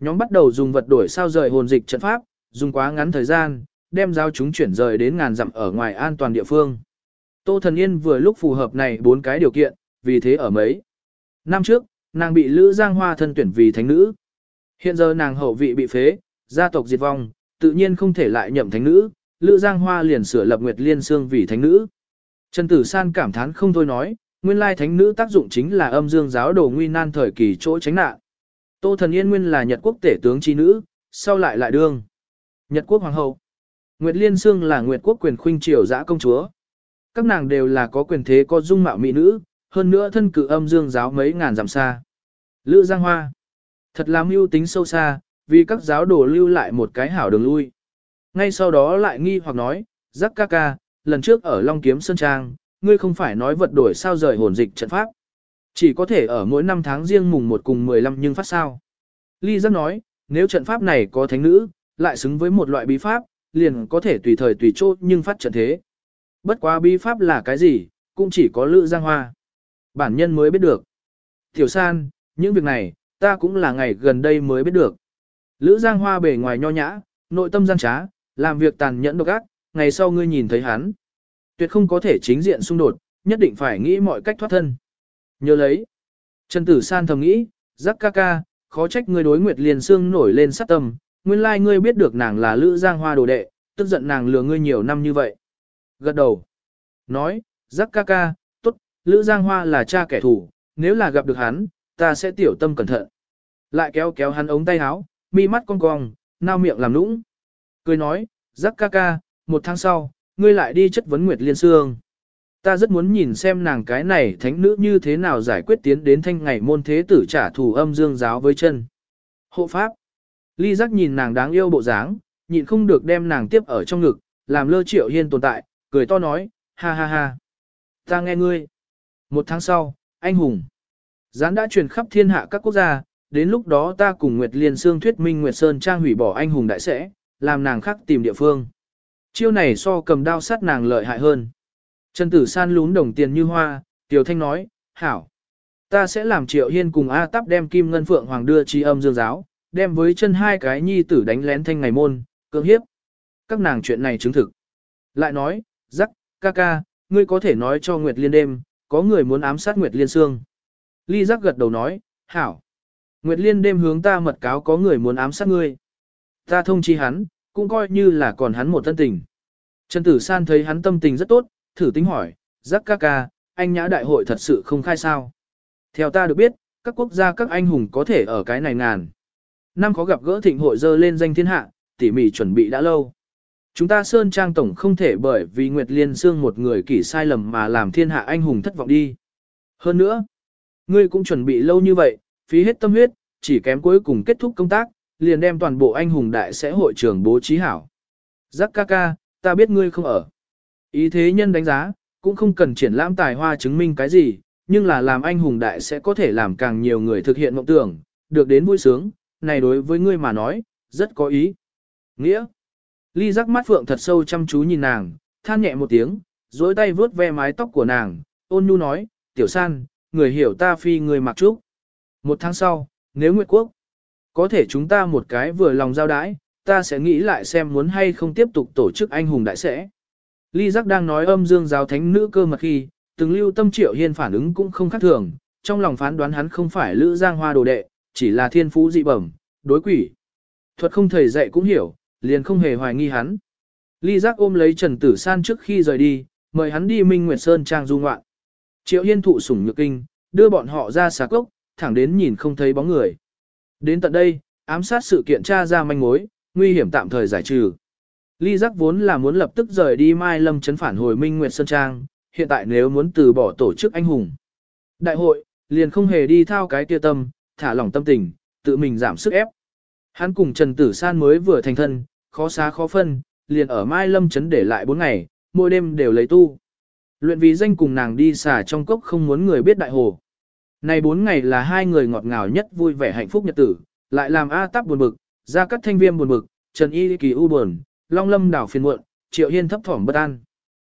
S1: Nhóm bắt đầu dùng vật đổi sao rời hồn dịch trận pháp, dùng quá ngắn thời gian, đem giáo chúng chuyển rời đến ngàn dặm ở ngoài an toàn địa phương. Tô Thần Yên vừa lúc phù hợp này bốn cái điều kiện, vì thế ở mấy. Năm trước, nàng bị Lữ Giang Hoa thân tuyển vì thánh nữ. Hiện giờ nàng hậu vị bị phế, gia tộc diệt vong, tự nhiên không thể lại nhậm thánh nữ, Lữ Giang Hoa liền sửa lập Nguyệt Liên Sương vì thánh nữ. Trần Tử San cảm thán không thôi nói, nguyên lai thánh nữ tác dụng chính là âm dương giáo đồ nguy nan thời kỳ chỗ tránh nạn. Tô Thần Yên nguyên là Nhật quốc tể tướng chi nữ, sau lại lại đương. Nhật quốc hoàng hậu. Nguyệt Liên Sương là Nguyệt quốc quyền khuynh triều dã công chúa. Các nàng đều là có quyền thế có dung mạo mỹ nữ, hơn nữa thân cử âm dương giáo mấy ngàn dặm xa. Lữ Giang Hoa. Thật là mưu tính sâu xa, vì các giáo đồ lưu lại một cái hảo đường lui. Ngay sau đó lại nghi hoặc nói, giác ca ca, lần trước ở Long Kiếm Sơn Trang, ngươi không phải nói vật đổi sao rời hồn dịch trận pháp. Chỉ có thể ở mỗi năm tháng riêng mùng 1 cùng 15 nhưng phát sao. Ly giác nói, nếu trận pháp này có thánh nữ, lại xứng với một loại bí pháp, liền có thể tùy thời tùy chỗ nhưng phát trận thế. Bất quá bí pháp là cái gì, cũng chỉ có Lữ Giang Hoa. Bản nhân mới biết được. Tiểu San, những việc này, ta cũng là ngày gần đây mới biết được. Lữ Giang Hoa bề ngoài nho nhã, nội tâm gian trá, làm việc tàn nhẫn độc ác, ngày sau ngươi nhìn thấy hắn. Tuyệt không có thể chính diện xung đột, nhất định phải nghĩ mọi cách thoát thân. Nhớ lấy. Trần Tử San thầm nghĩ, giác ca ca, khó trách ngươi đối Nguyệt Liên Sương nổi lên sát tâm, nguyên lai ngươi biết được nàng là Lữ Giang Hoa đồ đệ, tức giận nàng lừa ngươi nhiều năm như vậy. Gật đầu. Nói, giác ca ca, tốt, Lữ Giang Hoa là cha kẻ thù, nếu là gặp được hắn, ta sẽ tiểu tâm cẩn thận. Lại kéo kéo hắn ống tay áo, mi mắt cong cong, nao miệng làm nũng. Cười nói, giác ca ca, một tháng sau, ngươi lại đi chất vấn Nguyệt Liên Sương. Ta rất muốn nhìn xem nàng cái này thánh nữ như thế nào giải quyết tiến đến thanh ngày môn thế tử trả thù âm dương giáo với chân. Hộ pháp. Ly giác nhìn nàng đáng yêu bộ dáng, nhịn không được đem nàng tiếp ở trong ngực, làm lơ triệu hiên tồn tại, cười to nói, ha ha ha. Ta nghe ngươi. Một tháng sau, anh hùng. Gián đã truyền khắp thiên hạ các quốc gia, đến lúc đó ta cùng Nguyệt Liên Sương thuyết minh Nguyệt Sơn Trang hủy bỏ anh hùng đại sẽ, làm nàng khác tìm địa phương. Chiêu này so cầm đao sát nàng lợi hại hơn. Trần Tử San lún đồng tiền như hoa, Tiểu Thanh nói, hảo. Ta sẽ làm Triệu Hiên cùng A Tắp đem Kim Ngân Phượng Hoàng đưa chi âm dương giáo, đem với chân hai cái nhi tử đánh lén thanh ngày môn, cưỡng hiếp. Các nàng chuyện này chứng thực. Lại nói, rắc, ca ca, ngươi có thể nói cho Nguyệt Liên đêm, có người muốn ám sát Nguyệt Liên Sương. Ly rắc gật đầu nói, hảo. Nguyệt Liên đêm hướng ta mật cáo có người muốn ám sát ngươi. Ta thông chi hắn, cũng coi như là còn hắn một thân tình. Trần Tử San thấy hắn tâm tình rất tốt, thử tính hỏi, giác ca ca, anh nhã đại hội thật sự không khai sao. Theo ta được biết, các quốc gia các anh hùng có thể ở cái này ngàn. Năm có gặp gỡ thịnh hội dơ lên danh thiên hạ, tỉ mỉ chuẩn bị đã lâu. Chúng ta Sơn Trang Tổng không thể bởi vì Nguyệt Liên Sương một người kỷ sai lầm mà làm thiên hạ anh hùng thất vọng đi. Hơn nữa, ngươi cũng chuẩn bị lâu như vậy, phí hết tâm huyết, chỉ kém cuối cùng kết thúc công tác, liền đem toàn bộ anh hùng đại sẽ hội trưởng bố trí hảo. Giác ca ca, ta biết ngươi không ở. Ý thế nhân đánh giá, cũng không cần triển lãm tài hoa chứng minh cái gì, nhưng là làm anh hùng đại sẽ có thể làm càng nhiều người thực hiện mộng tưởng, được đến vui sướng, này đối với ngươi mà nói, rất có ý. Nghĩa. Ly giác mắt phượng thật sâu chăm chú nhìn nàng, than nhẹ một tiếng, dối tay vướt ve mái tóc của nàng, ôn nhu nói, tiểu san, người hiểu ta phi người mặc trúc. Một tháng sau, nếu Nguyệt Quốc, có thể chúng ta một cái vừa lòng giao đái, ta sẽ nghĩ lại xem muốn hay không tiếp tục tổ chức anh hùng đại sẽ. Ly giác đang nói âm dương giáo thánh nữ cơ mật khi, từng lưu tâm triệu hiên phản ứng cũng không khác thường, trong lòng phán đoán hắn không phải lữ giang hoa đồ đệ, chỉ là thiên phú dị bẩm, đối quỷ. Thuật không thầy dạy cũng hiểu, liền không hề hoài nghi hắn. Ly giác ôm lấy Trần Tử San trước khi rời đi, mời hắn đi Minh Nguyệt Sơn trang du ngoạn. Triệu Hiên thụ sủng nhược kinh, đưa bọn họ ra xà cốc, thẳng đến nhìn không thấy bóng người. Đến tận đây, ám sát sự kiện tra ra manh mối, nguy hiểm tạm thời giải trừ. Ly giác vốn là muốn lập tức rời đi Mai Lâm Trấn phản hồi Minh Nguyệt Sơn Trang, hiện tại nếu muốn từ bỏ tổ chức anh hùng. Đại hội, liền không hề đi thao cái kia tâm, thả lỏng tâm tình, tự mình giảm sức ép. Hắn cùng Trần Tử San mới vừa thành thân, khó xá khó phân, liền ở Mai Lâm Trấn để lại 4 ngày, mỗi đêm đều lấy tu. Luyện vì danh cùng nàng đi xả trong cốc không muốn người biết đại hồ. Này bốn ngày là hai người ngọt ngào nhất vui vẻ hạnh phúc nhật tử, lại làm A táp buồn bực, ra cắt thanh viêm buồn bực, Trần Y kỳ u buồn, Long Lâm đảo phiền muộn, Triệu Hiên thấp thỏm bất an.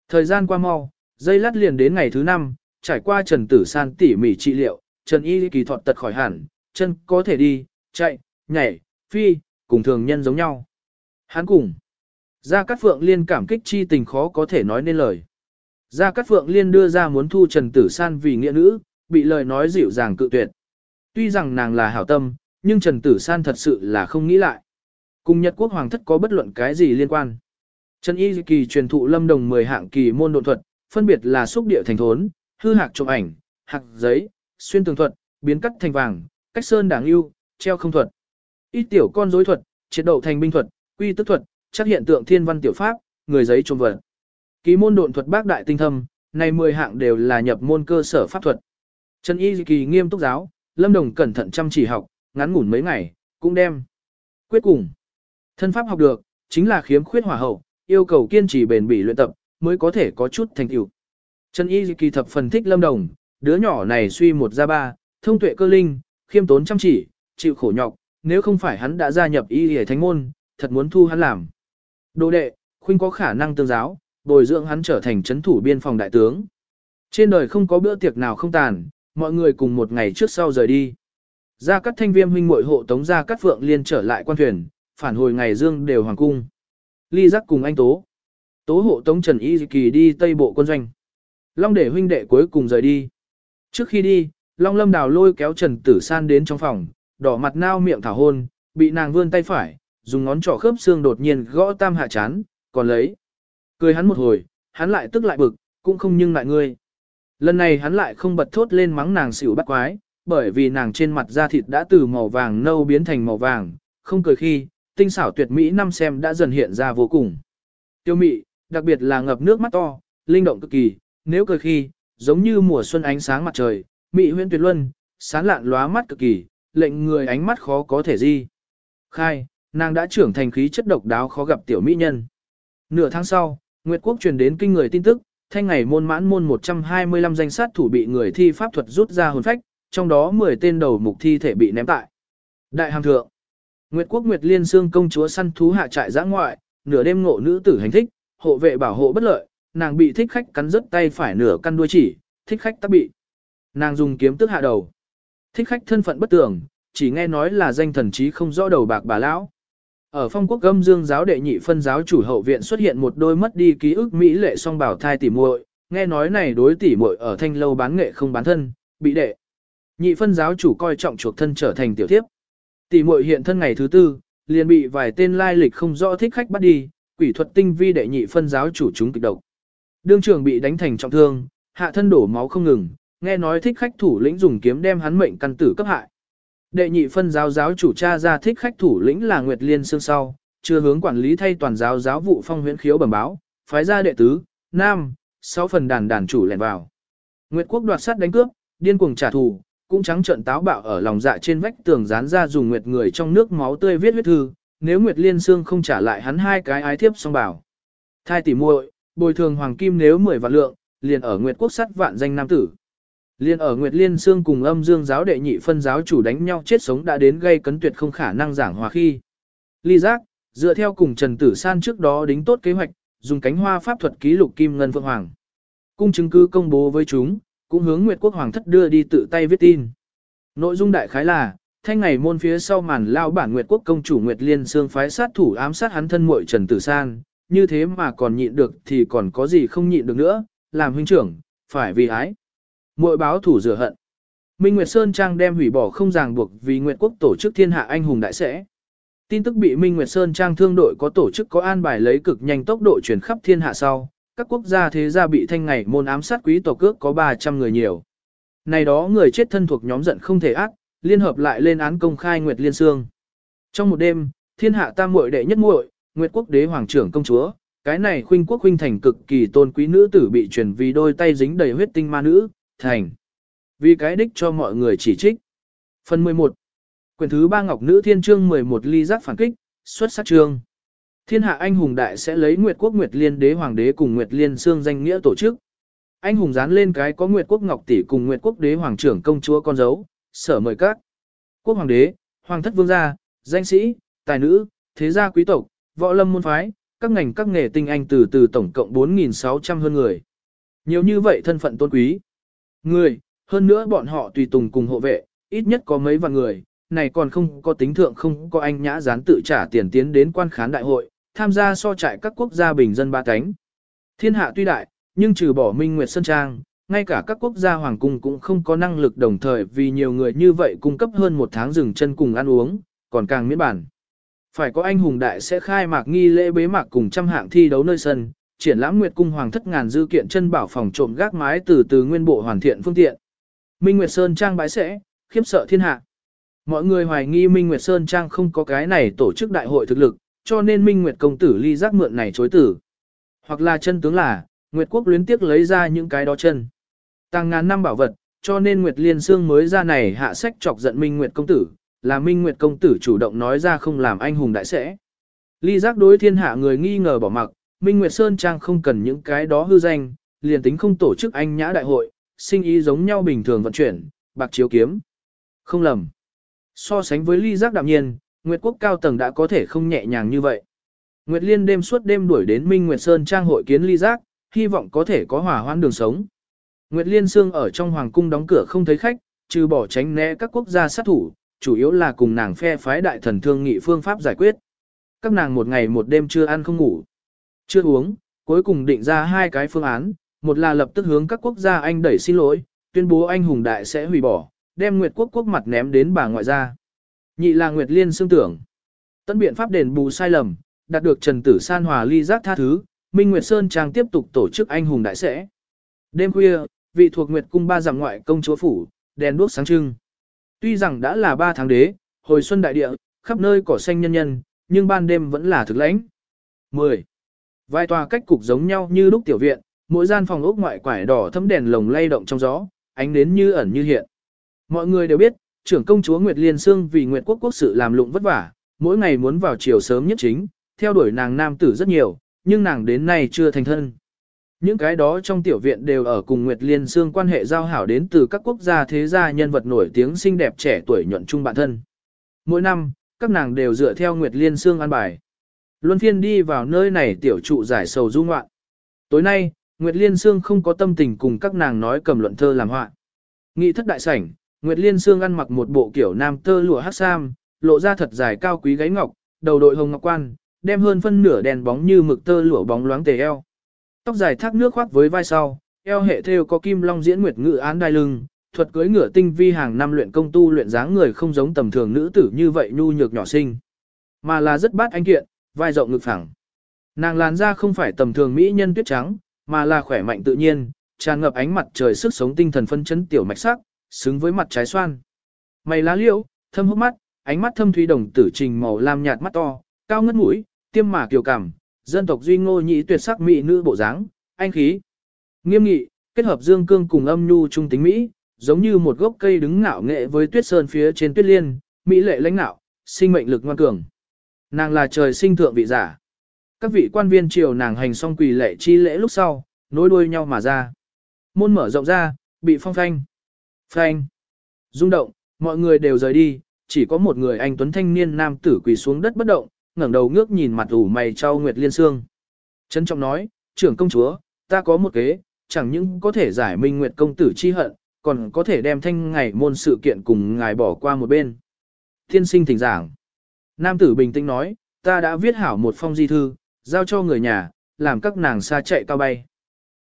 S1: Thời gian qua mau, dây lát liền đến ngày thứ năm, trải qua Trần Tử San tỉ mỉ trị liệu, Trần Y kỳ thọt tật khỏi hẳn, chân có thể đi, chạy, nhảy, phi, cùng thường nhân giống nhau. Hắn cùng. Gia Cát Phượng Liên cảm kích chi tình khó có thể nói nên lời. Gia Cát Phượng Liên đưa ra muốn thu Trần Tử San vì nghĩa nữ, bị lời nói dịu dàng cự tuyệt. Tuy rằng nàng là hảo tâm, nhưng Trần Tử San thật sự là không nghĩ lại. Cùng Nhật Quốc Hoàng thất có bất luận cái gì liên quan. Trần Y Kỳ truyền thụ Lâm Đồng 10 hạng kỳ môn độ thuật, phân biệt là xúc địa thành thốn, hư hạc chụp ảnh, hạc giấy, xuyên tường thuật, biến cắt thành vàng, cách sơn đảng yêu, treo không thuật. Ít tiểu con rối thuật, triệt đậu thành binh thuật, quy tức thuật, chắc hiện tượng thiên văn tiểu pháp, người giấy trộm vật. Ký môn độn thuật bác đại tinh thâm, này 10 hạng đều là nhập môn cơ sở pháp thuật. Trần Y Kỳ nghiêm túc giáo, Lâm Đồng cẩn thận chăm chỉ học, ngắn ngủn mấy ngày, cũng đem. Quyết cùng. Thân pháp học được, chính là khiếm khuyết hỏa hậu, yêu cầu kiên trì bền bỉ luyện tập, mới có thể có chút thành tựu. Trần Y Kỳ thập phần thích Lâm Đồng, đứa nhỏ này suy một ra ba, thông tuệ cơ linh, khiêm tốn chăm chỉ, chịu khổ nhọc, nếu không phải hắn đã gia nhập y hề thánh môn, thật muốn thu hắn làm. Đồ đệ, khuynh có khả năng tương giáo, bồi dưỡng hắn trở thành chấn thủ biên phòng đại tướng. Trên đời không có bữa tiệc nào không tàn, mọi người cùng một ngày trước sau rời đi. Ra các thanh viêm huynh muội hộ tống ra các phượng liên trở lại quan thuyền, phản hồi ngày dương đều hoàng cung. Ly giác cùng anh Tố. Tố hộ tống Trần Y Kỳ đi Tây Bộ quân doanh. Long để huynh đệ cuối cùng rời đi. Trước khi đi, Long Lâm Đào lôi kéo Trần Tử San đến trong phòng, đỏ mặt nao miệng thảo hôn, bị nàng vươn tay phải, dùng ngón trỏ khớp xương đột nhiên gõ tam hạ chán, còn lấy. Cười hắn một hồi, hắn lại tức lại bực, cũng không nhưng lại ngươi. Lần này hắn lại không bật thốt lên mắng nàng xỉu bắt quái, bởi vì nàng trên mặt da thịt đã từ màu vàng nâu biến thành màu vàng, không cười khi, tinh xảo tuyệt mỹ năm xem đã dần hiện ra vô cùng. Tiêu mị, đặc biệt là ngập nước mắt to, linh động cực kỳ, nếu cười khi, giống như mùa xuân ánh sáng mặt trời, mị huyễn tuyệt luân, sáng lạn lóa mắt cực kỳ, lệnh người ánh mắt khó có thể di. Khai, nàng đã trưởng thành khí chất độc đáo khó gặp tiểu mỹ nhân. Nửa tháng sau, Nguyệt Quốc truyền đến kinh người tin tức, thanh ngày môn mãn môn 125 danh sát thủ bị người thi pháp thuật rút ra hồn phách, trong đó 10 tên đầu mục thi thể bị ném tại. Đại hàng thượng, Nguyệt Quốc Nguyệt Liên Sương công chúa săn thú hạ trại giã ngoại, nửa đêm ngộ nữ tử hành thích, hộ vệ bảo hộ bất lợi, nàng bị thích khách cắn rứt tay phải nửa căn đuôi chỉ, thích khách tác bị. Nàng dùng kiếm tức hạ đầu. Thích khách thân phận bất tường, chỉ nghe nói là danh thần trí không rõ đầu bạc bà lão. Ở phong quốc âm dương giáo đệ nhị phân giáo chủ hậu viện xuất hiện một đôi mất đi ký ức mỹ lệ song bảo thai tỉ muội, nghe nói này đối tỉ muội ở thanh lâu bán nghệ không bán thân, bị đệ. Nhị phân giáo chủ coi trọng chuộc thân trở thành tiểu thiếp. Tỉ muội hiện thân ngày thứ tư, liền bị vài tên lai lịch không rõ thích khách bắt đi, quỷ thuật tinh vi đệ nhị phân giáo chủ chúng kịch độc. Đương trưởng bị đánh thành trọng thương, hạ thân đổ máu không ngừng, nghe nói thích khách thủ lĩnh dùng kiếm đem hắn mệnh căn tử cấp hại. Đệ nhị phân giáo giáo chủ cha ra thích khách thủ lĩnh là Nguyệt Liên Sương sau, chưa hướng quản lý thay toàn giáo giáo vụ phong huyễn khiếu bẩm báo, phái ra đệ tứ, nam, sáu phần đàn đàn chủ lẻn vào. Nguyệt quốc đoạt sát đánh cướp, điên cuồng trả thù, cũng trắng trợn táo bạo ở lòng dạ trên vách tường dán ra dùng Nguyệt người trong nước máu tươi viết huyết thư, nếu Nguyệt Liên Sương không trả lại hắn hai cái ái thiếp xong bảo. Thai tỷ muội, bồi thường hoàng kim nếu 10 vạn lượng, liền ở Nguyệt quốc sát vạn danh nam tử. Liên ở Nguyệt Liên Sương cùng âm dương giáo đệ nhị phân giáo chủ đánh nhau chết sống đã đến gây cấn tuyệt không khả năng giảng hòa khi. Ly giác, dựa theo cùng Trần Tử San trước đó đính tốt kế hoạch, dùng cánh hoa pháp thuật ký lục kim ngân phượng hoàng. Cung chứng cứ công bố với chúng, cũng hướng Nguyệt Quốc Hoàng thất đưa đi tự tay viết tin. Nội dung đại khái là, thanh ngày môn phía sau màn lao bản Nguyệt Quốc công chủ Nguyệt Liên Sương phái sát thủ ám sát hắn thân muội Trần Tử San, như thế mà còn nhịn được thì còn có gì không nhịn được nữa, làm huynh trưởng, phải vì ái. Muội báo thủ rửa hận. Minh Nguyệt Sơn Trang đem hủy bỏ không ràng buộc vì Nguyệt Quốc tổ chức thiên hạ anh hùng đại sẽ. Tin tức bị Minh Nguyệt Sơn Trang thương đội có tổ chức có an bài lấy cực nhanh tốc độ truyền khắp thiên hạ sau, các quốc gia thế gia bị thanh ngày môn ám sát quý tộc cước có 300 người nhiều. Này đó người chết thân thuộc nhóm giận không thể ác, liên hợp lại lên án công khai Nguyệt Liên Sương. Trong một đêm, thiên hạ tam muội đệ nhất muội, Nguyệt Quốc đế hoàng trưởng công chúa, cái này khuynh quốc khuynh thành cực kỳ tôn quý nữ tử bị truyền vì đôi tay dính đầy huyết tinh ma nữ, thành. Vì cái đích cho mọi người chỉ trích. Phần 11. quyền thứ ba Ngọc Nữ Thiên Trương 11 ly giác phản kích, xuất sắc trương. Thiên hạ anh hùng đại sẽ lấy Nguyệt Quốc Nguyệt Liên đế hoàng đế cùng Nguyệt Liên xương danh nghĩa tổ chức. Anh hùng dán lên cái có Nguyệt Quốc Ngọc tỷ cùng Nguyệt Quốc đế hoàng trưởng công chúa con dấu, sở mời các quốc hoàng đế, hoàng thất vương gia, danh sĩ, tài nữ, thế gia quý tộc, võ lâm môn phái, các ngành các nghề tinh anh từ từ tổng cộng 4.600 hơn người. Nhiều như vậy thân phận tôn quý. Người, hơn nữa bọn họ tùy tùng cùng hộ vệ, ít nhất có mấy vạn người, này còn không có tính thượng không có anh nhã gián tự trả tiền tiến đến quan khán đại hội, tham gia so trại các quốc gia bình dân ba cánh. Thiên hạ tuy đại, nhưng trừ bỏ Minh Nguyệt Sơn Trang, ngay cả các quốc gia hoàng cung cũng không có năng lực đồng thời vì nhiều người như vậy cung cấp hơn một tháng dừng chân cùng ăn uống, còn càng miễn bản. Phải có anh hùng đại sẽ khai mạc nghi lễ bế mạc cùng trăm hạng thi đấu nơi sân, triển lãm Nguyệt cung hoàng thất ngàn dư kiện chân bảo phòng trộm gác mái từ từ nguyên bộ hoàn thiện phương tiện. Minh Nguyệt Sơn trang bãi sẽ, khiếp sợ thiên hạ. Mọi người hoài nghi Minh Nguyệt Sơn trang không có cái này tổ chức đại hội thực lực, cho nên Minh Nguyệt công tử ly giác mượn này chối tử. Hoặc là chân tướng là, Nguyệt quốc luyến tiếc lấy ra những cái đó chân. Tăng ngàn năm bảo vật, cho nên Nguyệt Liên Sương mới ra này hạ sách chọc giận Minh Nguyệt công tử, là Minh Nguyệt công tử chủ động nói ra không làm anh hùng đại sẽ. Ly giác đối thiên hạ người nghi ngờ bỏ mặc, Minh Nguyệt Sơn Trang không cần những cái đó hư danh, liền tính không tổ chức anh nhã đại hội, sinh ý giống nhau bình thường vận chuyển, bạc chiếu kiếm. Không lầm. So sánh với ly giác đạm nhiên, Nguyệt quốc cao tầng đã có thể không nhẹ nhàng như vậy. Nguyệt Liên đêm suốt đêm đuổi đến Minh Nguyệt Sơn Trang hội kiến ly giác, hy vọng có thể có hòa hoãn đường sống. Nguyệt Liên Sương ở trong hoàng cung đóng cửa không thấy khách, trừ bỏ tránh né các quốc gia sát thủ, chủ yếu là cùng nàng phe phái đại thần thương nghị phương pháp giải quyết. Các nàng một ngày một đêm chưa ăn không ngủ, chưa uống, cuối cùng định ra hai cái phương án, một là lập tức hướng các quốc gia anh đẩy xin lỗi, tuyên bố anh hùng đại sẽ hủy bỏ, đem Nguyệt quốc quốc mặt ném đến bà ngoại gia. Nhị là Nguyệt Liên xương tưởng. Tân biện pháp đền bù sai lầm, đạt được Trần Tử San hòa ly giác tha thứ, Minh Nguyệt Sơn Trang tiếp tục tổ chức anh hùng đại sẽ. Đêm khuya, vị thuộc Nguyệt cung ba dặm ngoại công chúa phủ, đèn đuốc sáng trưng. Tuy rằng đã là ba tháng đế, hồi xuân đại địa, khắp nơi cỏ xanh nhân nhân, nhưng ban đêm vẫn là thực lãnh. 10. Vài tòa cách cục giống nhau như lúc tiểu viện, mỗi gian phòng ốc ngoại quải đỏ thấm đèn lồng lay động trong gió, ánh đến như ẩn như hiện. Mọi người đều biết, trưởng công chúa Nguyệt Liên Sương vì Nguyệt quốc quốc sự làm lụng vất vả, mỗi ngày muốn vào chiều sớm nhất chính, theo đuổi nàng nam tử rất nhiều, nhưng nàng đến nay chưa thành thân. Những cái đó trong tiểu viện đều ở cùng Nguyệt Liên Sương quan hệ giao hảo đến từ các quốc gia thế gia nhân vật nổi tiếng xinh đẹp trẻ tuổi nhuận chung bản thân. Mỗi năm, các nàng đều dựa theo Nguyệt Liên Sương an bài. Luân phiên đi vào nơi này tiểu trụ giải sầu du ngoạn. Tối nay, Nguyệt Liên Sương không có tâm tình cùng các nàng nói cầm luận thơ làm họa. Nghị thất đại sảnh, Nguyệt Liên Sương ăn mặc một bộ kiểu nam tơ lụa hát sam, lộ ra thật dài cao quý gáy ngọc, đầu đội hồng ngọc quan, đem hơn phân nửa đèn bóng như mực tơ lụa bóng loáng tề eo. Tóc dài thác nước khoác với vai sau, eo hệ thêu có kim long diễn nguyệt ngự án đai lưng, thuật cưới ngựa tinh vi hàng năm luyện công tu luyện dáng người không giống tầm thường nữ tử như vậy nhu nhược nhỏ xinh, mà là rất bát anh kiện, vai rộng ngực phẳng. Nàng làn da không phải tầm thường mỹ nhân tuyết trắng, mà là khỏe mạnh tự nhiên, tràn ngập ánh mặt trời sức sống tinh thần phân chấn tiểu mạch sắc, xứng với mặt trái xoan. Mày lá liễu, thâm hốc mắt, ánh mắt thâm thủy đồng tử trình màu lam nhạt mắt to, cao ngất mũi, tiêm mà kiều cảm, dân tộc duy ngô nhị tuyệt sắc mỹ nữ bộ dáng, anh khí. Nghiêm nghị, kết hợp dương cương cùng âm nhu trung tính mỹ, giống như một gốc cây đứng ngạo nghệ với tuyết sơn phía trên tuyết liên, mỹ lệ lãnh nạo, sinh mệnh lực ngoan cường. Nàng là trời sinh thượng vị giả. Các vị quan viên triều nàng hành xong quỳ lệ chi lễ lúc sau, nối đuôi nhau mà ra. Môn mở rộng ra, bị phong phanh. Phanh. rung động, mọi người đều rời đi, chỉ có một người anh tuấn thanh niên nam tử quỳ xuống đất bất động, ngẩng đầu ngước nhìn mặt ủ mày trao Nguyệt Liên Sương. Trấn trọng nói, trưởng công chúa, ta có một kế, chẳng những có thể giải minh Nguyệt công tử chi hận, còn có thể đem thanh ngày môn sự kiện cùng ngài bỏ qua một bên. Thiên sinh thỉnh giảng. Nam tử bình tĩnh nói, ta đã viết hảo một phong di thư, giao cho người nhà, làm các nàng xa chạy cao bay.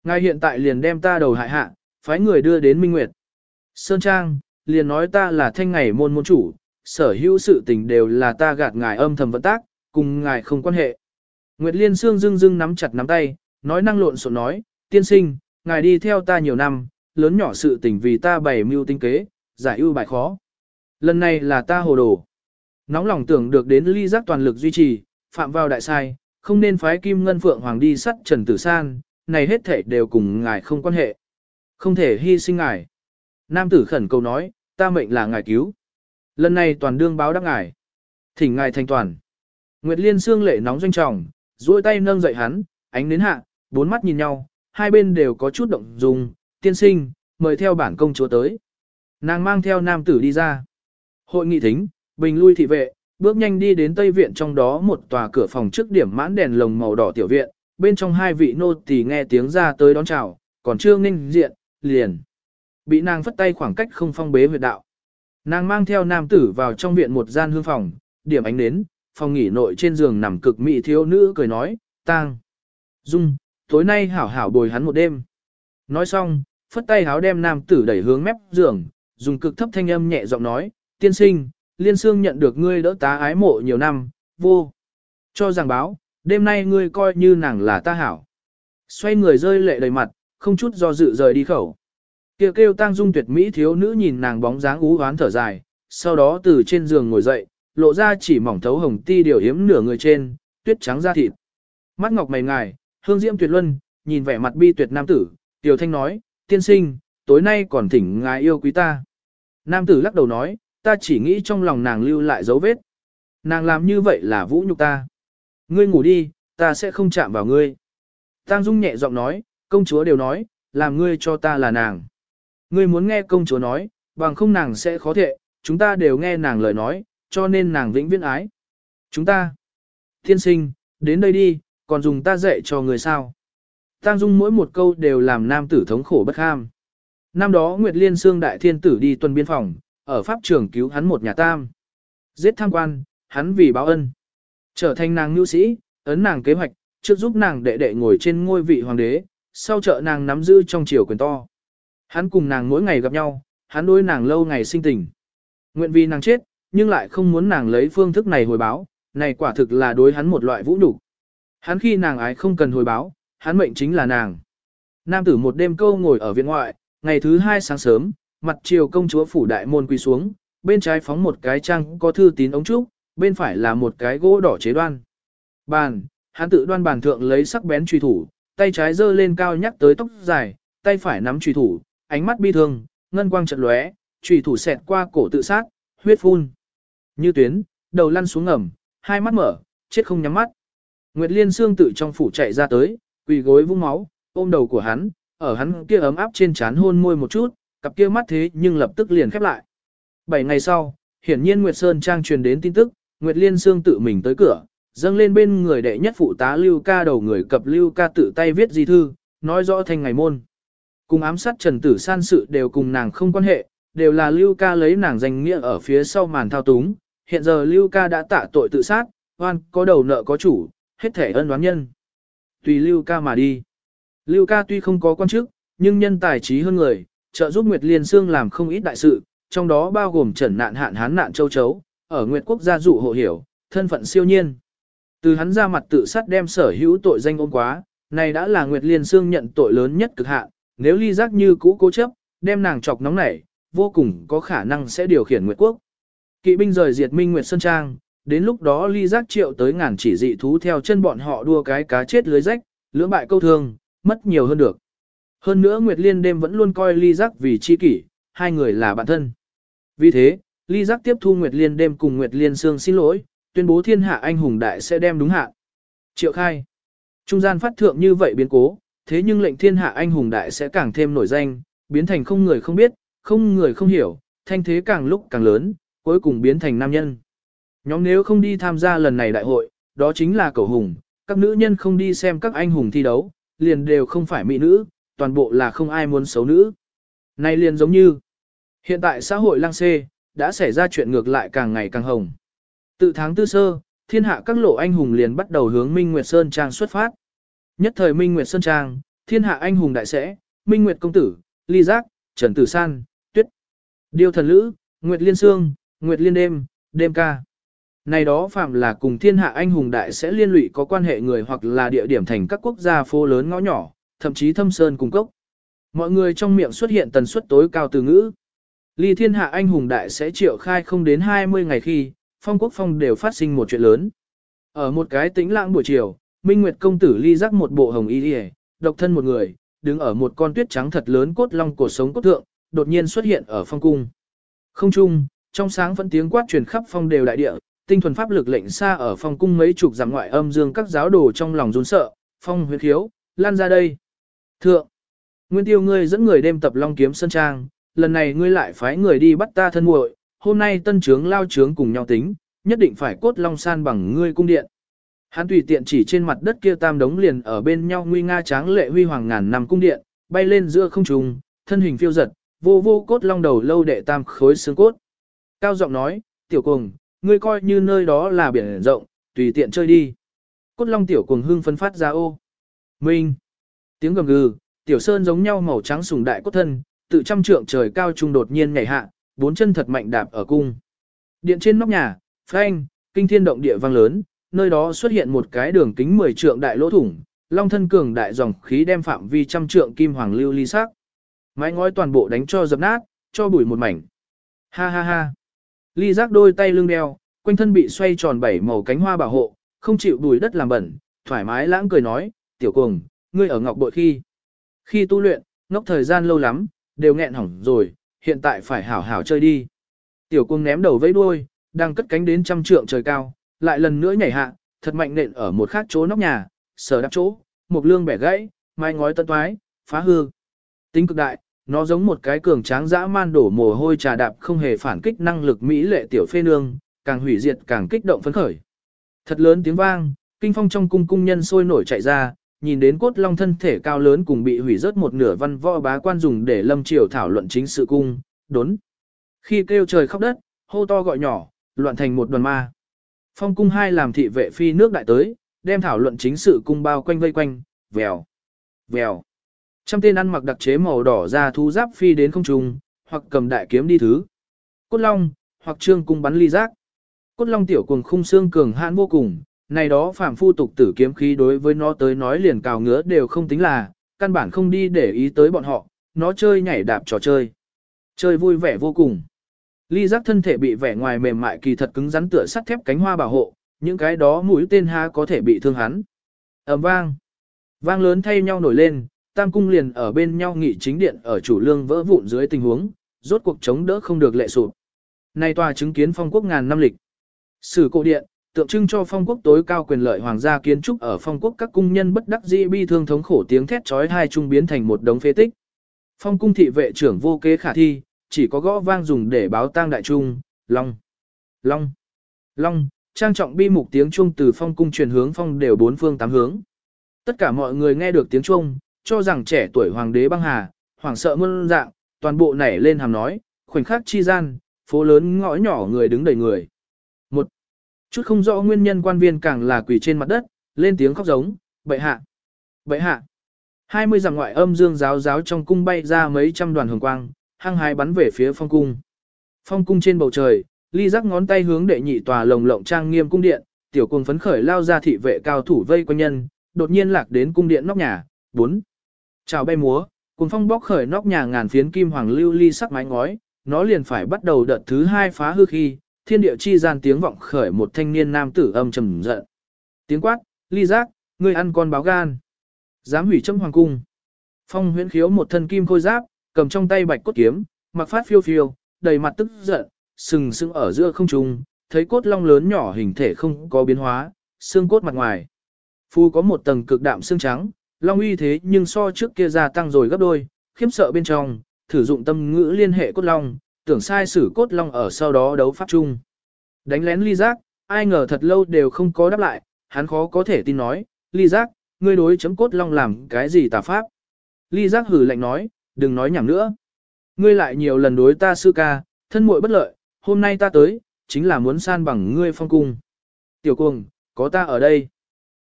S1: Ngài hiện tại liền đem ta đầu hại hạ, phái người đưa đến Minh Nguyệt. Sơn Trang, liền nói ta là thanh ngày môn môn chủ, sở hữu sự tình đều là ta gạt ngài âm thầm vận tác, cùng ngài không quan hệ. Nguyệt Liên Sương dưng dưng nắm chặt nắm tay, nói năng lộn xộn nói, tiên sinh, ngài đi theo ta nhiều năm, lớn nhỏ sự tình vì ta bày mưu tinh kế, giải ưu bài khó. Lần này là ta hồ đồ. Nóng lòng tưởng được đến ly giác toàn lực duy trì, phạm vào đại sai, không nên phái kim ngân phượng hoàng đi sắt trần tử san, này hết thể đều cùng ngài không quan hệ. Không thể hy sinh ngài. Nam tử khẩn cầu nói, ta mệnh là ngài cứu. Lần này toàn đương báo đáp ngài. Thỉnh ngài thành toàn. Nguyệt Liên xương lệ nóng doanh trọng, duỗi tay nâng dậy hắn, ánh đến hạ, bốn mắt nhìn nhau, hai bên đều có chút động dung, tiên sinh, mời theo bản công chúa tới. Nàng mang theo nam tử đi ra. Hội nghị thính, bình lui thị vệ, bước nhanh đi đến tây viện trong đó một tòa cửa phòng trước điểm mãn đèn lồng màu đỏ tiểu viện, bên trong hai vị nô tỳ nghe tiếng ra tới đón chào, còn chưa nghênh diện, liền. Bị nàng phất tay khoảng cách không phong bế huyệt đạo. Nàng mang theo nam tử vào trong viện một gian hương phòng, điểm ánh đến, phòng nghỉ nội trên giường nằm cực mỹ thiếu nữ cười nói, tang. Dung, tối nay hảo hảo bồi hắn một đêm. Nói xong, phất tay háo đem nam tử đẩy hướng mép giường, dùng cực thấp thanh âm nhẹ giọng nói, tiên sinh, liên xương nhận được ngươi đỡ tá ái mộ nhiều năm, vô. Cho rằng báo, đêm nay ngươi coi như nàng là ta hảo. Xoay người rơi lệ đầy mặt, không chút do dự rời đi khẩu. Kêu kêu tang dung tuyệt mỹ thiếu nữ nhìn nàng bóng dáng ú hoán thở dài, sau đó từ trên giường ngồi dậy, lộ ra chỉ mỏng thấu hồng ti điều hiếm nửa người trên, tuyết trắng da thịt. Mắt ngọc mày ngài, hương diễm tuyệt luân, nhìn vẻ mặt bi tuyệt nam tử, tiểu thanh nói, tiên sinh, tối nay còn thỉnh ngài yêu quý ta. Nam tử lắc đầu nói, ta chỉ nghĩ trong lòng nàng lưu lại dấu vết. Nàng làm như vậy là vũ nhục ta. Ngươi ngủ đi, ta sẽ không chạm vào ngươi. Tang Dung nhẹ giọng nói, công chúa đều nói, làm ngươi cho ta là nàng. Ngươi muốn nghe công chúa nói, bằng không nàng sẽ khó thệ, chúng ta đều nghe nàng lời nói, cho nên nàng vĩnh viễn ái. Chúng ta, thiên sinh, đến đây đi, còn dùng ta dạy cho người sao. Tang Dung mỗi một câu đều làm nam tử thống khổ bất ham. Năm đó Nguyệt Liên Sương Đại Thiên Tử đi tuần biên phòng, ở Pháp trường cứu hắn một nhà tam. Giết tham quan, hắn vì báo ân. Trở thành nàng nữ sĩ, ấn nàng kế hoạch, trước giúp nàng đệ đệ ngồi trên ngôi vị hoàng đế, sau trợ nàng nắm giữ trong triều quyền to. Hắn cùng nàng mỗi ngày gặp nhau, hắn đối nàng lâu ngày sinh tình. Nguyện vì nàng chết, nhưng lại không muốn nàng lấy phương thức này hồi báo, này quả thực là đối hắn một loại vũ nhục. Hắn khi nàng ái không cần hồi báo, hắn mệnh chính là nàng. Nam tử một đêm câu ngồi ở viện ngoại, ngày thứ hai sáng sớm, mặt chiều công chúa phủ đại môn quỳ xuống, bên trái phóng một cái trang có thư tín ống trúc, bên phải là một cái gỗ đỏ chế đoan. Bàn, hắn tự đoan bàn thượng lấy sắc bén truy thủ, tay trái giơ lên cao nhắc tới tóc dài, tay phải nắm truy thủ, ánh mắt bi thương, ngân quang chợt lóe, truy thủ xẹt qua cổ tự sát, huyết phun. Như tuyến, đầu lăn xuống ngầm, hai mắt mở, chết không nhắm mắt. Nguyệt Liên xương tự trong phủ chạy ra tới, quỳ gối vung máu, ôm đầu của hắn, ở hắn kia ấm áp trên trán hôn môi một chút, cặp kia mắt thế nhưng lập tức liền khép lại. Bảy ngày sau, hiển nhiên Nguyệt Sơn Trang truyền đến tin tức, Nguyệt Liên Sương tự mình tới cửa, dâng lên bên người đệ nhất phụ tá Lưu Ca đầu người cập Lưu Ca tự tay viết di thư, nói rõ thành ngày môn. Cùng ám sát Trần Tử San sự đều cùng nàng không quan hệ, đều là Lưu Ca lấy nàng danh nghĩa ở phía sau màn thao túng, hiện giờ Lưu Ca đã tạ tội tự sát, oan có đầu nợ có chủ, hết thể ân đoán nhân. Tùy Lưu Ca mà đi. Lưu Ca tuy không có quan chức, nhưng nhân tài trí hơn người, trợ giúp Nguyệt Liên Sương làm không ít đại sự, trong đó bao gồm trần nạn hạn hán nạn châu chấu, ở Nguyệt Quốc gia dụ hộ hiểu, thân phận siêu nhiên. Từ hắn ra mặt tự sát đem sở hữu tội danh ôm quá, này đã là Nguyệt Liên Sương nhận tội lớn nhất cực hạn, nếu ly giác như cũ cố chấp, đem nàng chọc nóng nảy, vô cùng có khả năng sẽ điều khiển Nguyệt Quốc. Kỵ binh rời diệt Minh Nguyệt Sơn Trang, đến lúc đó ly giác triệu tới ngàn chỉ dị thú theo chân bọn họ đua cái cá chết lưới rách, lưỡng bại câu thương, mất nhiều hơn được. Hơn nữa Nguyệt Liên đêm vẫn luôn coi ly giác vì chi kỷ, hai người là bạn thân. Vì thế, ly giác tiếp thu Nguyệt Liên đêm cùng Nguyệt Liên Sương xin lỗi, tuyên bố thiên hạ anh hùng đại sẽ đem đúng hạn. Triệu khai. Trung gian phát thượng như vậy biến cố, thế nhưng lệnh thiên hạ anh hùng đại sẽ càng thêm nổi danh, biến thành không người không biết, không người không hiểu, thanh thế càng lúc càng lớn, cuối cùng biến thành nam nhân. Nhóm nếu không đi tham gia lần này đại hội, đó chính là cầu hùng, các nữ nhân không đi xem các anh hùng thi đấu, liền đều không phải mỹ nữ, toàn bộ là không ai muốn xấu nữ. nay liền giống như, hiện tại xã hội lang xê, đã xảy ra chuyện ngược lại càng ngày càng hồng. Từ tháng tư sơ, thiên hạ các lộ anh hùng liền bắt đầu hướng Minh Nguyệt Sơn Trang xuất phát. Nhất thời Minh Nguyệt Sơn Trang, thiên hạ anh hùng đại sẽ, Minh Nguyệt Công Tử, Ly Giác, Trần Tử San, Tuyết, Điêu Thần Lữ, Nguyệt Liên Sương, Nguyệt Liên Đêm, Đêm Ca. Này đó phạm là cùng thiên hạ anh hùng đại sẽ liên lụy có quan hệ người hoặc là địa điểm thành các quốc gia phố lớn ngõ nhỏ, thậm chí thâm sơn cùng cốc. Mọi người trong miệng xuất hiện tần suất tối cao từ ngữ. Ly thiên hạ anh hùng đại sẽ triệu khai không đến 20 ngày khi, phong quốc phong đều phát sinh một chuyện lớn. Ở một cái tĩnh lãng buổi chiều, Minh Nguyệt công tử ly rắc một bộ hồng y liề, độc thân một người, đứng ở một con tuyết trắng thật lớn cốt long cổ sống cốt thượng, đột nhiên xuất hiện ở phong cung. Không trung, trong sáng vẫn tiếng quát truyền khắp phong đều đại địa, tinh thuần pháp lực lệnh xa ở phong cung mấy chục giảm ngoại âm dương các giáo đồ trong lòng run sợ, phong huyết thiếu, lan ra đây. Thượng, Nguyên tiêu ngươi dẫn người đêm tập long kiếm sân trang, lần này ngươi lại phái người đi bắt ta thân muội, hôm nay tân trướng lao trướng cùng nhau tính, nhất định phải cốt long san bằng ngươi cung điện. Hắn tùy tiện chỉ trên mặt đất kia tam đống liền ở bên nhau nguy nga tráng lệ huy hoàng ngàn năm cung điện, bay lên giữa không trung, thân hình phiêu giật, vô vô cốt long đầu lâu đệ tam khối xương cốt. Cao giọng nói, tiểu cùng, ngươi coi như nơi đó là biển rộng, tùy tiện chơi đi. Cốt long tiểu cùng hưng phấn phát ra ô. Minh. Tiếng gầm gừ, tiểu sơn giống nhau màu trắng sùng đại cốt thân, tự trăm trượng trời cao trung đột nhiên nhảy hạ, bốn chân thật mạnh đạp ở cung. Điện trên nóc nhà, phanh, kinh thiên động địa vang lớn, nơi đó xuất hiện một cái đường kính 10 trượng đại lỗ thủng, long thân cường đại dòng khí đem phạm vi trăm trượng kim hoàng lưu ly sắc. Mái ngói toàn bộ đánh cho dập nát, cho bụi một mảnh. Ha ha ha. Ly giác đôi tay lưng đeo, quanh thân bị xoay tròn bảy màu cánh hoa bảo hộ, không chịu bùi đất làm bẩn, thoải mái lãng cười nói, tiểu cường ngươi ở ngọc bội khi. Khi tu luyện, ngốc thời gian lâu lắm, đều nghẹn hỏng rồi, hiện tại phải hảo hảo chơi đi. Tiểu cung ném đầu vẫy đuôi, đang cất cánh đến trăm trượng trời cao, lại lần nữa nhảy hạ, thật mạnh nện ở một khác chỗ nóc nhà, sở đắp chỗ, một lương bẻ gãy, mai ngói tân toái, phá hư. Tính cực đại, nó giống một cái cường tráng dã man đổ mồ hôi trà đạp không hề phản kích năng lực mỹ lệ tiểu phê nương, càng hủy diệt càng kích động phấn khởi. Thật lớn tiếng vang, kinh phong trong cung cung nhân sôi nổi chạy ra, nhìn đến cốt long thân thể cao lớn cùng bị hủy rớt một nửa văn võ bá quan dùng để lâm triều thảo luận chính sự cung, đốn. Khi kêu trời khóc đất, hô to gọi nhỏ, loạn thành một đoàn ma. Phong cung hai làm thị vệ phi nước đại tới, đem thảo luận chính sự cung bao quanh vây quanh, vèo, vèo. Trăm tên ăn mặc đặc chế màu đỏ ra thú giáp phi đến không trung, hoặc cầm đại kiếm đi thứ. Cốt long, hoặc trương cung bắn ly giác. Cốt long tiểu cuồng khung xương cường hãn vô cùng, này đó phàm phu tục tử kiếm khí đối với nó tới nói liền cào ngứa đều không tính là, căn bản không đi để ý tới bọn họ, nó chơi nhảy đạp trò chơi. Chơi vui vẻ vô cùng. Ly giác thân thể bị vẻ ngoài mềm mại kỳ thật cứng rắn tựa sắt thép cánh hoa bảo hộ, những cái đó mũi tên ha có thể bị thương hắn. ầm vang. Vang lớn thay nhau nổi lên, tam cung liền ở bên nhau nghị chính điện ở chủ lương vỡ vụn dưới tình huống, rốt cuộc chống đỡ không được lệ sụp. Nay tòa chứng kiến phong quốc ngàn năm lịch. Sử cổ điện, tượng trưng cho phong quốc tối cao quyền lợi hoàng gia kiến trúc ở phong quốc các cung nhân bất đắc dĩ bi thương thống khổ tiếng thét chói hai trung biến thành một đống phế tích. Phong cung thị vệ trưởng vô kế khả thi, chỉ có gõ vang dùng để báo tang đại trung, long, long, long, trang trọng bi mục tiếng chuông từ phong cung truyền hướng phong đều bốn phương tám hướng. Tất cả mọi người nghe được tiếng chuông, cho rằng trẻ tuổi hoàng đế băng hà, hoảng sợ muôn dạng, toàn bộ nảy lên hàm nói, khoảnh khắc chi gian, phố lớn ngõ nhỏ người đứng đầy người. Chút không rõ nguyên nhân quan viên càng là quỳ trên mặt đất, lên tiếng khóc giống, bệ hạ, bệ hạ. Hai mươi dặm ngoại âm dương giáo giáo trong cung bay ra mấy trăm đoàn hồng quang, hăng hái bắn về phía phong cung. Phong cung trên bầu trời, ly rắc ngón tay hướng đệ nhị tòa lồng lộng trang nghiêm cung điện, tiểu cung phấn khởi lao ra thị vệ cao thủ vây quanh nhân, đột nhiên lạc đến cung điện nóc nhà, bốn. Chào bay múa, cùng phong bóc khởi nóc nhà ngàn phiến kim hoàng lưu ly sắc mái ngói, nó liền phải bắt đầu đợt thứ hai phá hư khi, thiên địa chi gian tiếng vọng khởi một thanh niên nam tử âm trầm giận. Tiếng quát, ly giác, ngươi ăn con báo gan. Dám hủy châm hoàng cung. Phong huyễn khiếu một thân kim khôi giáp, cầm trong tay bạch cốt kiếm, mặc phát phiêu phiêu, đầy mặt tức giận, sừng sững ở giữa không trung, thấy cốt long lớn nhỏ hình thể không có biến hóa, xương cốt mặt ngoài. Phu có một tầng cực đạm xương trắng, long uy thế nhưng so trước kia gia tăng rồi gấp đôi, khiếm sợ bên trong, thử dụng tâm ngữ liên hệ cốt long, tưởng sai sử cốt long ở sau đó đấu pháp chung. Đánh lén ly giác, ai ngờ thật lâu đều không có đáp lại, hắn khó có thể tin nói, ly giác, ngươi đối chấm cốt long làm cái gì tà pháp. Ly giác hử lạnh nói, đừng nói nhảm nữa. Ngươi lại nhiều lần đối ta sư ca, thân muội bất lợi, hôm nay ta tới, chính là muốn san bằng ngươi phong cung. Tiểu cuồng, có ta ở đây.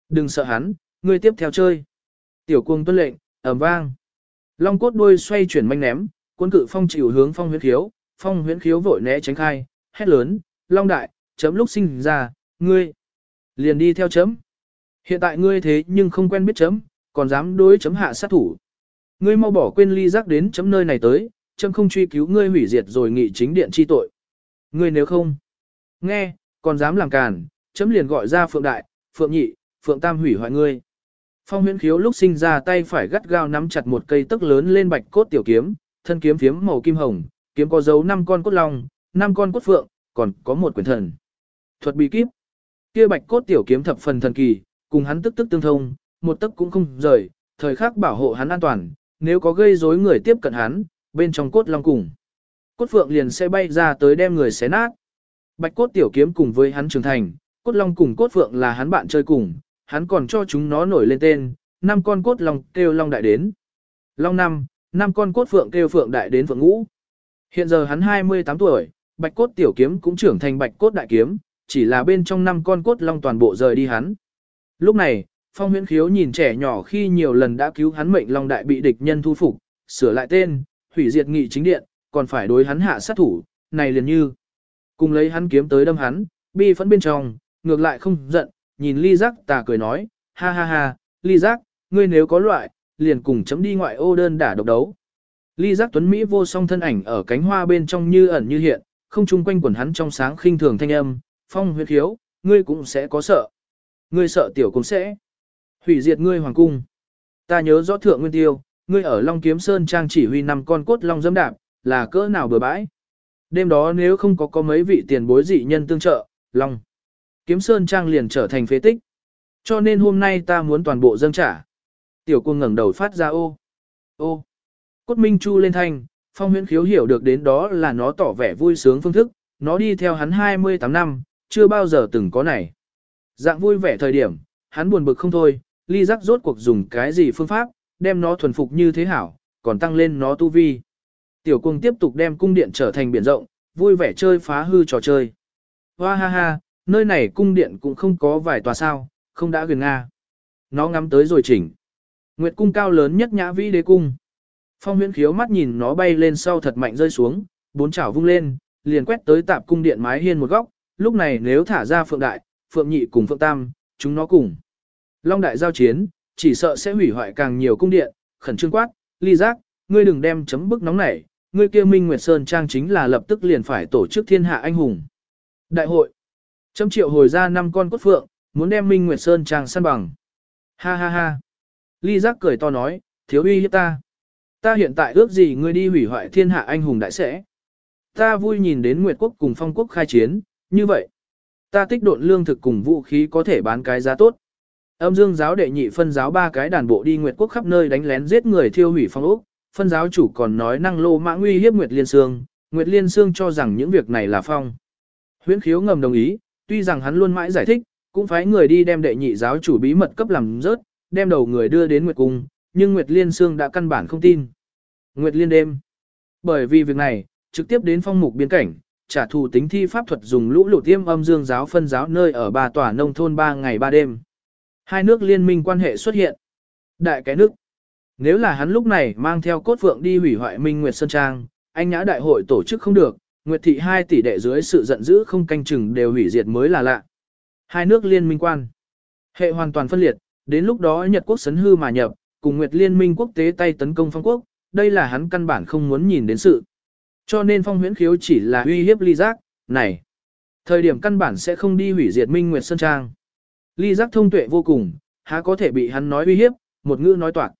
S1: Đừng sợ hắn, ngươi tiếp theo chơi. Tiểu cuồng tuân lệnh, ầm vang. Long cốt đuôi xoay chuyển manh ném, quân cự phong chịu hướng phong huyết khiếu, phong huyễn khiếu vội né tránh khai, hét lớn, long đại, chấm lúc sinh ra, ngươi, liền đi theo chấm. Hiện tại ngươi thế nhưng không quen biết chấm, còn dám đối chấm hạ sát thủ. Ngươi mau bỏ quên ly giác đến chấm nơi này tới, chấm không truy cứu ngươi hủy diệt rồi nghị chính điện chi tội. Ngươi nếu không, nghe, còn dám làm càn, chấm liền gọi ra phượng đại, phượng nhị, phượng tam hủy hoại ngươi. Phong huyễn khiếu lúc sinh ra tay phải gắt gao nắm chặt một cây tức lớn lên bạch cốt tiểu kiếm, thân kiếm phiếm màu kim hồng, kiếm có dấu 5 con cốt long, 5 con cốt phượng, còn có một quyền thần. Thuật bí kíp. Kia bạch cốt tiểu kiếm thập phần thần kỳ, cùng hắn tức tức tương thông, một tấc cũng không rời, thời khắc bảo hộ hắn an toàn, nếu có gây rối người tiếp cận hắn, bên trong cốt long cùng. Cốt phượng liền sẽ bay ra tới đem người xé nát. Bạch cốt tiểu kiếm cùng với hắn trưởng thành, cốt long cùng cốt phượng là hắn bạn chơi cùng, hắn còn cho chúng nó nổi lên tên, năm con cốt long kêu long đại đến. Long năm, năm con cốt phượng kêu phượng đại đến phượng ngũ. Hiện giờ hắn 28 tuổi, bạch cốt tiểu kiếm cũng trưởng thành bạch cốt đại kiếm, chỉ là bên trong năm con cốt long toàn bộ rời đi hắn. Lúc này, Phong huyễn khiếu nhìn trẻ nhỏ khi nhiều lần đã cứu hắn mệnh long đại bị địch nhân thu phục, sửa lại tên, hủy diệt nghị chính điện, còn phải đối hắn hạ sát thủ, này liền như. Cùng lấy hắn kiếm tới đâm hắn, bi phẫn bên trong, ngược lại không giận, nhìn ly giác tà cười nói, ha ha ha, ly giác, ngươi nếu có loại, liền cùng chấm đi ngoại ô đơn đả độc đấu. Ly giác tuấn Mỹ vô song thân ảnh ở cánh hoa bên trong như ẩn như hiện, không chung quanh quần hắn trong sáng khinh thường thanh âm, phong huyết hiếu, ngươi cũng sẽ có sợ. Ngươi sợ tiểu cũng sẽ hủy diệt ngươi hoàng cung. Ta nhớ rõ thượng nguyên tiêu, ngươi ở Long Kiếm Sơn trang chỉ huy năm con cốt long dâm đạp, là cỡ nào bừa bãi. Đêm đó nếu không có có mấy vị tiền bối dị nhân tương trợ, Long Kiếm Sơn trang liền trở thành phế tích. Cho nên hôm nay ta muốn toàn bộ dâng trả. Tiểu cung ngẩng đầu phát ra ô. Ô. Cốt Minh Chu lên thanh, phong huyễn khiếu hiểu được đến đó là nó tỏ vẻ vui sướng phương thức, nó đi theo hắn 28 năm, chưa bao giờ từng có này. Dạng vui vẻ thời điểm, hắn buồn bực không thôi, ly giác rốt cuộc dùng cái gì phương pháp, đem nó thuần phục như thế hảo, còn tăng lên nó tu vi. Tiểu cung tiếp tục đem cung điện trở thành biển rộng, vui vẻ chơi phá hư trò chơi. Hoa ha ha, nơi này cung điện cũng không có vài tòa sao, không đã gần Nga. Nó ngắm tới rồi chỉnh. Nguyệt cung cao lớn nhất nhã vĩ đế cung. Phong huyễn khiếu mắt nhìn nó bay lên sau thật mạnh rơi xuống, bốn chảo vung lên, liền quét tới tạp cung điện mái hiên một góc, lúc này nếu thả ra phượng đại, phượng nhị cùng phượng tam, chúng nó cùng. Long đại giao chiến, chỉ sợ sẽ hủy hoại càng nhiều cung điện, khẩn trương quát, ly giác, ngươi đừng đem chấm bức nóng nảy, ngươi kia Minh Nguyệt Sơn Trang chính là lập tức liền phải tổ chức thiên hạ anh hùng. Đại hội, chấm triệu hồi ra năm con cốt phượng, muốn đem Minh Nguyệt Sơn Trang săn bằng. Ha ha ha. Ly giác cười to nói, thiếu uy hiếp ta. Ta hiện tại ước gì ngươi đi hủy hoại thiên hạ anh hùng đại sẽ. Ta vui nhìn đến Nguyệt Quốc cùng Phong Quốc khai chiến, như vậy. Ta tích độn lương thực cùng vũ khí có thể bán cái giá tốt. Âm dương giáo đệ nhị phân giáo ba cái đàn bộ đi Nguyệt Quốc khắp nơi đánh lén giết người thiêu hủy phong ốc, phân giáo chủ còn nói năng lô mã nguy hiếp Nguyệt Liên Sương, Nguyệt Liên Sương cho rằng những việc này là phong. Huyễn khiếu ngầm đồng ý, tuy rằng hắn luôn mãi giải thích, cũng phải người đi đem đệ nhị giáo chủ bí mật cấp làm rớt, đem đầu người đưa đến Nguyệt Cung, nhưng Nguyệt Liên Sương đã căn bản không tin. Nguyệt Liên đêm. Bởi vì việc này, trực tiếp đến phong mục biên cảnh, trả thù tính thi pháp thuật dùng lũ lụt tiêm âm dương giáo phân giáo nơi ở ba tòa nông thôn ba ngày ba đêm. Hai nước liên minh quan hệ xuất hiện. Đại cái nước. Nếu là hắn lúc này mang theo cốt phượng đi hủy hoại Minh Nguyệt Sơn Trang, anh nhã đại hội tổ chức không được, Nguyệt thị hai tỷ đệ dưới sự giận dữ không canh chừng đều hủy diệt mới là lạ. Hai nước liên minh quan. Hệ hoàn toàn phân liệt, đến lúc đó Nhật quốc sấn hư mà nhập, cùng Nguyệt liên minh quốc tế tay tấn công phong quốc, đây là hắn căn bản không muốn nhìn đến sự. Cho nên phong huyễn khiếu chỉ là uy hiếp ly giác, này. Thời điểm căn bản sẽ không đi hủy diệt Minh Nguyệt Sơn Trang. Ly giác thông tuệ vô cùng, há có thể bị hắn nói uy hiếp, một ngữ nói toạc.